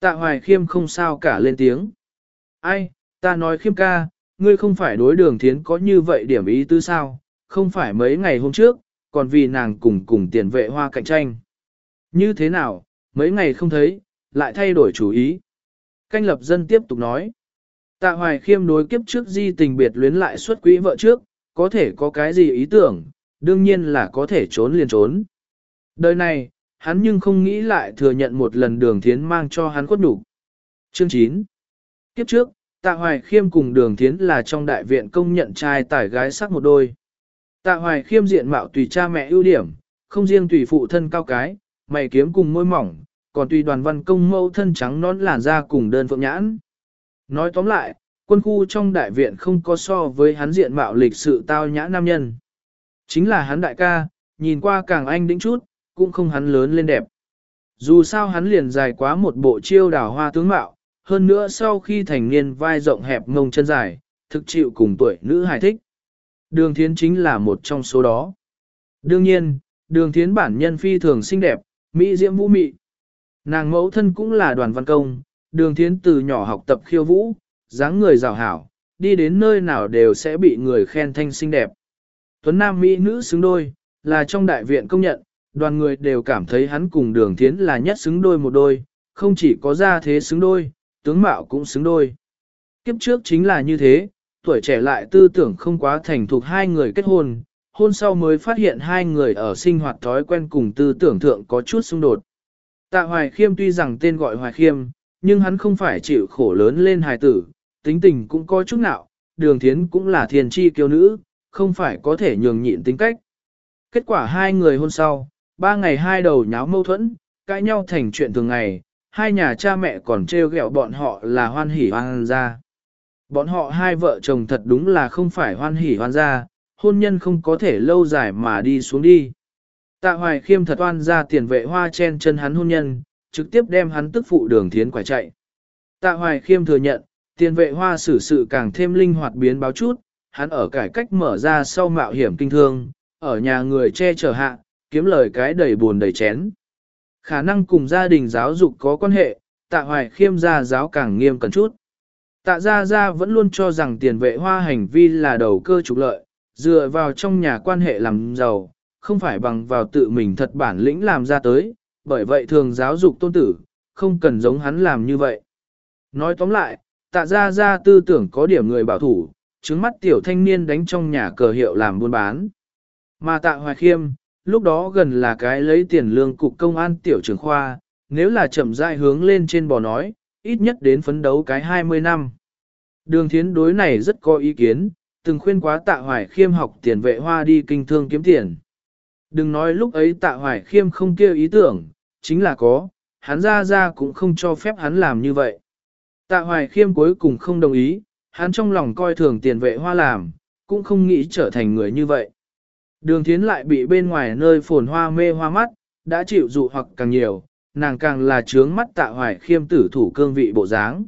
Tạ hoài khiêm không sao cả lên tiếng. Ai, ta nói khiêm ca, ngươi không phải đối đường thiến có như vậy điểm ý tư sao, không phải mấy ngày hôm trước, còn vì nàng cùng cùng tiền vệ hoa cạnh tranh. Như thế nào, mấy ngày không thấy, lại thay đổi chủ ý. Canh lập dân tiếp tục nói. Tạ hoài khiêm đối kiếp trước di tình biệt luyến lại xuất quỹ vợ trước, có thể có cái gì ý tưởng, đương nhiên là có thể trốn liền trốn. Đời này, hắn nhưng không nghĩ lại thừa nhận một lần đường thiến mang cho hắn khuất đủ. Chương 9 Kiếp trước, Tạ Hoài Khiêm cùng đường thiến là trong đại viện công nhận trai tải gái sắc một đôi. Tạ Hoài Khiêm diện mạo tùy cha mẹ ưu điểm, không riêng tùy phụ thân cao cái, mày kiếm cùng môi mỏng, còn tùy đoàn văn công mẫu thân trắng nón làn da cùng đơn phượng nhãn. Nói tóm lại, quân khu trong đại viện không có so với hắn diện mạo lịch sự tao nhã nam nhân. Chính là hắn đại ca, nhìn qua càng anh đĩnh chút, cũng không hắn lớn lên đẹp. Dù sao hắn liền dài quá một bộ chiêu đào hoa tướng mạo, hơn nữa sau khi thành niên vai rộng hẹp ngông chân dài, thực chịu cùng tuổi nữ hài thích. Đường thiến chính là một trong số đó. Đương nhiên, đường thiến bản nhân phi thường xinh đẹp, mỹ diễm vũ mị. Nàng mẫu thân cũng là đoàn văn công, đường thiến từ nhỏ học tập khiêu vũ, dáng người rào hảo, đi đến nơi nào đều sẽ bị người khen thanh xinh đẹp. Tuấn Nam Mỹ nữ xứng đôi, là trong đại viện công nhận, đoàn người đều cảm thấy hắn cùng đường thiến là nhất xứng đôi một đôi, không chỉ có ra thế xứng đôi, tướng mạo cũng xứng đôi. Kiếp trước chính là như thế, tuổi trẻ lại tư tưởng không quá thành thục hai người kết hôn, hôn sau mới phát hiện hai người ở sinh hoạt thói quen cùng tư tưởng thượng có chút xung đột. Tạ Hoài Khiêm tuy rằng tên gọi Hoài Khiêm, nhưng hắn không phải chịu khổ lớn lên hài tử, tính tình cũng có chút nào, đường thiến cũng là thiền chi kiêu nữ, không phải có thể nhường nhịn tính cách. Kết quả hai người hôn sau, ba ngày hai đầu nháo mâu thuẫn, cãi nhau thành chuyện thường ngày, hai nhà cha mẹ còn trêu ghẹo bọn họ là hoan hỉ hoan ra. Bọn họ hai vợ chồng thật đúng là không phải hoan hỉ hoan gia, hôn nhân không có thể lâu dài mà đi xuống đi. Tạ hoài khiêm thật oan ra tiền vệ hoa chen chân hắn hôn nhân, trực tiếp đem hắn tức phụ đường thiến quả chạy. Tạ hoài khiêm thừa nhận, tiền vệ hoa xử sự càng thêm linh hoạt biến báo chút, hắn ở cải cách mở ra sau mạo hiểm kinh thương, ở nhà người che chở hạ, kiếm lời cái đầy buồn đầy chén. Khả năng cùng gia đình giáo dục có quan hệ, tạ hoài khiêm gia giáo càng nghiêm cẩn chút. Tạ gia gia vẫn luôn cho rằng tiền vệ hoa hành vi là đầu cơ trục lợi, dựa vào trong nhà quan hệ làm giàu, không phải bằng vào tự mình thật bản lĩnh làm ra tới, bởi vậy thường giáo dục tôn tử, không cần giống hắn làm như vậy. Nói tóm lại, tạ gia gia tư tưởng có điểm người bảo thủ, trứng mắt tiểu thanh niên đánh trong nhà cờ hiệu làm buôn bán. Mà tạ hoài khiêm, lúc đó gần là cái lấy tiền lương cục công an tiểu trưởng khoa, nếu là chậm rãi hướng lên trên bò nói, ít nhất đến phấn đấu cái 20 năm. Đường thiến đối này rất có ý kiến, từng khuyên quá tạ hoài khiêm học tiền vệ hoa đi kinh thương kiếm tiền. Đừng nói lúc ấy tạ hoài khiêm không kêu ý tưởng, chính là có, hắn ra ra cũng không cho phép hắn làm như vậy. Tạ Hoài Khiêm cuối cùng không đồng ý, hắn trong lòng coi thường tiền vệ hoa làm, cũng không nghĩ trở thành người như vậy. Đường thiến lại bị bên ngoài nơi phồn hoa mê hoa mắt, đã chịu dụ hoặc càng nhiều, nàng càng là trướng mắt tạ hoài khiêm tử thủ cương vị bộ dáng.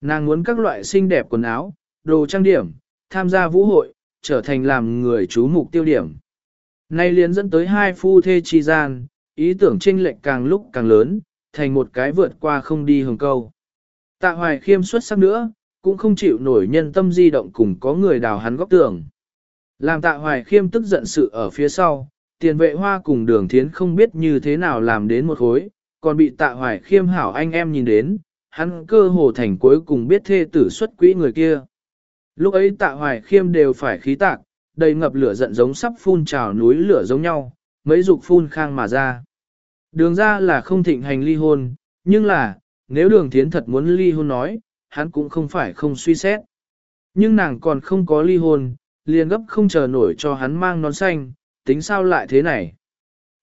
Nàng muốn các loại xinh đẹp quần áo, đồ trang điểm, tham gia vũ hội, trở thành làm người chú mục tiêu điểm. Nay liền dẫn tới hai phu thê chi gian, ý tưởng chênh lệch càng lúc càng lớn, thành một cái vượt qua không đi hồng câu. Tạ hoài khiêm xuất sắc nữa, cũng không chịu nổi nhân tâm di động cùng có người đào hắn góc tường. Làm tạ hoài khiêm tức giận sự ở phía sau, tiền vệ hoa cùng đường thiến không biết như thế nào làm đến một khối, còn bị tạ hoài khiêm hảo anh em nhìn đến, hắn cơ hồ thành cuối cùng biết thê tử xuất quỹ người kia. Lúc ấy tạ hoài khiêm đều phải khí tạc, đầy ngập lửa giận giống sắp phun trào núi lửa giống nhau, mấy dục phun khang mà ra. Đường ra là không thịnh hành ly hôn, nhưng là, nếu đường thiến thật muốn ly hôn nói, hắn cũng không phải không suy xét. Nhưng nàng còn không có ly hôn, liền gấp không chờ nổi cho hắn mang nón xanh, tính sao lại thế này.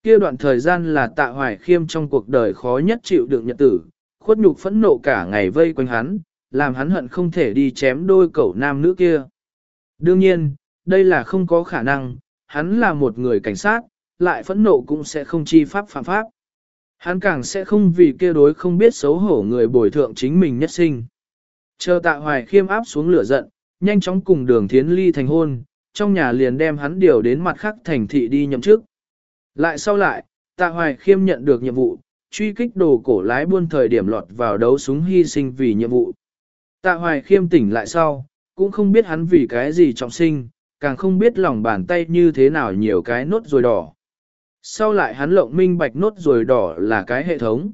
Kia đoạn thời gian là tạ hoài khiêm trong cuộc đời khó nhất chịu đựng nhật tử, khuất nhục phẫn nộ cả ngày vây quanh hắn, làm hắn hận không thể đi chém đôi cậu nam nữ kia. Đương nhiên, đây là không có khả năng, hắn là một người cảnh sát, lại phẫn nộ cũng sẽ không chi pháp phạm pháp. Hắn càng sẽ không vì kia đối không biết xấu hổ người bồi thượng chính mình nhất sinh. Chờ tạ hoài khiêm áp xuống lửa giận, nhanh chóng cùng đường thiến ly thành hôn, trong nhà liền đem hắn điều đến mặt khác thành thị đi nhậm chức. Lại sau lại, tạ hoài khiêm nhận được nhiệm vụ, truy kích đồ cổ lái buôn thời điểm lọt vào đấu súng hy sinh vì nhiệm vụ. Tạ hoài khiêm tỉnh lại sau, cũng không biết hắn vì cái gì trọng sinh, càng không biết lòng bàn tay như thế nào nhiều cái nốt rồi đỏ. Sau lại hắn lộng minh bạch nốt rồi đỏ là cái hệ thống.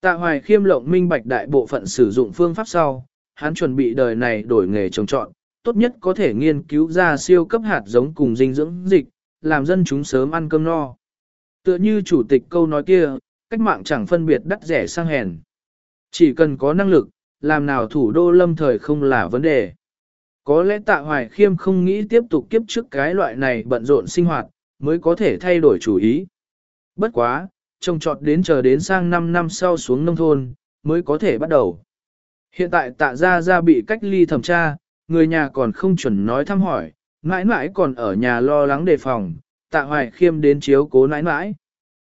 Tạ hoài khiêm lộng minh bạch đại bộ phận sử dụng phương pháp sau, hắn chuẩn bị đời này đổi nghề trồng trọt, tốt nhất có thể nghiên cứu ra siêu cấp hạt giống cùng dinh dưỡng dịch, làm dân chúng sớm ăn cơm no. Tựa như chủ tịch câu nói kia, cách mạng chẳng phân biệt đắt rẻ sang hèn. Chỉ cần có năng lực, làm nào thủ đô lâm thời không là vấn đề. Có lẽ tạ hoài khiêm không nghĩ tiếp tục kiếp trước cái loại này bận rộn sinh hoạt, mới có thể thay đổi chủ ý. Bất quá, trông trọt đến chờ đến sang 5 năm sau xuống nông thôn, mới có thể bắt đầu. Hiện tại tạ gia gia bị cách ly thẩm tra, người nhà còn không chuẩn nói thăm hỏi, mãi mãi còn ở nhà lo lắng đề phòng, tạ hoài khiêm đến chiếu cố nãi nãi.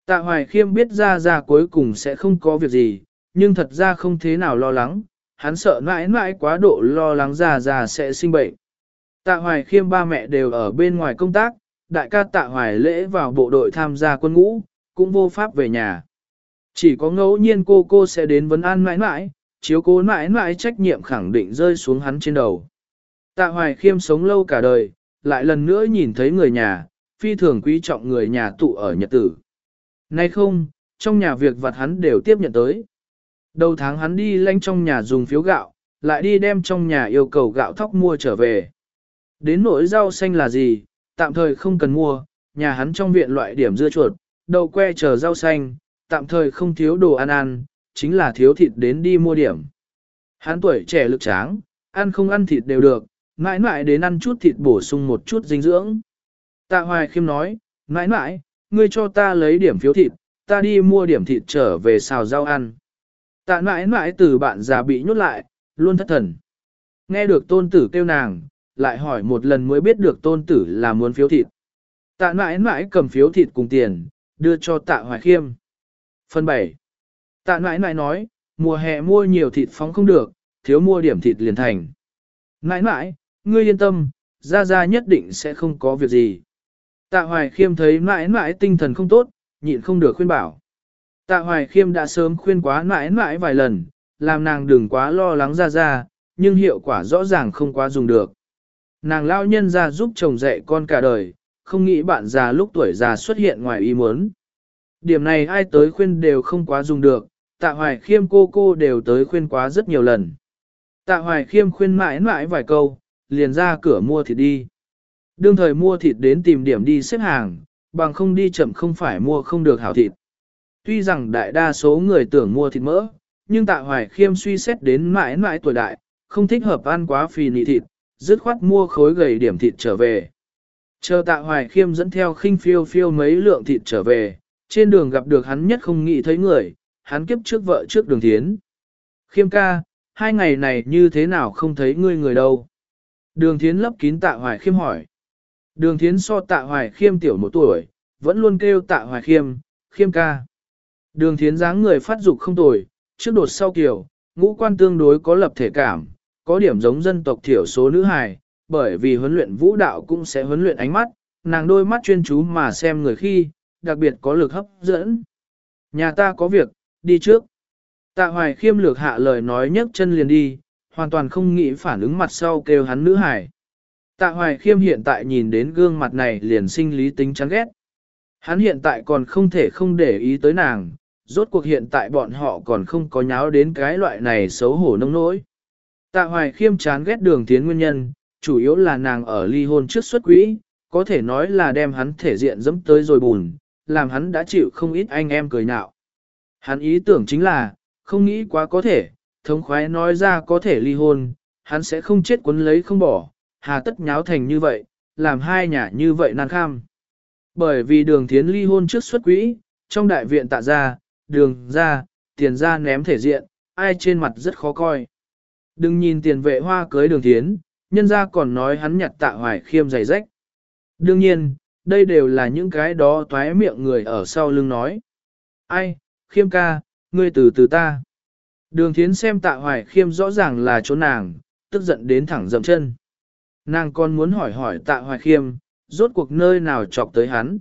Tạ hoài khiêm biết ra ra cuối cùng sẽ không có việc gì, nhưng thật ra không thế nào lo lắng, hắn sợ nãi nãi quá độ lo lắng ra ra sẽ sinh bệnh. Tạ hoài khiêm ba mẹ đều ở bên ngoài công tác, đại ca tạ hoài lễ vào bộ đội tham gia quân ngũ, cũng vô pháp về nhà. Chỉ có ngẫu nhiên cô cô sẽ đến vấn an mãi mãi, chiếu cố mãi mãi trách nhiệm khẳng định rơi xuống hắn trên đầu. Tạ hoài khiêm sống lâu cả đời, lại lần nữa nhìn thấy người nhà, phi thường quý trọng người nhà tụ ở nhật tử. Nay không, trong nhà việc vặt hắn đều tiếp nhận tới. Đầu tháng hắn đi lanh trong nhà dùng phiếu gạo, lại đi đem trong nhà yêu cầu gạo thóc mua trở về. Đến nỗi rau xanh là gì, tạm thời không cần mua, nhà hắn trong viện loại điểm dưa chuột, đậu que chờ rau xanh, tạm thời không thiếu đồ ăn ăn, chính là thiếu thịt đến đi mua điểm. Hắn tuổi trẻ lực tráng, ăn không ăn thịt đều được, mãi mãi đến ăn chút thịt bổ sung một chút dinh dưỡng. Tạ Hoài Khiêm nói, mãi mãi, ngươi cho ta lấy điểm phiếu thịt, ta đi mua điểm thịt trở về xào rau ăn. Tạ mãi mãi từ bạn già bị nhốt lại, luôn thất thần. Nghe được tôn tử kêu nàng, lại hỏi một lần mới biết được tôn tử là muốn phiếu thịt. Tạ mãi mãi cầm phiếu thịt cùng tiền, đưa cho tạ hoài khiêm. Phần 7. Tạ mãi mãi nói, mùa hè mua nhiều thịt phóng không được, thiếu mua điểm thịt liền thành. Mãi mãi, ngươi yên tâm, ra ra nhất định sẽ không có việc gì. Tạ hoài khiêm thấy mãi mãi tinh thần không tốt, nhịn không được khuyên bảo. Tạ hoài khiêm đã sớm khuyên quá mãi mãi vài lần, làm nàng đừng quá lo lắng ra ra, nhưng hiệu quả rõ ràng không quá dùng được. Nàng lao nhân ra giúp chồng dạy con cả đời, không nghĩ bạn già lúc tuổi già xuất hiện ngoài ý muốn. Điểm này ai tới khuyên đều không quá dùng được, tạ hoài khiêm cô cô đều tới khuyên quá rất nhiều lần. Tạ hoài khiêm khuyên mãi mãi vài câu, liền ra cửa mua thịt đi. Đương thời mua thịt đến tìm điểm đi xếp hàng, bằng không đi chậm không phải mua không được hảo thịt. Tuy rằng đại đa số người tưởng mua thịt mỡ, nhưng tạ hoài khiêm suy xét đến mãi mãi tuổi đại, không thích hợp ăn quá phì nị thịt, dứt khoát mua khối gầy điểm thịt trở về. Chờ tạ hoài khiêm dẫn theo khinh phiêu phiêu mấy lượng thịt trở về, trên đường gặp được hắn nhất không nghĩ thấy người, hắn kiếp trước vợ trước đường thiến. Khiêm ca, hai ngày này như thế nào không thấy ngươi người đâu? Đường thiến lấp kín tạ hoài khiêm hỏi. Đường thiến so tạ hoài khiêm tiểu một tuổi, vẫn luôn kêu tạ hoài khiêm, khiêm ca. Đường thiến dáng người phát dục không tồi, trước đột sau kiểu, ngũ quan tương đối có lập thể cảm, có điểm giống dân tộc thiểu số nữ hài, bởi vì huấn luyện vũ đạo cũng sẽ huấn luyện ánh mắt, nàng đôi mắt chuyên chú mà xem người khi, đặc biệt có lực hấp dẫn. Nhà ta có việc, đi trước. Tạ hoài khiêm lược hạ lời nói nhấc chân liền đi, hoàn toàn không nghĩ phản ứng mặt sau kêu hắn nữ hải. Tạ hoài khiêm hiện tại nhìn đến gương mặt này liền sinh lý tính chán ghét. Hắn hiện tại còn không thể không để ý tới nàng, rốt cuộc hiện tại bọn họ còn không có nháo đến cái loại này xấu hổ nông nỗi. Tạ hoài khiêm chán ghét đường tiến nguyên nhân, chủ yếu là nàng ở ly hôn trước xuất quỹ, có thể nói là đem hắn thể diện dẫm tới rồi bùn, làm hắn đã chịu không ít anh em cười nhạo. Hắn ý tưởng chính là, không nghĩ quá có thể, thống khoái nói ra có thể ly hôn, hắn sẽ không chết quấn lấy không bỏ, hà tất nháo thành như vậy, làm hai nhà như vậy nan kham. Bởi vì đường thiến ly hôn trước xuất quỹ, trong đại viện tạ ra, đường ra, tiền ra ném thể diện, ai trên mặt rất khó coi. Đừng nhìn tiền vệ hoa cưới đường thiến, nhân ra còn nói hắn nhặt tạ hoài khiêm giày rách. Đương nhiên, đây đều là những cái đó toái miệng người ở sau lưng nói. Ai, khiêm ca, ngươi từ từ ta. Đường thiến xem tạ hoài khiêm rõ ràng là chỗ nàng, tức giận đến thẳng dậm chân. Nàng còn muốn hỏi hỏi tạ hoài khiêm, rốt cuộc nơi nào chọc tới hắn.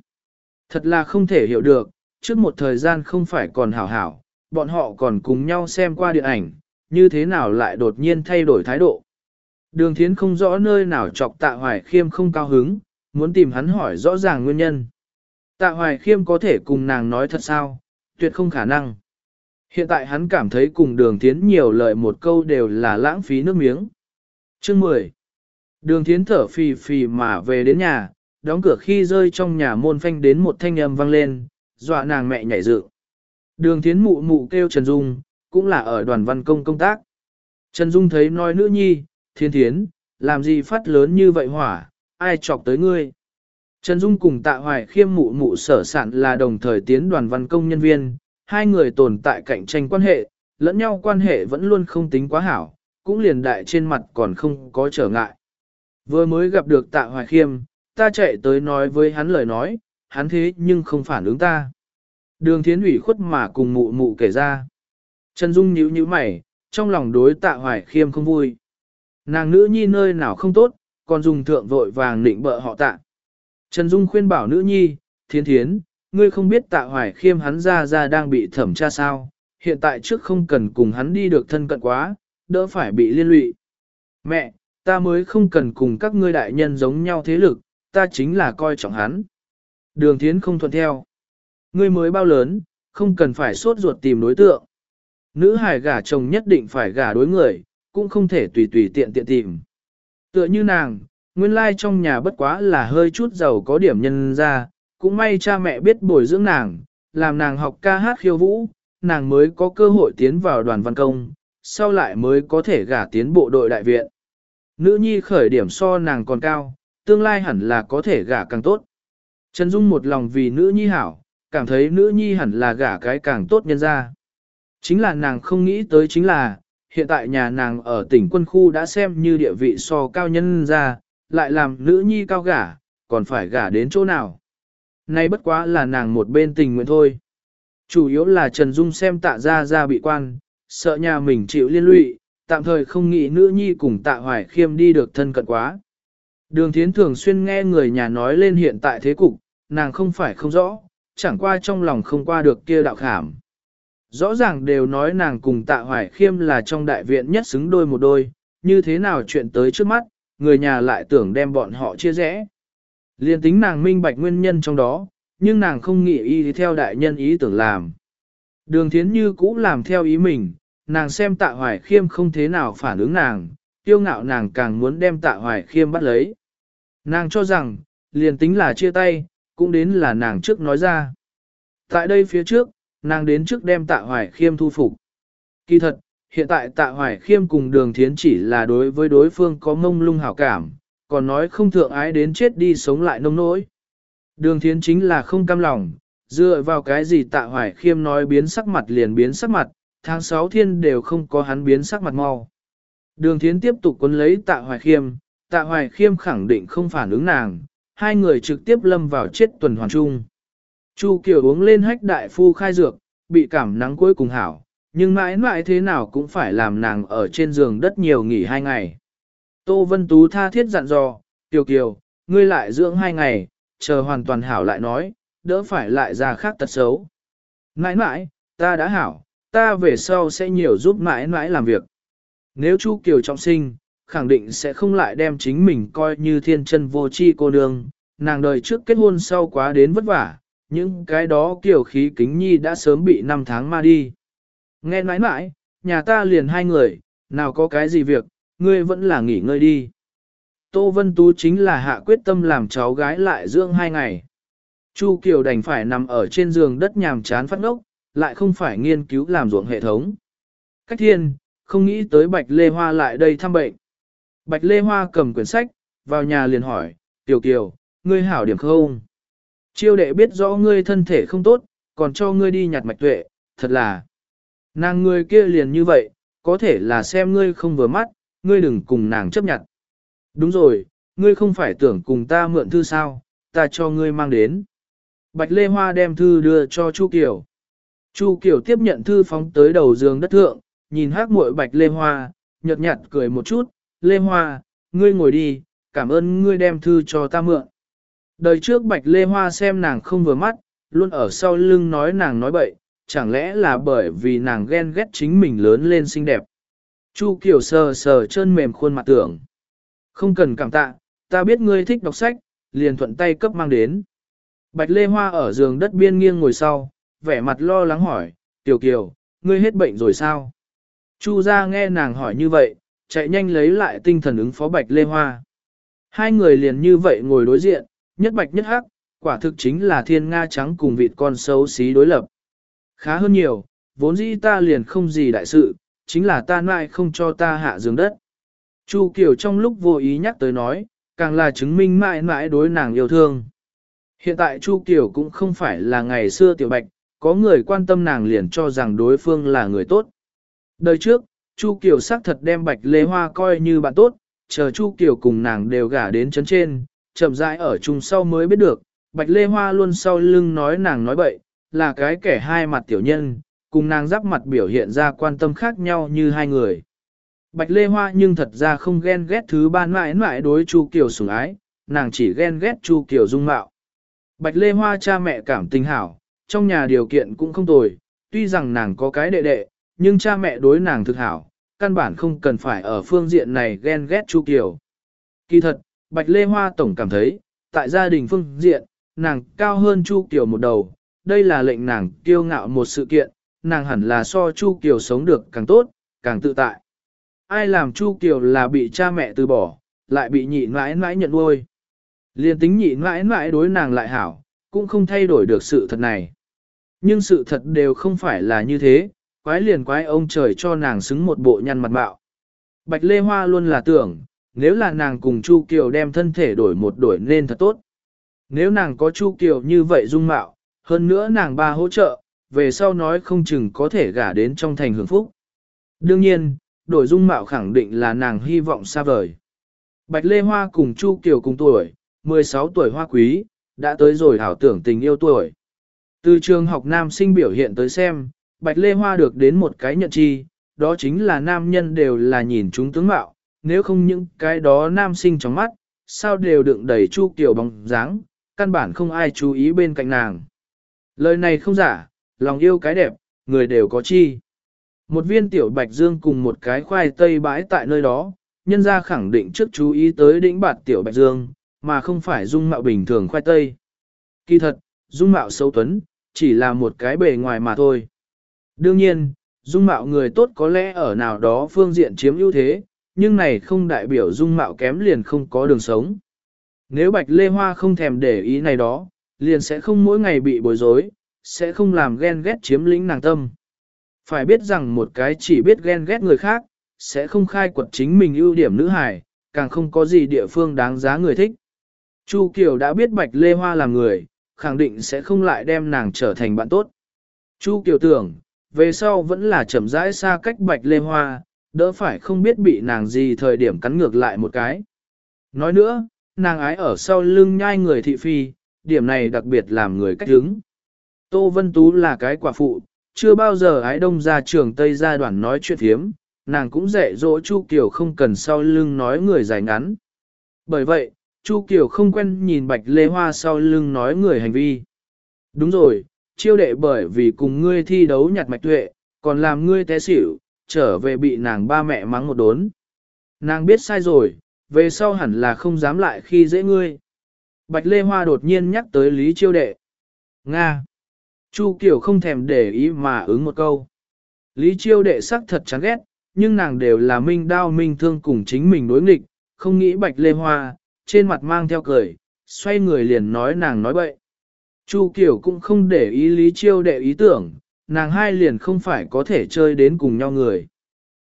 Thật là không thể hiểu được, trước một thời gian không phải còn hảo hảo, bọn họ còn cùng nhau xem qua điện ảnh, như thế nào lại đột nhiên thay đổi thái độ. Đường thiến không rõ nơi nào chọc tạ hoài khiêm không cao hứng, muốn tìm hắn hỏi rõ ràng nguyên nhân. Tạ hoài khiêm có thể cùng nàng nói thật sao, tuyệt không khả năng. Hiện tại hắn cảm thấy cùng đường thiến nhiều lời một câu đều là lãng phí nước miếng. Chương 10 Đường thiến thở phì phì mà về đến nhà, đóng cửa khi rơi trong nhà môn phanh đến một thanh âm vang lên, dọa nàng mẹ nhảy dựng. Đường thiến mụ mụ kêu Trần Dung, cũng là ở đoàn văn công công tác. Trần Dung thấy nói nữ nhi, thiên thiến, làm gì phát lớn như vậy hỏa, ai chọc tới ngươi. Trần Dung cùng tạ hoài khiêm mụ mụ sở sản là đồng thời tiến đoàn văn công nhân viên, hai người tồn tại cạnh tranh quan hệ, lẫn nhau quan hệ vẫn luôn không tính quá hảo, cũng liền đại trên mặt còn không có trở ngại. Vừa mới gặp được tạ hoài khiêm, ta chạy tới nói với hắn lời nói, hắn thế nhưng không phản ứng ta. Đường thiến ủy khuất mà cùng mụ mụ kể ra. Trần Dung nhíu nhíu mày, trong lòng đối tạ hoài khiêm không vui. Nàng nữ nhi nơi nào không tốt, còn dùng thượng vội vàng nịnh bợ họ tạ. Trần Dung khuyên bảo nữ nhi, thiên thiến, ngươi không biết tạ hoài khiêm hắn ra ra đang bị thẩm tra sao, hiện tại trước không cần cùng hắn đi được thân cận quá, đỡ phải bị liên lụy. Mẹ, ta mới không cần cùng các ngươi đại nhân giống nhau thế lực, ta chính là coi trọng hắn. Đường thiến không thuận theo. Ngươi mới bao lớn, không cần phải sốt ruột tìm đối tượng. Nữ hài gả chồng nhất định phải gả đối người, cũng không thể tùy tùy tiện tiện tìm. Tựa như nàng, nguyên lai trong nhà bất quá là hơi chút giàu có điểm nhân ra, cũng may cha mẹ biết bồi dưỡng nàng, làm nàng học ca hát khiêu vũ, nàng mới có cơ hội tiến vào đoàn văn công, sau lại mới có thể gả tiến bộ đội đại viện. Nữ nhi khởi điểm so nàng còn cao, tương lai hẳn là có thể gả càng tốt. Trần Dung một lòng vì nữ nhi hảo, cảm thấy nữ nhi hẳn là gả cái càng tốt nhân ra. Chính là nàng không nghĩ tới chính là, hiện tại nhà nàng ở tỉnh quân khu đã xem như địa vị so cao nhân ra, lại làm nữ nhi cao gả, còn phải gả đến chỗ nào. Nay bất quá là nàng một bên tình nguyện thôi. Chủ yếu là Trần Dung xem tạ ra ra bị quan, sợ nhà mình chịu liên lụy, tạm thời không nghĩ nữ nhi cùng tạ hoài khiêm đi được thân cận quá. Đường thiến thường xuyên nghe người nhà nói lên hiện tại thế cục, nàng không phải không rõ, chẳng qua trong lòng không qua được kia đạo khảm. Rõ ràng đều nói nàng cùng tạ hoài khiêm là trong đại viện nhất xứng đôi một đôi, như thế nào chuyện tới trước mắt, người nhà lại tưởng đem bọn họ chia rẽ. Liên tính nàng minh bạch nguyên nhân trong đó, nhưng nàng không nghĩ ý theo đại nhân ý tưởng làm. Đường thiến như cũ làm theo ý mình, nàng xem tạ hoài khiêm không thế nào phản ứng nàng, tiêu ngạo nàng càng muốn đem tạ hoài khiêm bắt lấy. Nàng cho rằng, liền tính là chia tay, cũng đến là nàng trước nói ra. Tại đây phía trước, nàng đến trước đem tạ hoài khiêm thu phục. Kỳ thật, hiện tại tạ hoài khiêm cùng đường thiến chỉ là đối với đối phương có mông lung hảo cảm, còn nói không thượng ái đến chết đi sống lại nông nỗi. Đường thiến chính là không cam lòng, Dựa vào cái gì tạ hoài khiêm nói biến sắc mặt liền biến sắc mặt, tháng 6 thiên đều không có hắn biến sắc mặt mau. Đường thiến tiếp tục cuốn lấy tạ hoài khiêm, tạ hoài khiêm khẳng định không phản ứng nàng, hai người trực tiếp lâm vào chết tuần hoàn chung. Chu Kiều uống lên hách đại phu khai dược, bị cảm nắng cuối cùng hảo, nhưng mãi mãi thế nào cũng phải làm nàng ở trên giường đất nhiều nghỉ hai ngày. Tô Vân Tú tha thiết dặn dò, Kiều Kiều, ngươi lại dưỡng hai ngày, chờ hoàn toàn hảo lại nói, đỡ phải lại ra khác tật xấu. Mãi mãi, ta đã hảo, ta về sau sẽ nhiều giúp mãi mãi làm việc. Nếu Chu Kiều trọng sinh, khẳng định sẽ không lại đem chính mình coi như thiên chân vô chi cô nương, nàng đời trước kết hôn sau quá đến vất vả, những cái đó kiểu khí kính nhi đã sớm bị năm tháng ma đi. Nghe nói mãi, nhà ta liền hai người, nào có cái gì việc, ngươi vẫn là nghỉ ngơi đi. Tô Vân Tú chính là hạ quyết tâm làm cháu gái lại dưỡng hai ngày. Chu Kiều đành phải nằm ở trên giường đất nhàm chán phát ngốc, lại không phải nghiên cứu làm ruộng hệ thống. Cách thiên, không nghĩ tới Bạch Lê Hoa lại đây thăm bệnh. Bạch Lê Hoa cầm quyển sách, vào nhà liền hỏi, Tiểu Kiều, ngươi hảo điểm không? Chiêu đệ biết rõ ngươi thân thể không tốt, còn cho ngươi đi nhặt mạch tuệ, thật là. Nàng người kia liền như vậy, có thể là xem ngươi không vừa mắt, ngươi đừng cùng nàng chấp nhận. Đúng rồi, ngươi không phải tưởng cùng ta mượn thư sao, ta cho ngươi mang đến. Bạch Lê Hoa đem thư đưa cho Chu Kiều. Chu Kiều tiếp nhận thư phóng tới đầu giường đất thượng, nhìn hát muội Bạch Lê Hoa, nhợt nhạt cười một chút, Lê Hoa, ngươi ngồi đi, cảm ơn ngươi đem thư cho ta mượn. Đời trước Bạch Lê Hoa xem nàng không vừa mắt, luôn ở sau lưng nói nàng nói bậy, chẳng lẽ là bởi vì nàng ghen ghét chính mình lớn lên xinh đẹp. Chu Kiều sờ sờ chân mềm khuôn mặt tưởng. Không cần cảm tạ, ta biết ngươi thích đọc sách, liền thuận tay cấp mang đến. Bạch Lê Hoa ở giường đất biên nghiêng ngồi sau, vẻ mặt lo lắng hỏi, Tiểu Kiều, ngươi hết bệnh rồi sao? Chu ra nghe nàng hỏi như vậy, chạy nhanh lấy lại tinh thần ứng phó Bạch Lê Hoa. Hai người liền như vậy ngồi đối diện, nhất bạch nhất hắc, quả thực chính là thiên nga trắng cùng vịt con xấu xí đối lập. Khá hơn nhiều, vốn dĩ ta liền không gì đại sự, chính là ta nại không cho ta hạ giường đất. Chu Kiều trong lúc vô ý nhắc tới nói, càng là chứng minh mãi mãi đối nàng yêu thương. Hiện tại Chu Kiều cũng không phải là ngày xưa tiểu bạch, có người quan tâm nàng liền cho rằng đối phương là người tốt. Đời trước, Chu Kiều xác thật đem Bạch Lê Hoa coi như bạn tốt, chờ Chu Kiều cùng nàng đều gả đến chấn trên, chậm rãi ở chung sau mới biết được, Bạch Lê Hoa luôn sau lưng nói nàng nói bậy, là cái kẻ hai mặt tiểu nhân, cùng nàng giáp mặt biểu hiện ra quan tâm khác nhau như hai người. Bạch Lê Hoa nhưng thật ra không ghen ghét thứ ban mãi mãi đối Chu Kiều sủng ái, nàng chỉ ghen ghét Chu Kiều dung mạo. Bạch Lê Hoa cha mẹ cảm tình hảo, trong nhà điều kiện cũng không tồi, tuy rằng nàng có cái đệ đệ, nhưng cha mẹ đối nàng thực hảo, căn bản không cần phải ở phương diện này ghen ghét Chu Kiều. Kỳ thật, Bạch Lê Hoa Tổng cảm thấy, tại gia đình phương diện, nàng cao hơn Chu Kiều một đầu, đây là lệnh nàng kiêu ngạo một sự kiện, nàng hẳn là so Chu Kiều sống được càng tốt, càng tự tại. Ai làm Chu Kiều là bị cha mẹ từ bỏ, lại bị nhị mãi mãi nhận nuôi. Liên tính nhị mãi mãi đối nàng lại hảo, cũng không thay đổi được sự thật này. Nhưng sự thật đều không phải là như thế, quái liền quái ông trời cho nàng xứng một bộ nhăn mặt bạo. Bạch Lê Hoa luôn là tưởng, nếu là nàng cùng Chu Kiều đem thân thể đổi một đổi nên thật tốt. Nếu nàng có Chu Kiều như vậy dung mạo, hơn nữa nàng ba hỗ trợ, về sau nói không chừng có thể gả đến trong thành hưởng phúc. Đương nhiên, đổi dung mạo khẳng định là nàng hy vọng xa vời. Bạch Lê Hoa cùng Chu Kiều cùng tuổi, 16 tuổi hoa quý, đã tới rồi hảo tưởng tình yêu tuổi. Từ trường học nam sinh biểu hiện tới xem, Bạch Lê Hoa được đến một cái nhận chi, đó chính là nam nhân đều là nhìn chúng tướng mạo, nếu không những cái đó nam sinh trong mắt, sao đều đựng đầy chu kiểu bóng dáng, căn bản không ai chú ý bên cạnh nàng. Lời này không giả, lòng yêu cái đẹp, người đều có chi. Một viên tiểu bạch dương cùng một cái khoai tây bãi tại nơi đó, nhân ra khẳng định trước chú ý tới đỉnh bạt tiểu bạch dương, mà không phải dung mạo bình thường khoai tây. Kỳ thật, dung mạo xấu tuấn, chỉ là một cái bề ngoài mà thôi. Đương nhiên, dung mạo người tốt có lẽ ở nào đó phương diện chiếm ưu thế, nhưng này không đại biểu dung mạo kém liền không có đường sống. Nếu Bạch Lê Hoa không thèm để ý này đó, liền sẽ không mỗi ngày bị bối rối, sẽ không làm ghen ghét chiếm lĩnh nàng tâm. Phải biết rằng một cái chỉ biết ghen ghét người khác, sẽ không khai quật chính mình ưu điểm nữ hài, càng không có gì địa phương đáng giá người thích. Chu Kiều đã biết Bạch Lê Hoa là người, khẳng định sẽ không lại đem nàng trở thành bạn tốt. Chu Kiều tưởng, về sau vẫn là chậm rãi xa cách Bạch Lê Hoa, đỡ phải không biết bị nàng gì thời điểm cắn ngược lại một cái. Nói nữa, nàng ái ở sau lưng nhai người thị phi, điểm này đặc biệt làm người cách hứng. Tô Vân Tú là cái quả phụ, chưa bao giờ ái đông ra trường Tây gia đoàn nói chuyện thiếm, nàng cũng dạy dỗ Chu Kiều không cần sau lưng nói người dài ngắn. Bởi vậy, Chu Kiều không quen nhìn Bạch Lê Hoa sau lưng nói người hành vi. Đúng rồi, chiêu đệ bởi vì cùng ngươi thi đấu nhặt mạch tuệ, còn làm ngươi té xỉu, trở về bị nàng ba mẹ mắng một đốn. Nàng biết sai rồi, về sau hẳn là không dám lại khi dễ ngươi. Bạch Lê Hoa đột nhiên nhắc tới Lý Chiêu Đệ. Nga. Chu Kiều không thèm để ý mà ứng một câu. Lý Chiêu Đệ sắc thật chán ghét, nhưng nàng đều là minh đao minh thương cùng chính mình đối nghịch, không nghĩ Bạch Lê Hoa, trên mặt mang theo cười, xoay người liền nói nàng nói bậy. Chu Kiều cũng không để ý Lý Chiêu Đệ ý tưởng, nàng hai liền không phải có thể chơi đến cùng nhau người.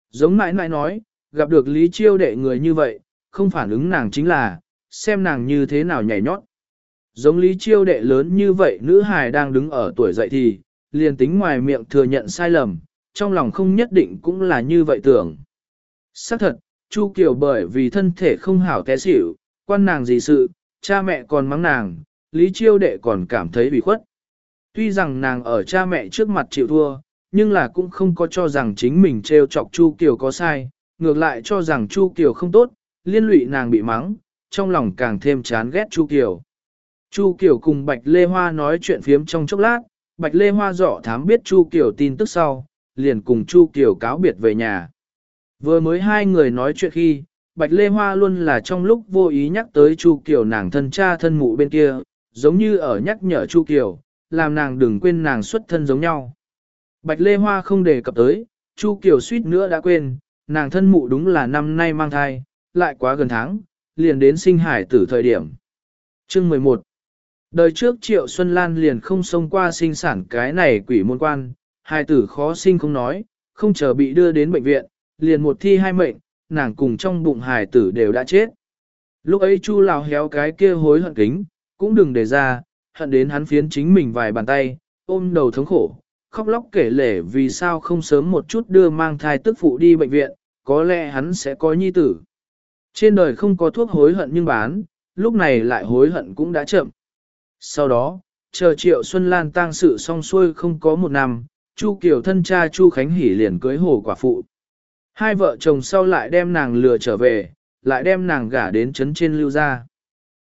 Giống mãi mãi nói, gặp được Lý Chiêu Đệ người như vậy, không phản ứng nàng chính là, xem nàng như thế nào nhảy nhót. Giống lý chiêu đệ lớn như vậy nữ hài đang đứng ở tuổi dậy thì, liền tính ngoài miệng thừa nhận sai lầm, trong lòng không nhất định cũng là như vậy tưởng. Xác thật, Chu Kiều bởi vì thân thể không hảo té xỉu, quan nàng gì sự, cha mẹ còn mắng nàng, Lý Chiêu đệ còn cảm thấy bị khuất. Tuy rằng nàng ở cha mẹ trước mặt chịu thua, nhưng là cũng không có cho rằng chính mình trêu chọc Chu Kiều có sai, ngược lại cho rằng Chu Kiều không tốt, liên lụy nàng bị mắng, trong lòng càng thêm chán ghét Chu Kiều. Chu Kiều cùng Bạch Lê Hoa nói chuyện phiếm trong chốc lát, Bạch Lê Hoa dọ thám biết Chu Kiều tin tức sau, liền cùng Chu Kiều cáo biệt về nhà. Vừa mới hai người nói chuyện khi, Bạch Lê Hoa luôn là trong lúc vô ý nhắc tới Chu Kiều nàng thân cha thân mụ bên kia, giống như ở nhắc nhở Chu Kiều, làm nàng đừng quên nàng xuất thân giống nhau. Bạch Lê Hoa không đề cập tới, Chu Kiều suýt nữa đã quên, nàng thân mụ đúng là năm nay mang thai, lại quá gần tháng, liền đến sinh hải tử thời điểm. Chương 11 Đời trước Triệu Xuân Lan liền không xông qua sinh sản cái này quỷ môn quan, hai tử khó sinh không nói, không chờ bị đưa đến bệnh viện, liền một thi hai mệnh, nàng cùng trong bụng hài tử đều đã chết. Lúc ấy Chu Lào héo cái kia hối hận kính, cũng đừng để ra, hận đến hắn phiến chính mình vài bàn tay, ôm đầu thống khổ, khóc lóc kể lể vì sao không sớm một chút đưa mang thai tức phụ đi bệnh viện, có lẽ hắn sẽ có nhi tử. Trên đời không có thuốc hối hận nhưng bán, lúc này lại hối hận cũng đã chậm. Sau đó, chờ triệu Xuân Lan tang sự xong xuôi không có một năm, Chu Kiều thân cha Chu Khánh Hỷ liền cưới hồ quả phụ. Hai vợ chồng sau lại đem nàng lừa trở về, lại đem nàng gả đến trấn trên lưu gia.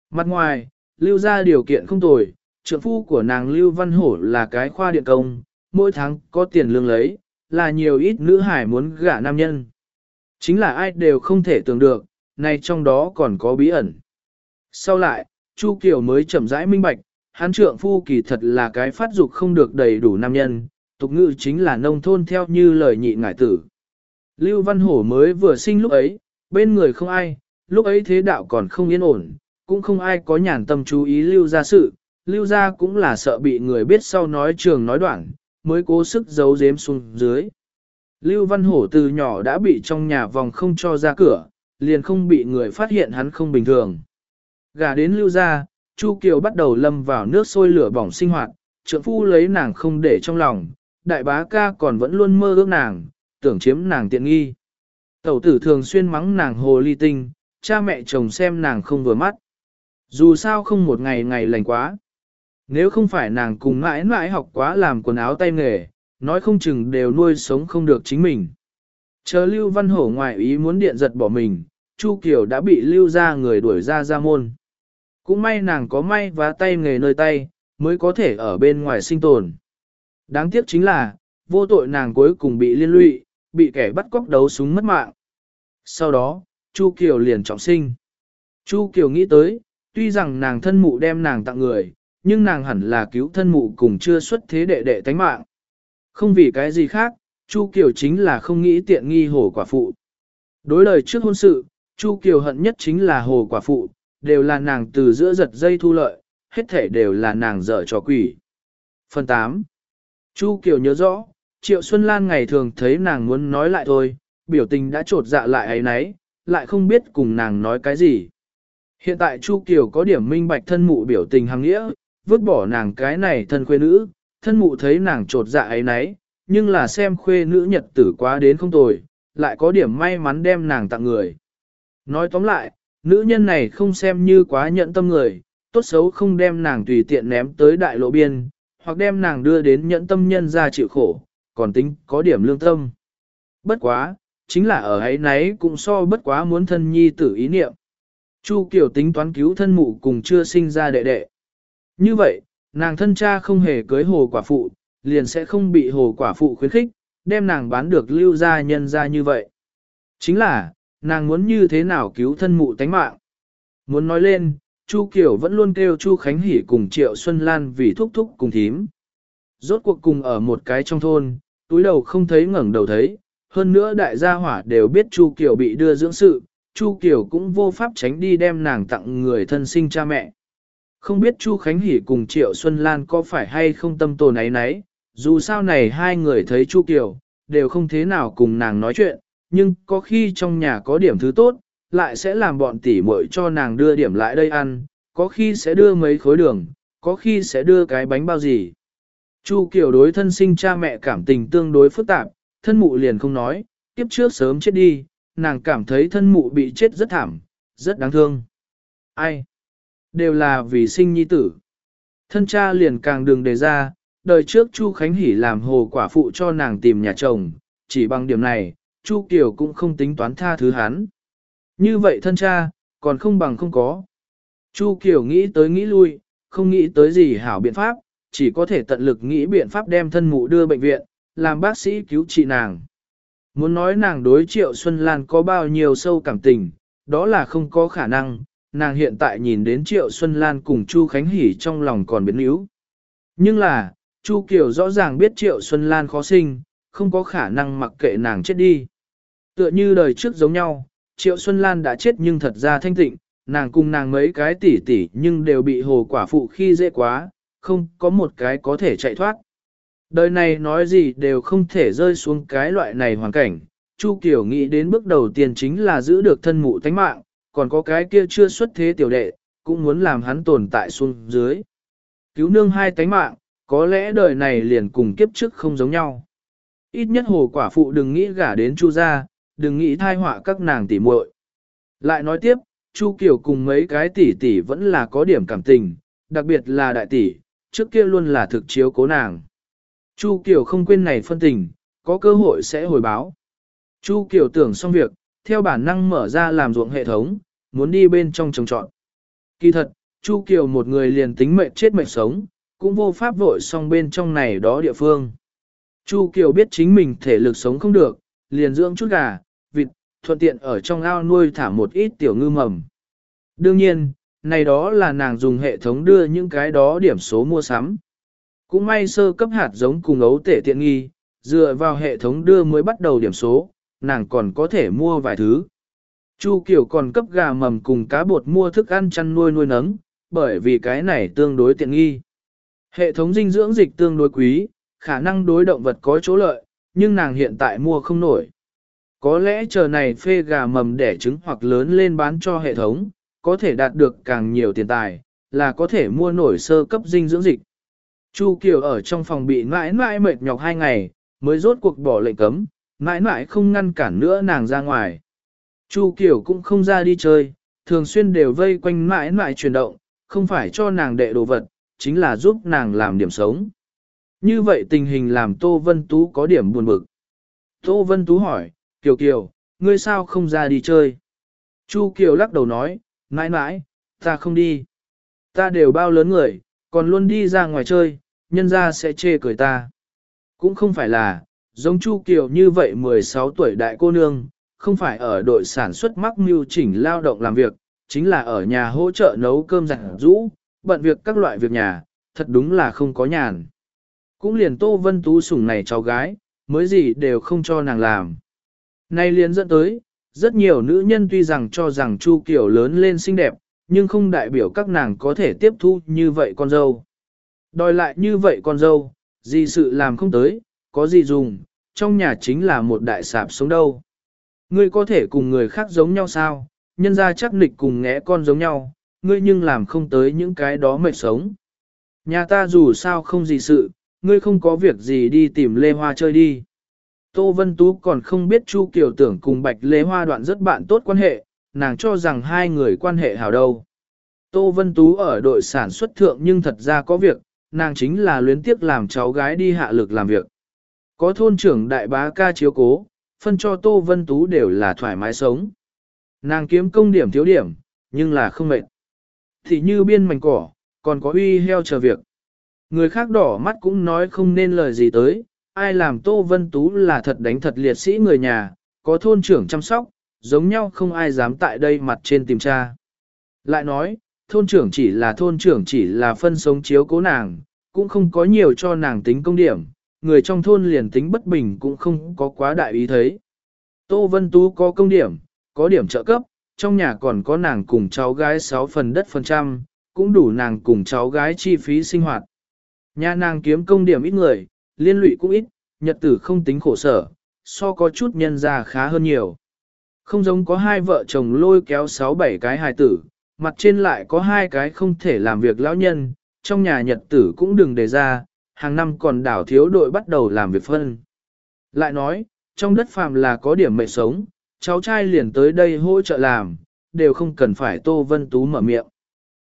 Mặt ngoài, lưu gia điều kiện không tồi, trưởng phu của nàng lưu văn hổ là cái khoa điện công, mỗi tháng có tiền lương lấy, là nhiều ít nữ hải muốn gả nam nhân. Chính là ai đều không thể tưởng được, nay trong đó còn có bí ẩn. Sau lại, Chu Kiều mới chậm rãi minh bạch, hắn trượng phu kỳ thật là cái phát dục không được đầy đủ nam nhân, tục ngữ chính là nông thôn theo như lời nhị ngải tử. Lưu Văn Hổ mới vừa sinh lúc ấy, bên người không ai, lúc ấy thế đạo còn không yên ổn, cũng không ai có nhàn tâm chú ý lưu ra sự, lưu ra cũng là sợ bị người biết sau nói trường nói đoạn, mới cố sức giấu giếm xuống dưới. Lưu Văn Hổ từ nhỏ đã bị trong nhà vòng không cho ra cửa, liền không bị người phát hiện hắn không bình thường. Gà đến lưu ra, Chu Kiều bắt đầu lâm vào nước sôi lửa bỏng sinh hoạt, trượng phu lấy nàng không để trong lòng, đại bá ca còn vẫn luôn mơ ước nàng, tưởng chiếm nàng tiện nghi. Tẩu tử thường xuyên mắng nàng hồ ly tinh, cha mẹ chồng xem nàng không vừa mắt. Dù sao không một ngày ngày lành quá. Nếu không phải nàng cùng mãi mãi học quá làm quần áo tay nghề, nói không chừng đều nuôi sống không được chính mình. Chờ Lưu Văn Hổ ngoại ý muốn điện giật bỏ mình, Chu Kiều đã bị lưu ra người đuổi ra ra môn. Cũng may nàng có may và tay nghề nơi tay, mới có thể ở bên ngoài sinh tồn. Đáng tiếc chính là, vô tội nàng cuối cùng bị liên lụy, bị kẻ bắt cóc đấu súng mất mạng. Sau đó, Chu Kiều liền trọng sinh. Chu Kiều nghĩ tới, tuy rằng nàng thân mụ đem nàng tặng người, nhưng nàng hẳn là cứu thân mụ cùng chưa xuất thế đệ đệ tánh mạng. Không vì cái gì khác, Chu Kiều chính là không nghĩ tiện nghi hồ quả phụ. Đối lời trước hôn sự, Chu Kiều hận nhất chính là hồ quả phụ, đều là nàng từ giữa giật dây thu lợi, hết thể đều là nàng dở trò quỷ. Phần 8. Chu Kiều nhớ rõ, Triệu Xuân Lan ngày thường thấy nàng muốn nói lại thôi, biểu tình đã trột dạ lại ấy nấy, lại không biết cùng nàng nói cái gì. Hiện tại Chu Kiều có điểm minh bạch thân mụ biểu tình hàng nghĩa, vứt bỏ nàng cái này thân khuê nữ, thân mụ thấy nàng trột dạ ấy nấy, nhưng là xem khuê nữ nhật tử quá đến không tồi, lại có điểm may mắn đem nàng tặng người. Nói tóm lại, nữ nhân này không xem như quá nhận tâm người, tốt xấu không đem nàng tùy tiện ném tới đại lộ biên, hoặc đem nàng đưa đến nhẫn tâm nhân ra chịu khổ, còn tính có điểm lương tâm. Bất quá, chính là ở ấy nấy cũng so bất quá muốn thân nhi tử ý niệm. Chu Kiều tính toán cứu thân mụ cùng chưa sinh ra đệ đệ. Như vậy, nàng thân cha không hề cưới hồ quả phụ, liền sẽ không bị hồ quả phụ khuyến khích, đem nàng bán được lưu gia nhân ra như vậy. Chính là, nàng muốn như thế nào cứu thân mụ tánh mạng. Muốn nói lên, Chu Kiều vẫn luôn kêu Chu Khánh Hỷ cùng Triệu Xuân Lan vì thúc thúc cùng thím. Rốt cuộc cùng ở một cái trong thôn, túi đầu không thấy ngẩng đầu thấy, hơn nữa đại gia hỏa đều biết Chu Kiều bị đưa dưỡng sự, Chu Kiều cũng vô pháp tránh đi đem nàng tặng người thân sinh cha mẹ. Không biết Chu Khánh Hỷ cùng Triệu Xuân Lan có phải hay không tâm tồn ấy nấy, dù sao này hai người thấy Chu Kiều, đều không thế nào cùng nàng nói chuyện, nhưng có khi trong nhà có điểm thứ tốt, lại sẽ làm bọn tỉ muội cho nàng đưa điểm lại đây ăn, có khi sẽ đưa mấy khối đường, có khi sẽ đưa cái bánh bao gì. Chu Kiều đối thân sinh cha mẹ cảm tình tương đối phức tạp, thân mụ liền không nói, tiếp trước sớm chết đi, nàng cảm thấy thân mụ bị chết rất thảm, rất đáng thương. Ai? Đều là vì sinh nhi tử. Thân cha liền càng đường đề ra, đời trước Chu Khánh Hỷ làm hồ quả phụ cho nàng tìm nhà chồng, chỉ bằng điểm này, Chu Kiều cũng không tính toán tha thứ hắn. Như vậy thân cha, còn không bằng không có. Chu Kiều nghĩ tới nghĩ lui, không nghĩ tới gì hảo biện pháp, chỉ có thể tận lực nghĩ biện pháp đem thân mụ đưa bệnh viện, làm bác sĩ cứu trị nàng. Muốn nói nàng đối triệu Xuân Lan có bao nhiêu sâu cảm tình, đó là không có khả năng, nàng hiện tại nhìn đến triệu Xuân Lan cùng Chu Khánh Hỷ trong lòng còn biến yếu. Nhưng là, Chu Kiều rõ ràng biết triệu Xuân Lan khó sinh, không có khả năng mặc kệ nàng chết đi. Tựa như đời trước giống nhau, triệu Xuân Lan đã chết nhưng thật ra thanh tịnh, nàng cùng nàng mấy cái tỉ tỉ nhưng đều bị hồ quả phụ khi dễ quá, không có một cái có thể chạy thoát. Đời này nói gì đều không thể rơi xuống cái loại này hoàn cảnh, Chu Kiều nghĩ đến bước đầu tiên chính là giữ được thân mụ tánh mạng, còn có cái kia chưa xuất thế tiểu đệ, cũng muốn làm hắn tồn tại xuống dưới. Cứu nương hai tánh mạng, có lẽ đời này liền cùng kiếp trước không giống nhau. Ít nhất hồ quả phụ đừng nghĩ gả đến Chu gia, đừng nghĩ thai họa các nàng tỉ muội. Lại nói tiếp, Chu Kiều cùng mấy cái tỷ tỷ vẫn là có điểm cảm tình, đặc biệt là đại tỷ, trước kia luôn là thực chiếu cố nàng. Chu Kiều không quên này phân tình, có cơ hội sẽ hồi báo. Chu Kiều tưởng xong việc, theo bản năng mở ra làm ruộng hệ thống, muốn đi bên trong trồng trọt. Kỳ thật, Chu Kiều một người liền tính mệnh chết mệnh sống, cũng vô pháp vội xong bên trong này đó địa phương. Chu Kiều biết chính mình thể lực sống không được, liền dưỡng chút gà, vịt, thuận tiện ở trong ao nuôi thả một ít tiểu ngư mầm. Đương nhiên, này đó là nàng dùng hệ thống đưa những cái đó điểm số mua sắm. Cũng may sơ cấp hạt giống cùng ấu tể tiện nghi, dựa vào hệ thống đưa mới bắt đầu điểm số, nàng còn có thể mua vài thứ. Chu Kiều còn cấp gà mầm cùng cá bột mua thức ăn chăn nuôi nuôi nấng, bởi vì cái này tương đối tiện nghi. Hệ thống dinh dưỡng dịch tương đối quý, khả năng đối động vật có chỗ lợi, nhưng nàng hiện tại mua không nổi. Có lẽ chờ này phê gà mầm đẻ trứng hoặc lớn lên bán cho hệ thống, có thể đạt được càng nhiều tiền tài, là có thể mua nổi sơ cấp dinh dưỡng dịch. Chu Kiều ở trong phòng bị mãi mãi mệt nhọc hai ngày, mới rốt cuộc bỏ lệnh cấm, mãi mãi không ngăn cản nữa nàng ra ngoài. Chu Kiều cũng không ra đi chơi, thường xuyên đều vây quanh mãi mãi chuyển động, không phải cho nàng đệ đồ vật, chính là giúp nàng làm điểm sống. Như vậy tình hình làm Tô Vân Tú có điểm buồn bực. Tô Vân Tú hỏi, Kiều Kiều, ngươi sao không ra đi chơi? Chu Kiều lắc đầu nói, mãi mãi, ta không đi. Ta đều bao lớn người, còn luôn đi ra ngoài chơi, nhân ra sẽ chê cười ta. Cũng không phải là, giống Chu Kiều như vậy 16 tuổi đại cô nương, không phải ở đội sản xuất mắc mưu chỉnh lao động làm việc, chính là ở nhà hỗ trợ nấu cơm giặt rũ, bận việc các loại việc nhà, thật đúng là không có nhàn. Cũng liền Tô Vân Tú sủng này cháu gái, mới gì đều không cho nàng làm. Nay liền dẫn tới, rất nhiều nữ nhân tuy rằng cho rằng Chu Kiều lớn lên xinh đẹp, nhưng không đại biểu các nàng có thể tiếp thu như vậy con dâu. Đòi lại như vậy con dâu, gì sự làm không tới, có gì dùng, trong nhà chính là một đại sạp sống đâu. Ngươi có thể cùng người khác giống nhau sao, nhân ra chắc nịch cùng ngẽ con giống nhau, ngươi nhưng làm không tới những cái đó mệt sống. Nhà ta dù sao không gì sự, ngươi không có việc gì đi tìm Lê Hoa chơi đi. Tô Vân Tú còn không biết Chu Kiều tưởng cùng Bạch Lê Hoa đoạn rất bạn tốt quan hệ, nàng cho rằng hai người quan hệ hảo đâu. Tô Vân Tú ở đội sản xuất thượng nhưng thật ra có việc, nàng chính là luyến tiếc làm cháu gái đi hạ lực làm việc. Có thôn trưởng đại bá ca chiếu cố, phân cho Tô Vân Tú đều là thoải mái sống. Nàng kiếm công điểm thiếu điểm, nhưng là không mệt. Thì như biên mảnh cỏ, còn có uy heo chờ việc. Người khác đỏ mắt cũng nói không nên lời gì tới, ai làm Tô Vân Tú là thật đánh thật liệt sĩ người nhà, có thôn trưởng chăm sóc, giống nhau không ai dám tại đây mặt trên tìm tra. Lại nói, thôn trưởng chỉ là thôn trưởng chỉ là phân sống chiếu cố nàng, cũng không có nhiều cho nàng tính công điểm, người trong thôn liền tính bất bình cũng không có quá đại ý thấy. Tô Vân Tú có công điểm, có điểm trợ cấp, trong nhà còn có nàng cùng cháu gái 6 phần đất phần trăm, cũng đủ nàng cùng cháu gái chi phí sinh hoạt. Nhà nàng kiếm công điểm ít người, liên lụy cũng ít, nhật tử không tính khổ sở, so có chút nhân ra khá hơn nhiều. Không giống có hai vợ chồng lôi kéo 6-7 cái hài tử, mặt trên lại có hai cái không thể làm việc lão nhân, trong nhà nhật tử cũng đừng đề ra, hàng năm còn đảo thiếu đội bắt đầu làm việc phân. Lại nói, trong đất phàm là có điểm mệnh sống, cháu trai liền tới đây hỗ trợ làm, đều không cần phải Tô Vân Tú mở miệng.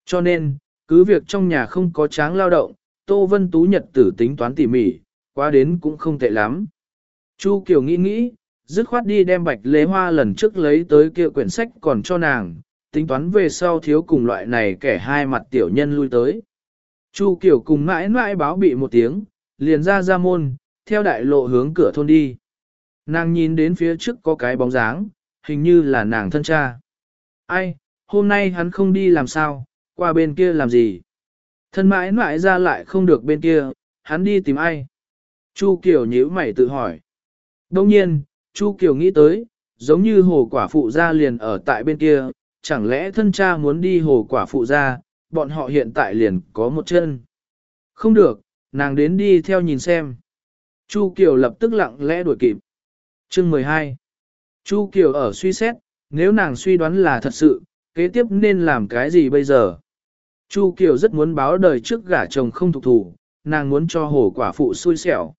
Cho nên, cứ việc trong nhà không có tráng lao động, Tô Vân Tú nhật tử tính toán tỉ mỉ, quá đến cũng không tệ lắm. Chu Kiều nghĩ nghĩ, dứt khoát đi đem bạch Lê hoa lần trước lấy tới kia quyển sách còn cho nàng, tính toán về sau thiếu cùng loại này kẻ hai mặt tiểu nhân lui tới. Chu Kiều cùng mãi mãi báo bị một tiếng, liền ra ra môn, theo đại lộ hướng cửa thôn đi. Nàng nhìn đến phía trước có cái bóng dáng, hình như là nàng thân cha. Ai, hôm nay hắn không đi làm sao, qua bên kia làm gì? Thân mãi mãi ra lại không được bên kia, hắn đi tìm ai? Chu Kiều nhíu mày tự hỏi. Đông nhiên, Chu Kiều nghĩ tới, giống như hồ quả phụ gia liền ở tại bên kia, chẳng lẽ thân cha muốn đi hồ quả phụ gia, bọn họ hiện tại liền có một chân. Không được, nàng đến đi theo nhìn xem. Chu Kiều lập tức lặng lẽ đuổi kịp. Chương 12 Chu Kiều ở suy xét, nếu nàng suy đoán là thật sự, kế tiếp nên làm cái gì bây giờ? Chu Kiều rất muốn báo đời trước gả chồng không thuộc thủ, nàng muốn cho hổ quả phụ xui xẻo.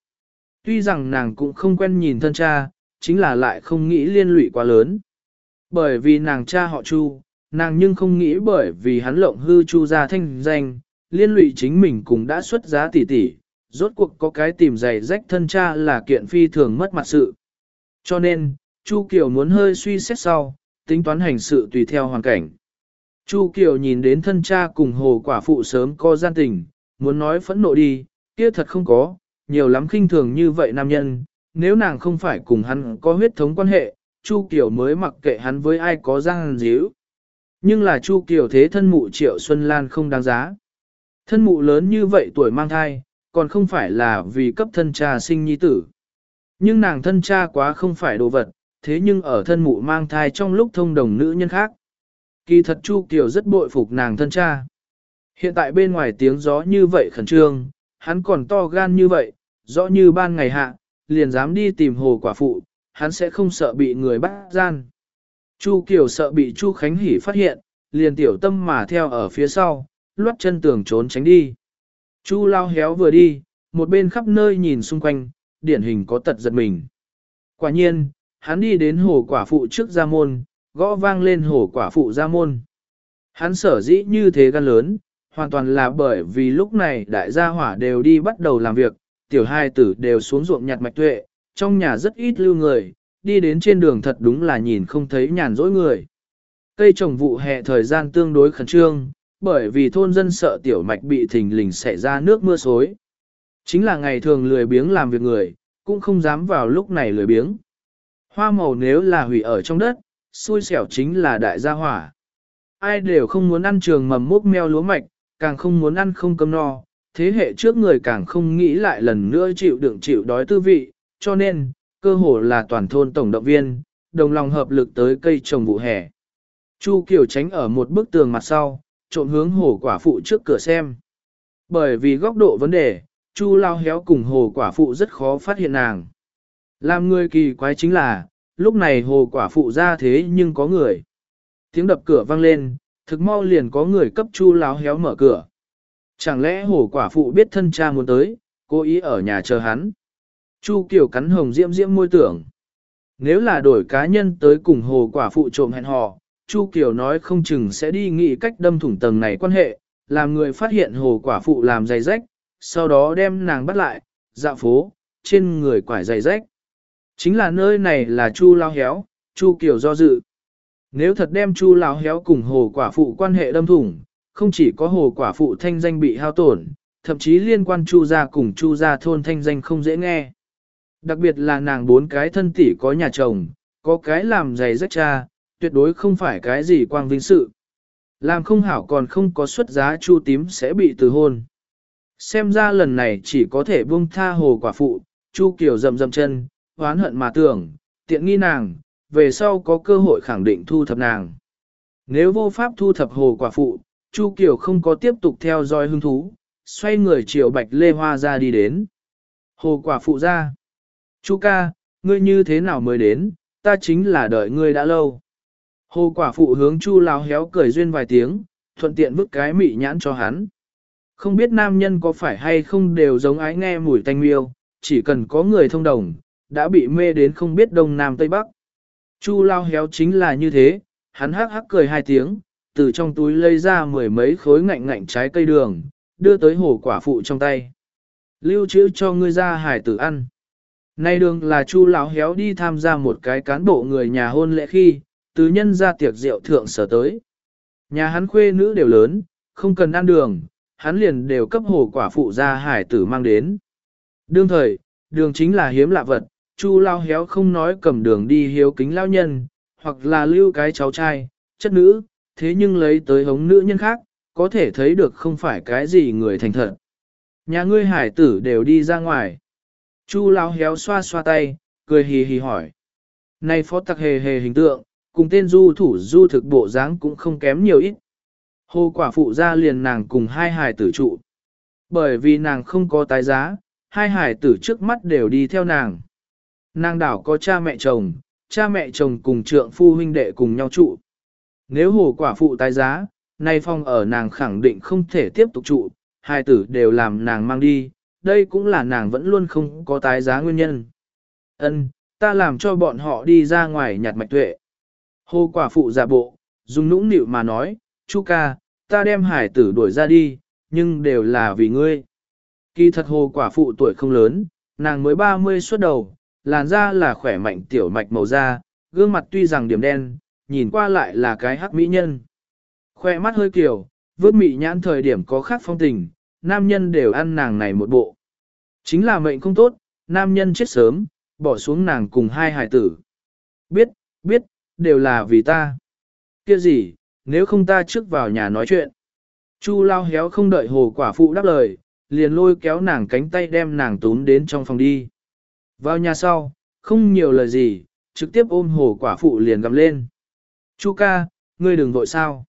Tuy rằng nàng cũng không quen nhìn thân cha, chính là lại không nghĩ liên lụy quá lớn. Bởi vì nàng cha họ Chu, nàng nhưng không nghĩ bởi vì hắn lộng hư Chu ra thanh danh, liên lụy chính mình cũng đã xuất giá tỷ tỷ, rốt cuộc có cái tìm giày rách thân cha là kiện phi thường mất mặt sự. Cho nên, Chu Kiều muốn hơi suy xét sau, tính toán hành sự tùy theo hoàn cảnh. Chu Kiều nhìn đến thân cha cùng hồ quả phụ sớm có gian tình, muốn nói phẫn nộ đi, kia thật không có, nhiều lắm khinh thường như vậy nam nhân, nếu nàng không phải cùng hắn có huyết thống quan hệ, Chu Kiều mới mặc kệ hắn với ai có răng díu. Nhưng là Chu Kiều thế thân mụ Triệu Xuân Lan không đáng giá. Thân mụ lớn như vậy tuổi mang thai, còn không phải là vì cấp thân cha sinh nhi tử. Nhưng nàng thân cha quá không phải đồ vật, thế nhưng ở thân mụ mang thai trong lúc thông đồng nữ nhân khác. Kỳ thật Chu Kiều rất bội phục nàng thân cha. Hiện tại bên ngoài tiếng gió như vậy khẩn trương, hắn còn to gan như vậy, rõ như ban ngày hạ, liền dám đi tìm hồ quả phụ, hắn sẽ không sợ bị người bắt gian. Chu Kiều sợ bị Chu Khánh Hỷ phát hiện, liền tiểu tâm mà theo ở phía sau, luắt chân tường trốn tránh đi. Chu lao héo vừa đi, một bên khắp nơi nhìn xung quanh, điển hình có tật giật mình. Quả nhiên, hắn đi đến hồ quả phụ trước ra môn, gõ vang lên hồ quả phụ ra môn. Hắn sở dĩ như thế gan lớn, hoàn toàn là bởi vì lúc này đại gia hỏa đều đi bắt đầu làm việc, tiểu hai tử đều xuống ruộng nhặt mạch tuệ, trong nhà rất ít lưu người, đi đến trên đường thật đúng là nhìn không thấy nhàn rỗi người. Cây trồng vụ hè thời gian tương đối khẩn trương, bởi vì thôn dân sợ tiểu mạch bị thình lình xảy ra nước mưa xối. Chính là ngày thường lười biếng làm việc người, cũng không dám vào lúc này lười biếng. Hoa màu nếu là hủy ở trong đất, xui xẻo chính là đại gia hỏa. Ai đều không muốn ăn trường mầm mốc meo lúa mạch, càng không muốn ăn không cơm no, thế hệ trước người càng không nghĩ lại lần nữa chịu đựng chịu đói tư vị, cho nên, cơ hồ là toàn thôn tổng động viên, đồng lòng hợp lực tới cây trồng vụ hè. Chu Kiều tránh ở một bức tường mặt sau, trộn hướng hồ quả phụ trước cửa xem. Bởi vì góc độ vấn đề, Chu lao héo cùng hồ quả phụ rất khó phát hiện nàng. Làm người kỳ quái chính là, lúc này hồ quả phụ ra thế nhưng có người. Tiếng đập cửa vang lên, thực mau liền có người cấp chu láo héo mở cửa. Chẳng lẽ hồ quả phụ biết thân cha muốn tới, cố ý ở nhà chờ hắn. Chu Kiều cắn hồng diễm diễm môi tưởng. Nếu là đổi cá nhân tới cùng hồ quả phụ trộm hẹn hò, Chu Kiều nói không chừng sẽ đi nghĩ cách đâm thủng tầng này quan hệ, làm người phát hiện hồ quả phụ làm giày rách, sau đó đem nàng bắt lại, dạo phố, trên người quải giày rách. Chính là nơi này là Chu Lao Héo, Chu Kiều do dự. Nếu thật đem Chu Lao Héo cùng hồ quả phụ quan hệ đâm thủng, không chỉ có hồ quả phụ thanh danh bị hao tổn, thậm chí liên quan Chu gia cùng Chu gia thôn thanh danh không dễ nghe. Đặc biệt là nàng bốn cái thân tỷ có nhà chồng, có cái làm giày rách cha, tuyệt đối không phải cái gì quang vinh sự. Làm không hảo còn không có xuất giá chu tím sẽ bị từ hôn. Xem ra lần này chỉ có thể buông tha hồ quả phụ, chu kiều rầm rầm chân, hoán hận mà tưởng, tiện nghi nàng, về sau có cơ hội khẳng định thu thập nàng. Nếu vô pháp thu thập hồ quả phụ, chu kiều không có tiếp tục theo dõi hứng thú, xoay người chiều bạch lê hoa ra đi đến. Hồ quả phụ ra. Chu ca, ngươi như thế nào mới đến, ta chính là đợi ngươi đã lâu. Hồ quả phụ hướng chu lao héo cười duyên vài tiếng, thuận tiện vứt cái mị nhãn cho hắn. Không biết nam nhân có phải hay không đều giống ái nghe mùi tanh miêu, chỉ cần có người thông đồng, đã bị mê đến không biết đông nam tây bắc. Chu lao héo chính là như thế, hắn hắc hắc cười hai tiếng, từ trong túi lấy ra mười mấy khối ngạnh ngạnh trái cây đường, đưa tới hồ quả phụ trong tay. Lưu trữ cho ngươi ra hải tử ăn. Nay đường là chu lão héo đi tham gia một cái cán bộ người nhà hôn lễ khi, từ nhân ra tiệc rượu thượng sở tới. Nhà hắn khuê nữ đều lớn, không cần ăn đường, hắn liền đều cấp hồ quả phụ ra hải tử mang đến. Đương thời, đường chính là hiếm lạ vật, chu lao héo không nói cầm đường đi hiếu kính lao nhân, hoặc là lưu cái cháu trai, chất nữ, thế nhưng lấy tới hống nữ nhân khác, có thể thấy được không phải cái gì người thành thật. Nhà ngươi hải tử đều đi ra ngoài. Chu lao héo xoa xoa tay, cười hì hì hỏi. Này phó tặc hề hề hình tượng, cùng tên du thủ du thực bộ dáng cũng không kém nhiều ít. Hồ quả phụ ra liền nàng cùng hai hải tử trụ. Bởi vì nàng không có tái giá, hai hải tử trước mắt đều đi theo nàng. Nàng đảo có cha mẹ chồng, cha mẹ chồng cùng trượng phu huynh đệ cùng nhau trụ. Nếu hồ quả phụ tái giá, nay phong ở nàng khẳng định không thể tiếp tục trụ, hai tử đều làm nàng mang đi, đây cũng là nàng vẫn luôn không có tái giá nguyên nhân. Ân, ta làm cho bọn họ đi ra ngoài nhặt mạch tuệ. Hồ quả phụ giả bộ, dùng nũng nịu mà nói, Chu ca, ta đem hải tử đuổi ra đi, nhưng đều là vì ngươi. Kỳ thật hồ quả phụ tuổi không lớn, nàng mới 30 xuất đầu, làn da là khỏe mạnh tiểu mạch màu da, gương mặt tuy rằng điểm đen, nhìn qua lại là cái hắc mỹ nhân. Khoe mắt hơi kiểu, vớt mị nhãn thời điểm có khác phong tình, nam nhân đều ăn nàng này một bộ. Chính là mệnh không tốt, nam nhân chết sớm, bỏ xuống nàng cùng hai hài tử. Biết, biết, đều là vì ta. Kia gì, nếu không ta trước vào nhà nói chuyện. Chu lao héo không đợi hồ quả phụ đáp lời, liền lôi kéo nàng cánh tay đem nàng tún đến trong phòng đi. Vào nhà sau, không nhiều lời gì, trực tiếp ôm hồ quả phụ liền gầm lên. Chu ca, ngươi đừng vội sao.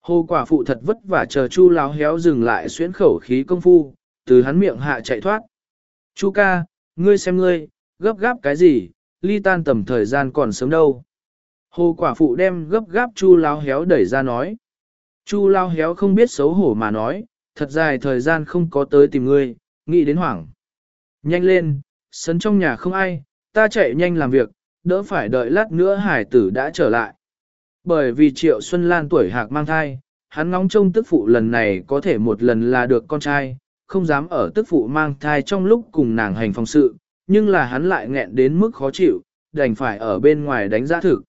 Hồ quả phụ thật vất vả chờ chu Láo héo dừng lại xuyến khẩu khí công phu, từ hắn miệng hạ chạy thoát. Chu ca, ngươi xem ngươi, gấp gáp cái gì, ly tan tầm thời gian còn sớm đâu. Hồ quả phụ đem gấp gáp chu Láo héo đẩy ra nói. Chu lao héo không biết xấu hổ mà nói, thật dài thời gian không có tới tìm ngươi, nghĩ đến hoảng. Nhanh lên, sân trong nhà không ai, ta chạy nhanh làm việc, đỡ phải đợi lát nữa hải tử đã trở lại. Bởi vì triệu Xuân Lan tuổi hạc mang thai, hắn ngóng trông tức phụ lần này có thể một lần là được con trai, không dám ở tức phụ mang thai trong lúc cùng nàng hành phòng sự, nhưng là hắn lại nghẹn đến mức khó chịu, đành phải ở bên ngoài đánh giá thực.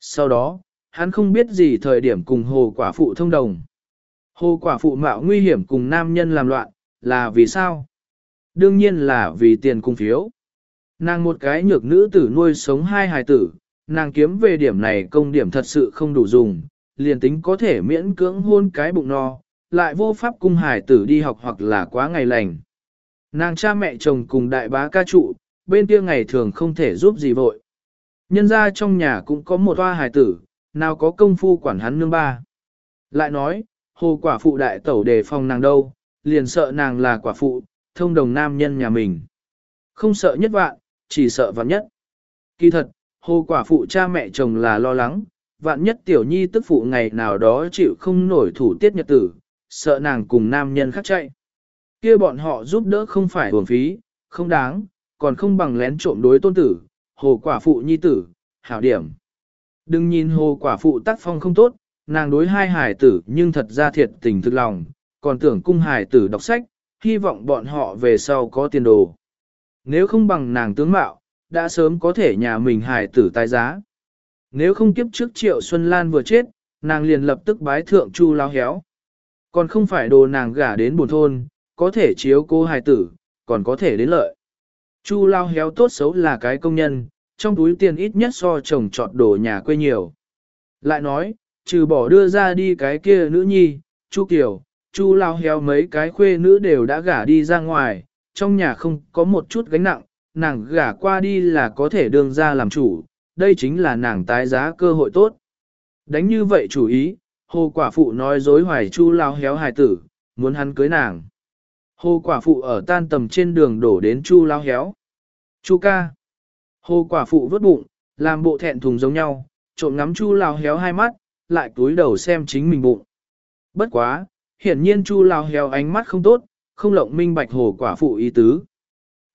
Sau đó, hắn không biết gì thời điểm cùng hồ quả phụ thông đồng. Hồ quả phụ mạo nguy hiểm cùng nam nhân làm loạn, là vì sao? Đương nhiên là vì tiền cung phiếu. Nàng một cái nhược nữ tử nuôi sống hai hài tử, nàng kiếm về điểm này công điểm thật sự không đủ dùng, liền tính có thể miễn cưỡng hôn cái bụng no, lại vô pháp cung hải tử đi học hoặc là quá ngày lành. Nàng cha mẹ chồng cùng đại bá ca trụ, bên kia ngày thường không thể giúp gì vội. Nhân ra trong nhà cũng có một hoa hải tử, nào có công phu quản hắn nương ba. Lại nói, hồ quả phụ đại tẩu đề phòng nàng đâu, liền sợ nàng là quả phụ, thông đồng nam nhân nhà mình. Không sợ nhất vạn, chỉ sợ vạn nhất. Kỳ thật, hồ quả phụ cha mẹ chồng là lo lắng, vạn nhất tiểu nhi tức phụ ngày nào đó chịu không nổi thủ tiết nhật tử, sợ nàng cùng nam nhân khác chạy. kia bọn họ giúp đỡ không phải hưởng phí, không đáng, còn không bằng lén trộm đối tôn tử, hồ quả phụ nhi tử, hảo điểm. Đừng nhìn hồ quả phụ tác phong không tốt, nàng đối hai hải tử nhưng thật ra thiệt tình thực lòng, còn tưởng cung hải tử đọc sách, hy vọng bọn họ về sau có tiền đồ. Nếu không bằng nàng tướng mạo, đã sớm có thể nhà mình hài tử tái giá. Nếu không kiếp trước triệu Xuân Lan vừa chết, nàng liền lập tức bái thượng chu lao héo. Còn không phải đồ nàng gả đến buồn thôn, có thể chiếu cô hài tử, còn có thể đến lợi. Chu lao héo tốt xấu là cái công nhân, trong túi tiền ít nhất so chồng trọt đồ nhà quê nhiều. Lại nói, trừ bỏ đưa ra đi cái kia nữ nhi, Chu Kiều, Chu lao héo mấy cái khuê nữ đều đã gả đi ra ngoài, trong nhà không có một chút gánh nặng, nàng gả qua đi là có thể đương ra làm chủ, đây chính là nàng tái giá cơ hội tốt. Đánh như vậy chủ ý, hồ quả phụ nói dối hoài chu lao héo hài tử, muốn hắn cưới nàng. Hồ quả phụ ở tan tầm trên đường đổ đến chu lao héo. Chu ca. Hồ quả phụ vớt bụng, làm bộ thẹn thùng giống nhau, trộm ngắm chu lao héo hai mắt, lại túi đầu xem chính mình bụng. Bất quá, hiển nhiên chu lao héo ánh mắt không tốt, không lộng minh bạch hồ quả phụ ý tứ.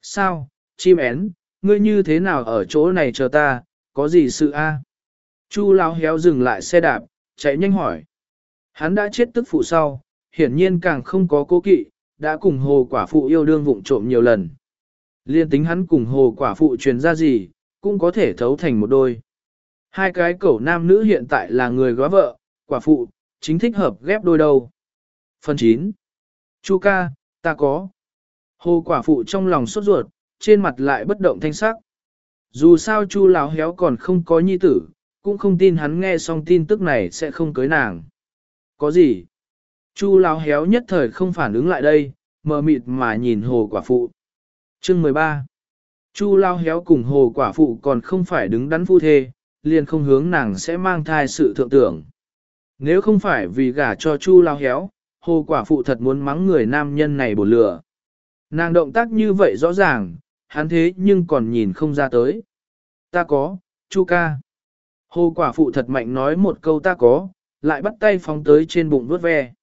Sao, chim én, ngươi như thế nào ở chỗ này chờ ta, có gì sự a? Chu lao héo dừng lại xe đạp, chạy nhanh hỏi. Hắn đã chết tức phụ sau, hiển nhiên càng không có cố kỵ, đã cùng hồ quả phụ yêu đương vụng trộm nhiều lần. Liên tính hắn cùng hồ quả phụ truyền ra gì, cũng có thể thấu thành một đôi. Hai cái cẩu nam nữ hiện tại là người góa vợ, quả phụ, chính thích hợp ghép đôi đầu. Phần 9. Chu ca, ta có. Hồ quả phụ trong lòng sốt ruột, trên mặt lại bất động thanh sắc. Dù sao chu Lão héo còn không có nhi tử, cũng không tin hắn nghe xong tin tức này sẽ không cưới nàng. Có gì? Chu Lão héo nhất thời không phản ứng lại đây, mờ mịt mà nhìn hồ quả phụ. Chương 13 Chu lao héo cùng hồ quả phụ còn không phải đứng đắn phu thê, liền không hướng nàng sẽ mang thai sự thượng tưởng. Nếu không phải vì gả cho chu lao héo, hồ quả phụ thật muốn mắng người nam nhân này bổ lửa. Nàng động tác như vậy rõ ràng, hắn thế nhưng còn nhìn không ra tới. Ta có, chu ca. Hồ quả phụ thật mạnh nói một câu ta có, lại bắt tay phóng tới trên bụng vuốt ve.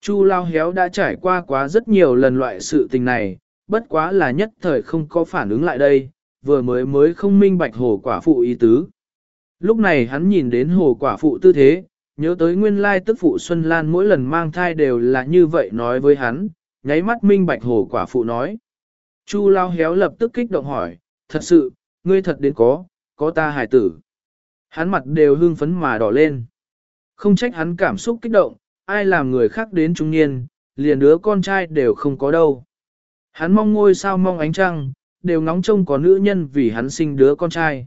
Chu lao héo đã trải qua quá rất nhiều lần loại sự tình này, bất quá là nhất thời không có phản ứng lại đây, vừa mới mới không minh bạch hồ quả phụ ý tứ. Lúc này hắn nhìn đến hồ quả phụ tư thế, nhớ tới nguyên lai tức phụ Xuân Lan mỗi lần mang thai đều là như vậy nói với hắn, nháy mắt minh bạch hồ quả phụ nói. Chu lao héo lập tức kích động hỏi, thật sự, ngươi thật đến có, có ta hài tử. Hắn mặt đều hưng phấn mà đỏ lên. Không trách hắn cảm xúc kích động, ai làm người khác đến trung niên, liền đứa con trai đều không có đâu. Hắn mong ngôi sao mong ánh trăng, đều ngóng trông có nữ nhân vì hắn sinh đứa con trai.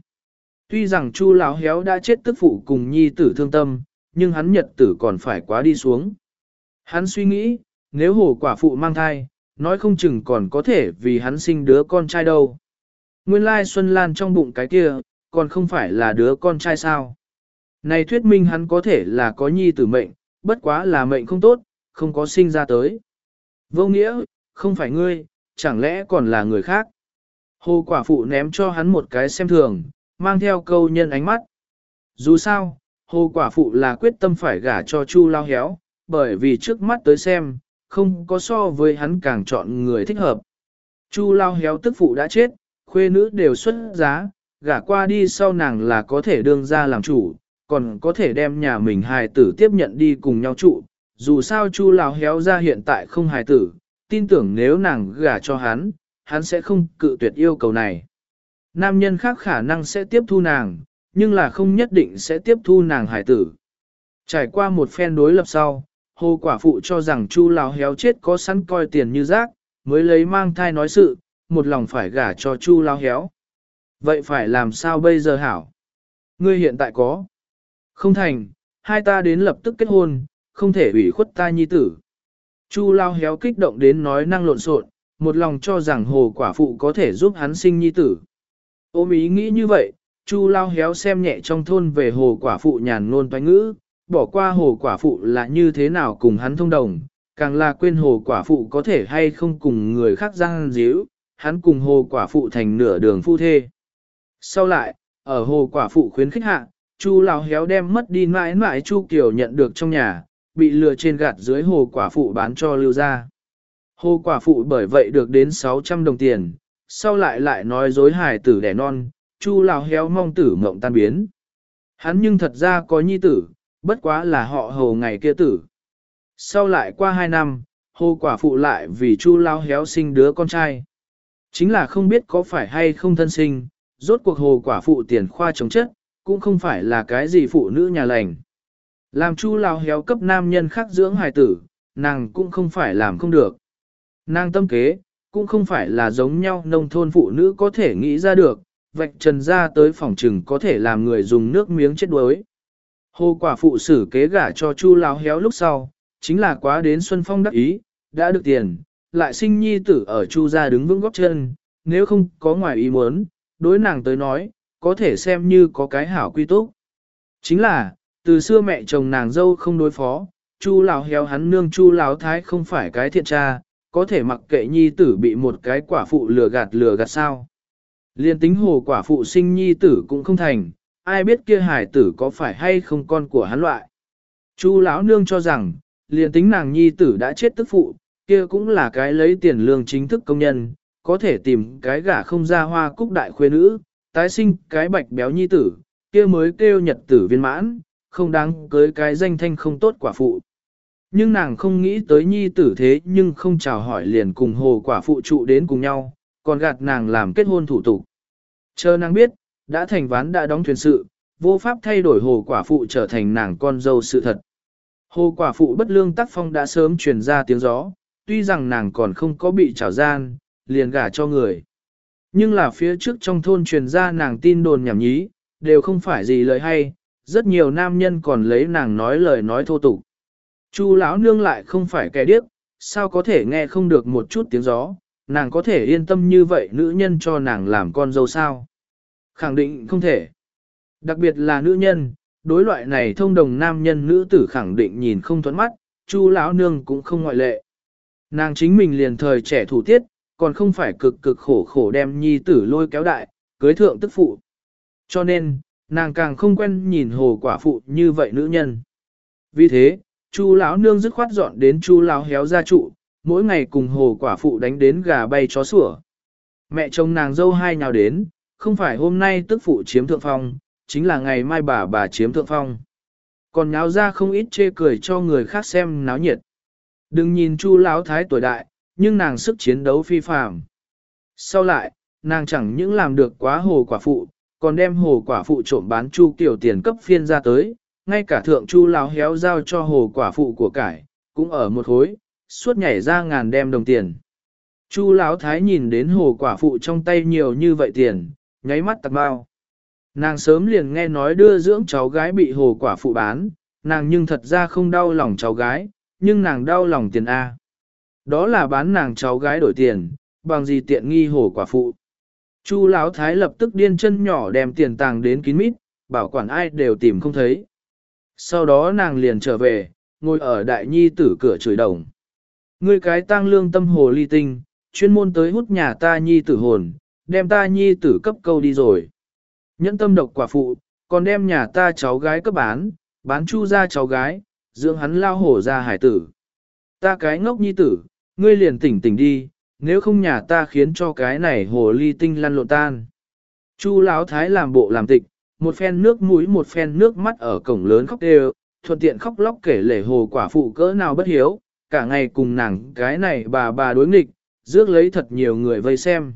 Tuy rằng Chu lão héo đã chết tức phụ cùng nhi tử thương tâm, nhưng hắn nhật tử còn phải quá đi xuống. Hắn suy nghĩ, nếu hồ quả phụ mang thai, nói không chừng còn có thể vì hắn sinh đứa con trai đâu. Nguyên lai Xuân Lan trong bụng cái kia, còn không phải là đứa con trai sao. Này thuyết minh hắn có thể là có nhi tử mệnh, bất quá là mệnh không tốt, không có sinh ra tới. Vô nghĩa, không phải ngươi, chẳng lẽ còn là người khác. Hồ quả phụ ném cho hắn một cái xem thường, mang theo câu nhân ánh mắt. Dù sao, hồ quả phụ là quyết tâm phải gả cho Chu lao héo, bởi vì trước mắt tới xem, không có so với hắn càng chọn người thích hợp. Chu lao héo tức phụ đã chết, khuê nữ đều xuất giá, gả qua đi sau nàng là có thể đương ra làm chủ, còn có thể đem nhà mình hài tử tiếp nhận đi cùng nhau trụ. Dù sao chu lao héo ra hiện tại không hài tử, tin tưởng nếu nàng gả cho hắn, hắn sẽ không cự tuyệt yêu cầu này. Nam nhân khác khả năng sẽ tiếp thu nàng, nhưng là không nhất định sẽ tiếp thu nàng hải tử. Trải qua một phen đối lập sau, hồ quả phụ cho rằng chu Lão héo chết có sẵn coi tiền như rác, mới lấy mang thai nói sự, một lòng phải gả cho chu Lão héo. Vậy phải làm sao bây giờ hảo? Ngươi hiện tại có. Không thành, hai ta đến lập tức kết hôn, không thể ủy khuất ta nhi tử. Chu lao héo kích động đến nói năng lộn xộn, một lòng cho rằng hồ quả phụ có thể giúp hắn sinh nhi tử. Ôm ý nghĩ như vậy, Chu lao héo xem nhẹ trong thôn về hồ quả phụ nhàn ngôn toán ngữ, bỏ qua hồ quả phụ là như thế nào cùng hắn thông đồng, càng là quên hồ quả phụ có thể hay không cùng người khác giang díu, hắn cùng hồ quả phụ thành nửa đường phu thê. Sau lại, ở hồ quả phụ khuyến khích hạ, Chu lão héo đem mất đi mãi mãi Chu Kiều nhận được trong nhà, bị lừa trên gạt dưới hồ quả phụ bán cho lưu ra. Hồ quả phụ bởi vậy được đến 600 đồng tiền, sau lại lại nói dối hài tử đẻ non, chu Lão héo mong tử mộng tan biến. Hắn nhưng thật ra có nhi tử, bất quá là họ hồ ngày kia tử. Sau lại qua 2 năm, hồ quả phụ lại vì chu lao héo sinh đứa con trai. Chính là không biết có phải hay không thân sinh, rốt cuộc hồ quả phụ tiền khoa chống chất, cũng không phải là cái gì phụ nữ nhà lành. Làm chu lao héo cấp nam nhân khác dưỡng hài tử, nàng cũng không phải làm không được. Nàng tâm kế, cũng không phải là giống nhau nông thôn phụ nữ có thể nghĩ ra được, vạch trần ra tới phòng trừng có thể làm người dùng nước miếng chết đuối. Hồ quả phụ xử kế gả cho chu lão héo lúc sau, chính là quá đến Xuân Phong đắc ý, đã được tiền, lại sinh nhi tử ở chu gia đứng vững góc chân, nếu không có ngoài ý muốn, đối nàng tới nói, có thể xem như có cái hảo quy túc. Chính là, từ xưa mẹ chồng nàng dâu không đối phó, chu lão héo hắn nương chu lão thái không phải cái thiện tra, có thể mặc kệ nhi tử bị một cái quả phụ lừa gạt lừa gạt sao. Liên tính hồ quả phụ sinh nhi tử cũng không thành, ai biết kia hải tử có phải hay không con của hắn loại. Chu lão nương cho rằng, liền tính nàng nhi tử đã chết tức phụ, kia cũng là cái lấy tiền lương chính thức công nhân, có thể tìm cái gả không ra hoa cúc đại khuê nữ, tái sinh cái bạch béo nhi tử, kia mới kêu nhật tử viên mãn, không đáng cưới cái danh thanh không tốt quả phụ. Nhưng nàng không nghĩ tới nhi tử thế nhưng không chào hỏi liền cùng hồ quả phụ trụ đến cùng nhau, còn gạt nàng làm kết hôn thủ tục. Chờ nàng biết, đã thành ván đã đóng thuyền sự, vô pháp thay đổi hồ quả phụ trở thành nàng con dâu sự thật. Hồ quả phụ bất lương tác phong đã sớm truyền ra tiếng gió, tuy rằng nàng còn không có bị trảo gian, liền gả cho người. Nhưng là phía trước trong thôn truyền ra nàng tin đồn nhảm nhí, đều không phải gì lời hay, rất nhiều nam nhân còn lấy nàng nói lời nói thô tục. Chu lão nương lại không phải kẻ điếc, sao có thể nghe không được một chút tiếng gió, nàng có thể yên tâm như vậy nữ nhân cho nàng làm con dâu sao? Khẳng định không thể. Đặc biệt là nữ nhân, đối loại này thông đồng nam nhân nữ tử khẳng định nhìn không thuẫn mắt, chu lão nương cũng không ngoại lệ. Nàng chính mình liền thời trẻ thủ tiết, còn không phải cực cực khổ khổ đem nhi tử lôi kéo đại, cưới thượng tức phụ. Cho nên, nàng càng không quen nhìn hồ quả phụ như vậy nữ nhân. Vì thế, chu lão nương dứt khoát dọn đến chu lão héo gia trụ, mỗi ngày cùng hồ quả phụ đánh đến gà bay chó sủa. Mẹ chồng nàng dâu hai nhào đến, không phải hôm nay tức phụ chiếm thượng phong, chính là ngày mai bà bà chiếm thượng phong. Còn nháo ra không ít chê cười cho người khác xem náo nhiệt. Đừng nhìn chu lão thái tuổi đại, nhưng nàng sức chiến đấu phi phàm. Sau lại, nàng chẳng những làm được quá hồ quả phụ, còn đem hồ quả phụ trộm bán chu tiểu tiền cấp phiên ra tới, ngay cả thượng chu lão héo giao cho hồ quả phụ của cải, cũng ở một hối, suốt nhảy ra ngàn đem đồng tiền. Chu lão thái nhìn đến hồ quả phụ trong tay nhiều như vậy tiền, nháy mắt tạc bao. Nàng sớm liền nghe nói đưa dưỡng cháu gái bị hồ quả phụ bán, nàng nhưng thật ra không đau lòng cháu gái, nhưng nàng đau lòng tiền A. Đó là bán nàng cháu gái đổi tiền, bằng gì tiện nghi hồ quả phụ. Chu Lão Thái lập tức điên chân nhỏ đem tiền tàng đến kín mít, bảo quản ai đều tìm không thấy. Sau đó nàng liền trở về, ngồi ở đại nhi tử cửa chửi đồng. Ngươi cái tang lương tâm hồ ly tinh, chuyên môn tới hút nhà ta nhi tử hồn, đem ta nhi tử cấp câu đi rồi. Nhẫn tâm độc quả phụ, còn đem nhà ta cháu gái cấp bán, bán chu ra cháu gái, dưỡng hắn lao hổ ra hải tử. Ta cái ngốc nhi tử, ngươi liền tỉnh tỉnh đi, nếu không nhà ta khiến cho cái này hồ ly tinh lăn lộn tan. Chu Lão thái làm bộ làm tịch, một phen nước mũi một phen nước mắt ở cổng lớn khóc đều, thuận tiện khóc lóc kể lể hồ quả phụ cỡ nào bất hiếu, cả ngày cùng nàng cái này bà bà đối nghịch, rước lấy thật nhiều người vây xem.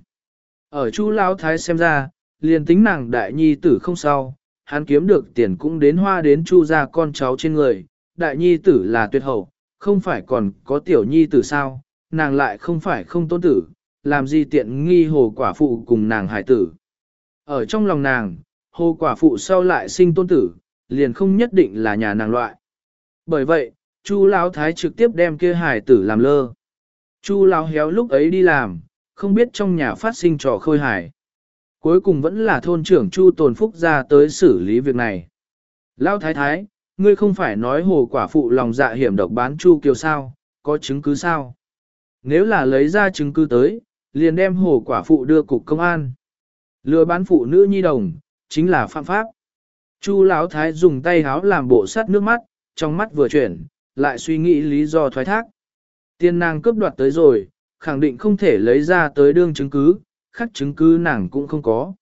Ở Chu Lão thái xem ra, liền tính nàng đại nhi tử không sao, hắn kiếm được tiền cũng đến hoa đến Chu ra con cháu trên người, đại nhi tử là tuyệt hậu, không phải còn có tiểu nhi tử sao, nàng lại không phải không tôn tử, làm gì tiện nghi hồ quả phụ cùng nàng hải tử. Ở trong lòng nàng, hồ quả phụ sau lại sinh tôn tử, liền không nhất định là nhà nàng loại. Bởi vậy, Chu Lão Thái trực tiếp đem kia hải tử làm lơ. Chu Lão héo lúc ấy đi làm, không biết trong nhà phát sinh trò khôi hài. Cuối cùng vẫn là thôn trưởng Chu Tồn Phúc ra tới xử lý việc này. Lão Thái Thái, ngươi không phải nói hồ quả phụ lòng dạ hiểm độc bán Chu Kiều sao, có chứng cứ sao? Nếu là lấy ra chứng cứ tới, liền đem hồ quả phụ đưa cục công an. Lừa bán phụ nữ nhi đồng, chính là phạm pháp. Chu Lão Thái dùng tay háo làm bộ sắt nước mắt, trong mắt vừa chuyển, lại suy nghĩ lý do thoái thác. Tiên nàng cướp đoạt tới rồi, khẳng định không thể lấy ra tới đương chứng cứ, khắc chứng cứ nàng cũng không có.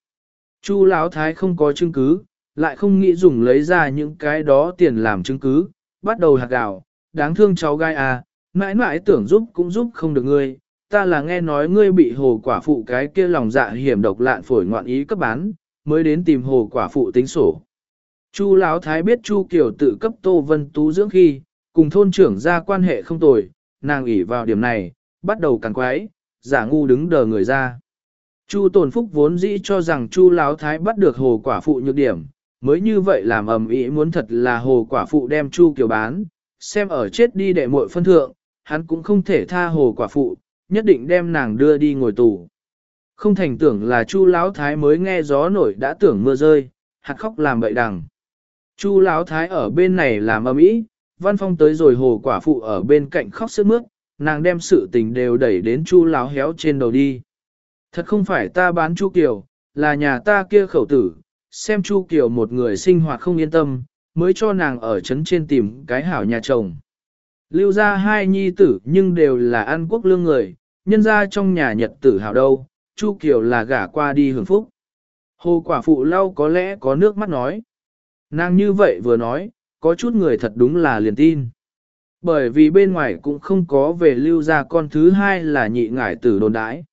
Chu Lão Thái không có chứng cứ, lại không nghĩ dùng lấy ra những cái đó tiền làm chứng cứ, bắt đầu hạt gạo, đáng thương cháu gai à, mãi mãi tưởng giúp cũng giúp không được ngươi, ta là nghe nói ngươi bị hồ quả phụ cái kia lòng dạ hiểm độc lạn phổi ngoạn ý cấp bán, mới đến tìm hồ quả phụ tính sổ. Chu Lão Thái biết Chu Kiều tự cấp Tô Vân Tú dưỡng khi, cùng thôn trưởng ra quan hệ không tồi, nàng ủy vào điểm này, bắt đầu càng quái, giả ngu đứng đờ người ra. Chu Tồn Phúc vốn dĩ cho rằng Chu Lão Thái bắt được hồ quả phụ nhược điểm, mới như vậy làm ầm ĩ muốn thật là hồ quả phụ đem Chu Kiều bán, xem ở chết đi đệ muội phân thượng, hắn cũng không thể tha hồ quả phụ, nhất định đem nàng đưa đi ngồi tù. Không thành tưởng là Chu Lão Thái mới nghe gió nổi đã tưởng mưa rơi, hạt khóc làm bậy đằng. Chu Lão Thái ở bên này làm ầm ĩ, Văn Phong tới rồi hồ quả phụ ở bên cạnh khóc sướt mướt, nàng đem sự tình đều đẩy đến Chu Lão héo trên đầu đi. Thật không phải ta bán Chu Kiều, là nhà ta kia khẩu tử, xem Chu Kiều một người sinh hoạt không yên tâm, mới cho nàng ở trấn trên tìm cái hảo nhà chồng. Lưu ra hai nhi tử nhưng đều là ăn quốc lương người, nhân ra trong nhà nhật tử hảo đâu, Chu Kiều là gả qua đi hưởng phúc. Hồ quả phụ lau có lẽ có nước mắt nói. Nàng như vậy vừa nói, có chút người thật đúng là liền tin. Bởi vì bên ngoài cũng không có về lưu ra con thứ hai là nhị ngải tử đồn đái.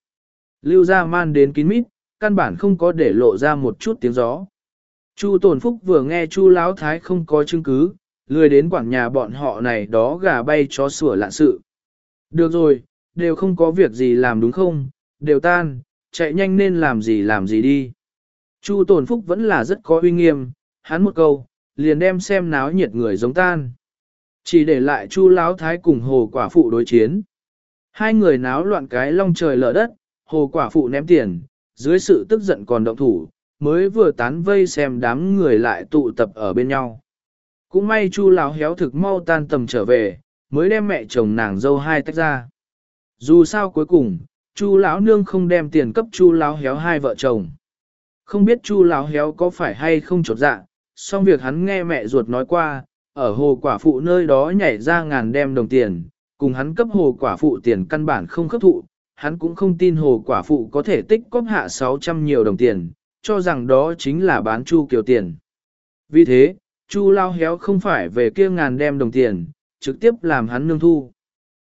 Lưu ra man đến kín mít, căn bản không có để lộ ra một chút tiếng gió. Chu Tồn Phúc vừa nghe Chu Lão Thái không có chứng cứ, lười đến quảng nhà bọn họ này đó gà bay chó sủa lạ sự. Được rồi, đều không có việc gì làm đúng không, đều tan, chạy nhanh nên làm gì làm gì đi. Chu Tồn Phúc vẫn là rất có uy nghiêm, hắn một câu, liền đem xem náo nhiệt người giống tan. Chỉ để lại Chu Lão Thái cùng Hồ Quả Phụ đối chiến. Hai người náo loạn cái long trời lở đất, Hồ Quả Phụ ném tiền, dưới sự tức giận còn động thủ, mới vừa tán vây xem đám người lại tụ tập ở bên nhau. Cũng may Chu Lão héo thực mau tan tầm trở về, mới đem mẹ chồng nàng dâu hai tách ra. Dù sao cuối cùng, Chu lão nương không đem tiền cấp Chu lão héo hai vợ chồng. Không biết Chu lão héo có phải hay không chột dạ, song việc hắn nghe mẹ ruột nói qua, ở hồ quả phụ nơi đó nhảy ra ngàn đem đồng tiền, cùng hắn cấp hồ quả phụ tiền căn bản không cấp thụ, hắn cũng không tin hồ quả phụ có thể tích cóp hạ 600 nhiều đồng tiền, cho rằng đó chính là bán Chu Kiều tiền. Vì thế, Chu lao héo không phải về kia ngàn đem đồng tiền, trực tiếp làm hắn nương thu.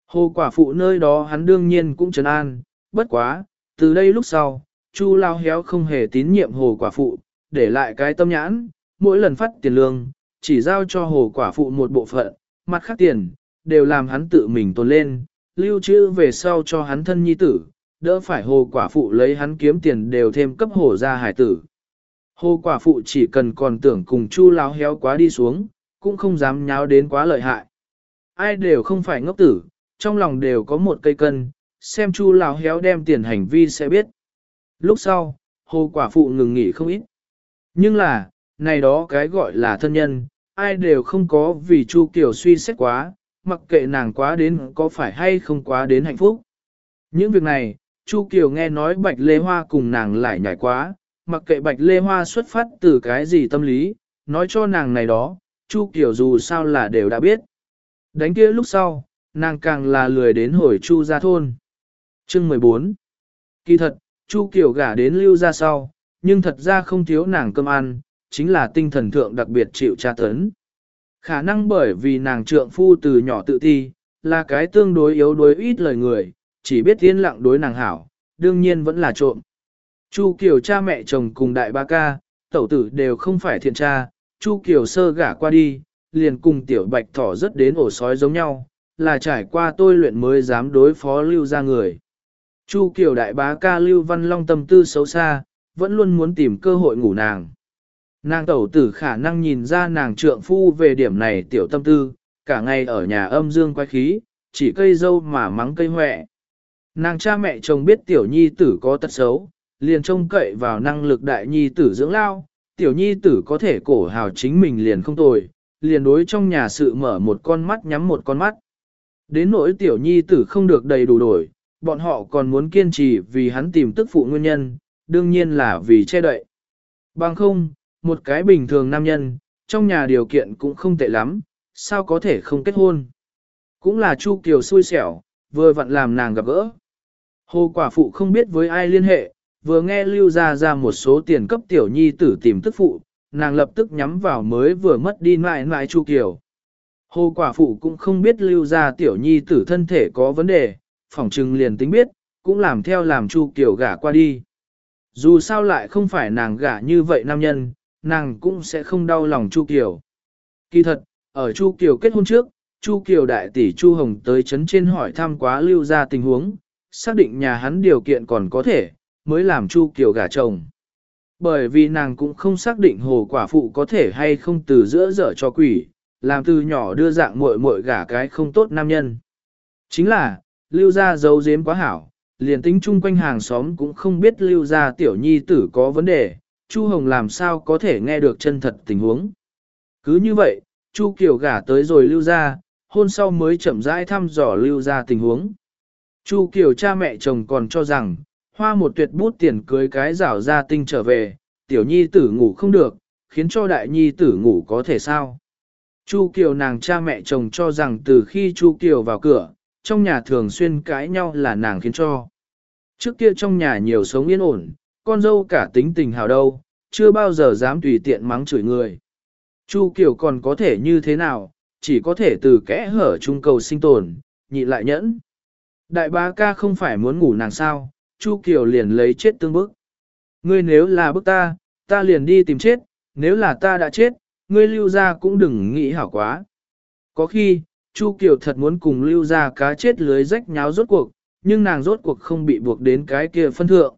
Hồ quả phụ nơi đó hắn đương nhiên cũng trấn an, bất quá, từ đây lúc sau, Chu lao héo không hề tín nhiệm hồ quả phụ, để lại cái tâm nhãn, mỗi lần phát tiền lương, chỉ giao cho hồ quả phụ một bộ phận, mặt khác tiền, đều làm hắn tự mình tồn lên, lưu trữ về sau cho hắn thân nhi tử, đỡ phải hồ quả phụ lấy hắn kiếm tiền đều thêm cấp hồ ra hải tử. Hồ quả phụ chỉ cần còn tưởng cùng chu láo héo quá đi xuống, cũng không dám nháo đến quá lợi hại. Ai đều không phải ngốc tử, trong lòng đều có một cây cân, xem chu láo héo đem tiền hành vi sẽ biết. Lúc sau, hồ quả phụ ngừng nghỉ không ít. Nhưng là, này đó cái gọi là thân nhân, ai đều không có vì chu Kiều suy xét quá, mặc kệ nàng quá đến có phải hay không quá đến hạnh phúc. Những việc này, Chu Kiều nghe nói Bạch Lê Hoa cùng nàng lại nhảy quá, mặc kệ Bạch Lê Hoa xuất phát từ cái gì tâm lý, nói cho nàng này đó, Chu Kiều dù sao là đều đã biết. Đánh kia lúc sau, nàng càng là lười đến hồi Chu ra thôn. Chương 14 Kỳ thật, Chu Kiều gả đến lưu ra sau, nhưng thật ra không thiếu nàng cơm ăn, chính là tinh thần thượng đặc biệt chịu tra tấn. Khả năng bởi vì nàng trượng phu từ nhỏ tự thi, là cái tương đối yếu đuối ít lời người, chỉ biết yên lặng đối nàng hảo, đương nhiên vẫn là trộm. Chu Kiều cha mẹ chồng cùng đại ba ca, tẩu tử đều không phải thiện cha, Chu Kiều sơ gả qua đi, liền cùng tiểu bạch thỏ rất đến ổ sói giống nhau, là trải qua tôi luyện mới dám đối phó lưu ra người. Chu Kiều đại bá ca lưu văn long tâm tư xấu xa, vẫn luôn muốn tìm cơ hội ngủ nàng. Nàng tẩu tử khả năng nhìn ra nàng trượng phu về điểm này tiểu tâm tư, cả ngày ở nhà âm dương quay khí, chỉ cây dâu mà mắng cây hoẹ. Nàng cha mẹ chồng biết tiểu nhi tử có tật xấu, liền trông cậy vào năng lực đại nhi tử dưỡng lao, tiểu nhi tử có thể cổ hào chính mình liền không tồi, liền đối trong nhà sự mở một con mắt nhắm một con mắt. Đến nỗi tiểu nhi tử không được đầy đủ đổi, bọn họ còn muốn kiên trì vì hắn tìm tức phụ nguyên nhân, đương nhiên là vì che đậy. Bằng không, một cái bình thường nam nhân, trong nhà điều kiện cũng không tệ lắm, sao có thể không kết hôn. Cũng là Chu Kiều xui xẻo, vừa vặn làm nàng gặp gỡ. Hồ quả phụ không biết với ai liên hệ, vừa nghe lưu ra ra một số tiền cấp tiểu nhi tử tìm tức phụ, nàng lập tức nhắm vào mới vừa mất đi mãi mãi Chu Kiều. Hồ quả phụ cũng không biết lưu ra tiểu nhi tử thân thể có vấn đề, phỏng trừng liền tính biết, cũng làm theo làm Chu Kiều gả qua đi. Dù sao lại không phải nàng gả như vậy nam nhân, nàng cũng sẽ không đau lòng Chu Kiều. Kỳ thật, ở Chu Kiều kết hôn trước, Chu Kiều đại tỷ Chu Hồng tới chấn trên hỏi thăm quá lưu ra tình huống, xác định nhà hắn điều kiện còn có thể, mới làm Chu Kiều gả chồng. Bởi vì nàng cũng không xác định hồ quả phụ có thể hay không từ giữa dở cho quỷ, làm từ nhỏ đưa dạng muội muội gả cái không tốt nam nhân. Chính là, lưu ra giấu giếm quá hảo, liền tính chung quanh hàng xóm cũng không biết lưu ra tiểu nhi tử có vấn đề, Chu Hồng làm sao có thể nghe được chân thật tình huống. Cứ như vậy, Chu Kiều gả tới rồi lưu ra, hôn sau mới chậm rãi thăm dò lưu ra tình huống. Chu Kiều cha mẹ chồng còn cho rằng, hoa một tuyệt bút tiền cưới cái rảo ra tinh trở về, tiểu nhi tử ngủ không được, khiến cho đại nhi tử ngủ có thể sao. Chu Kiều nàng cha mẹ chồng cho rằng từ khi Chu Kiều vào cửa, trong nhà thường xuyên cãi nhau là nàng khiến cho. Trước kia trong nhà nhiều sống yên ổn, con dâu cả tính tình hào đâu, chưa bao giờ dám tùy tiện mắng chửi người. Chu Kiều còn có thể như thế nào, chỉ có thể từ kẽ hở trung cầu sinh tồn, nhị lại nhẫn. Đại bá ca không phải muốn ngủ nàng sao, Chu Kiều liền lấy chết tương bức. Ngươi nếu là bức ta, ta liền đi tìm chết, nếu là ta đã chết, ngươi lưu ra cũng đừng nghĩ hảo quá. Có khi, Chu Kiều thật muốn cùng lưu ra cá chết lưới rách nháo rốt cuộc, nhưng nàng rốt cuộc không bị buộc đến cái kia phân thượng.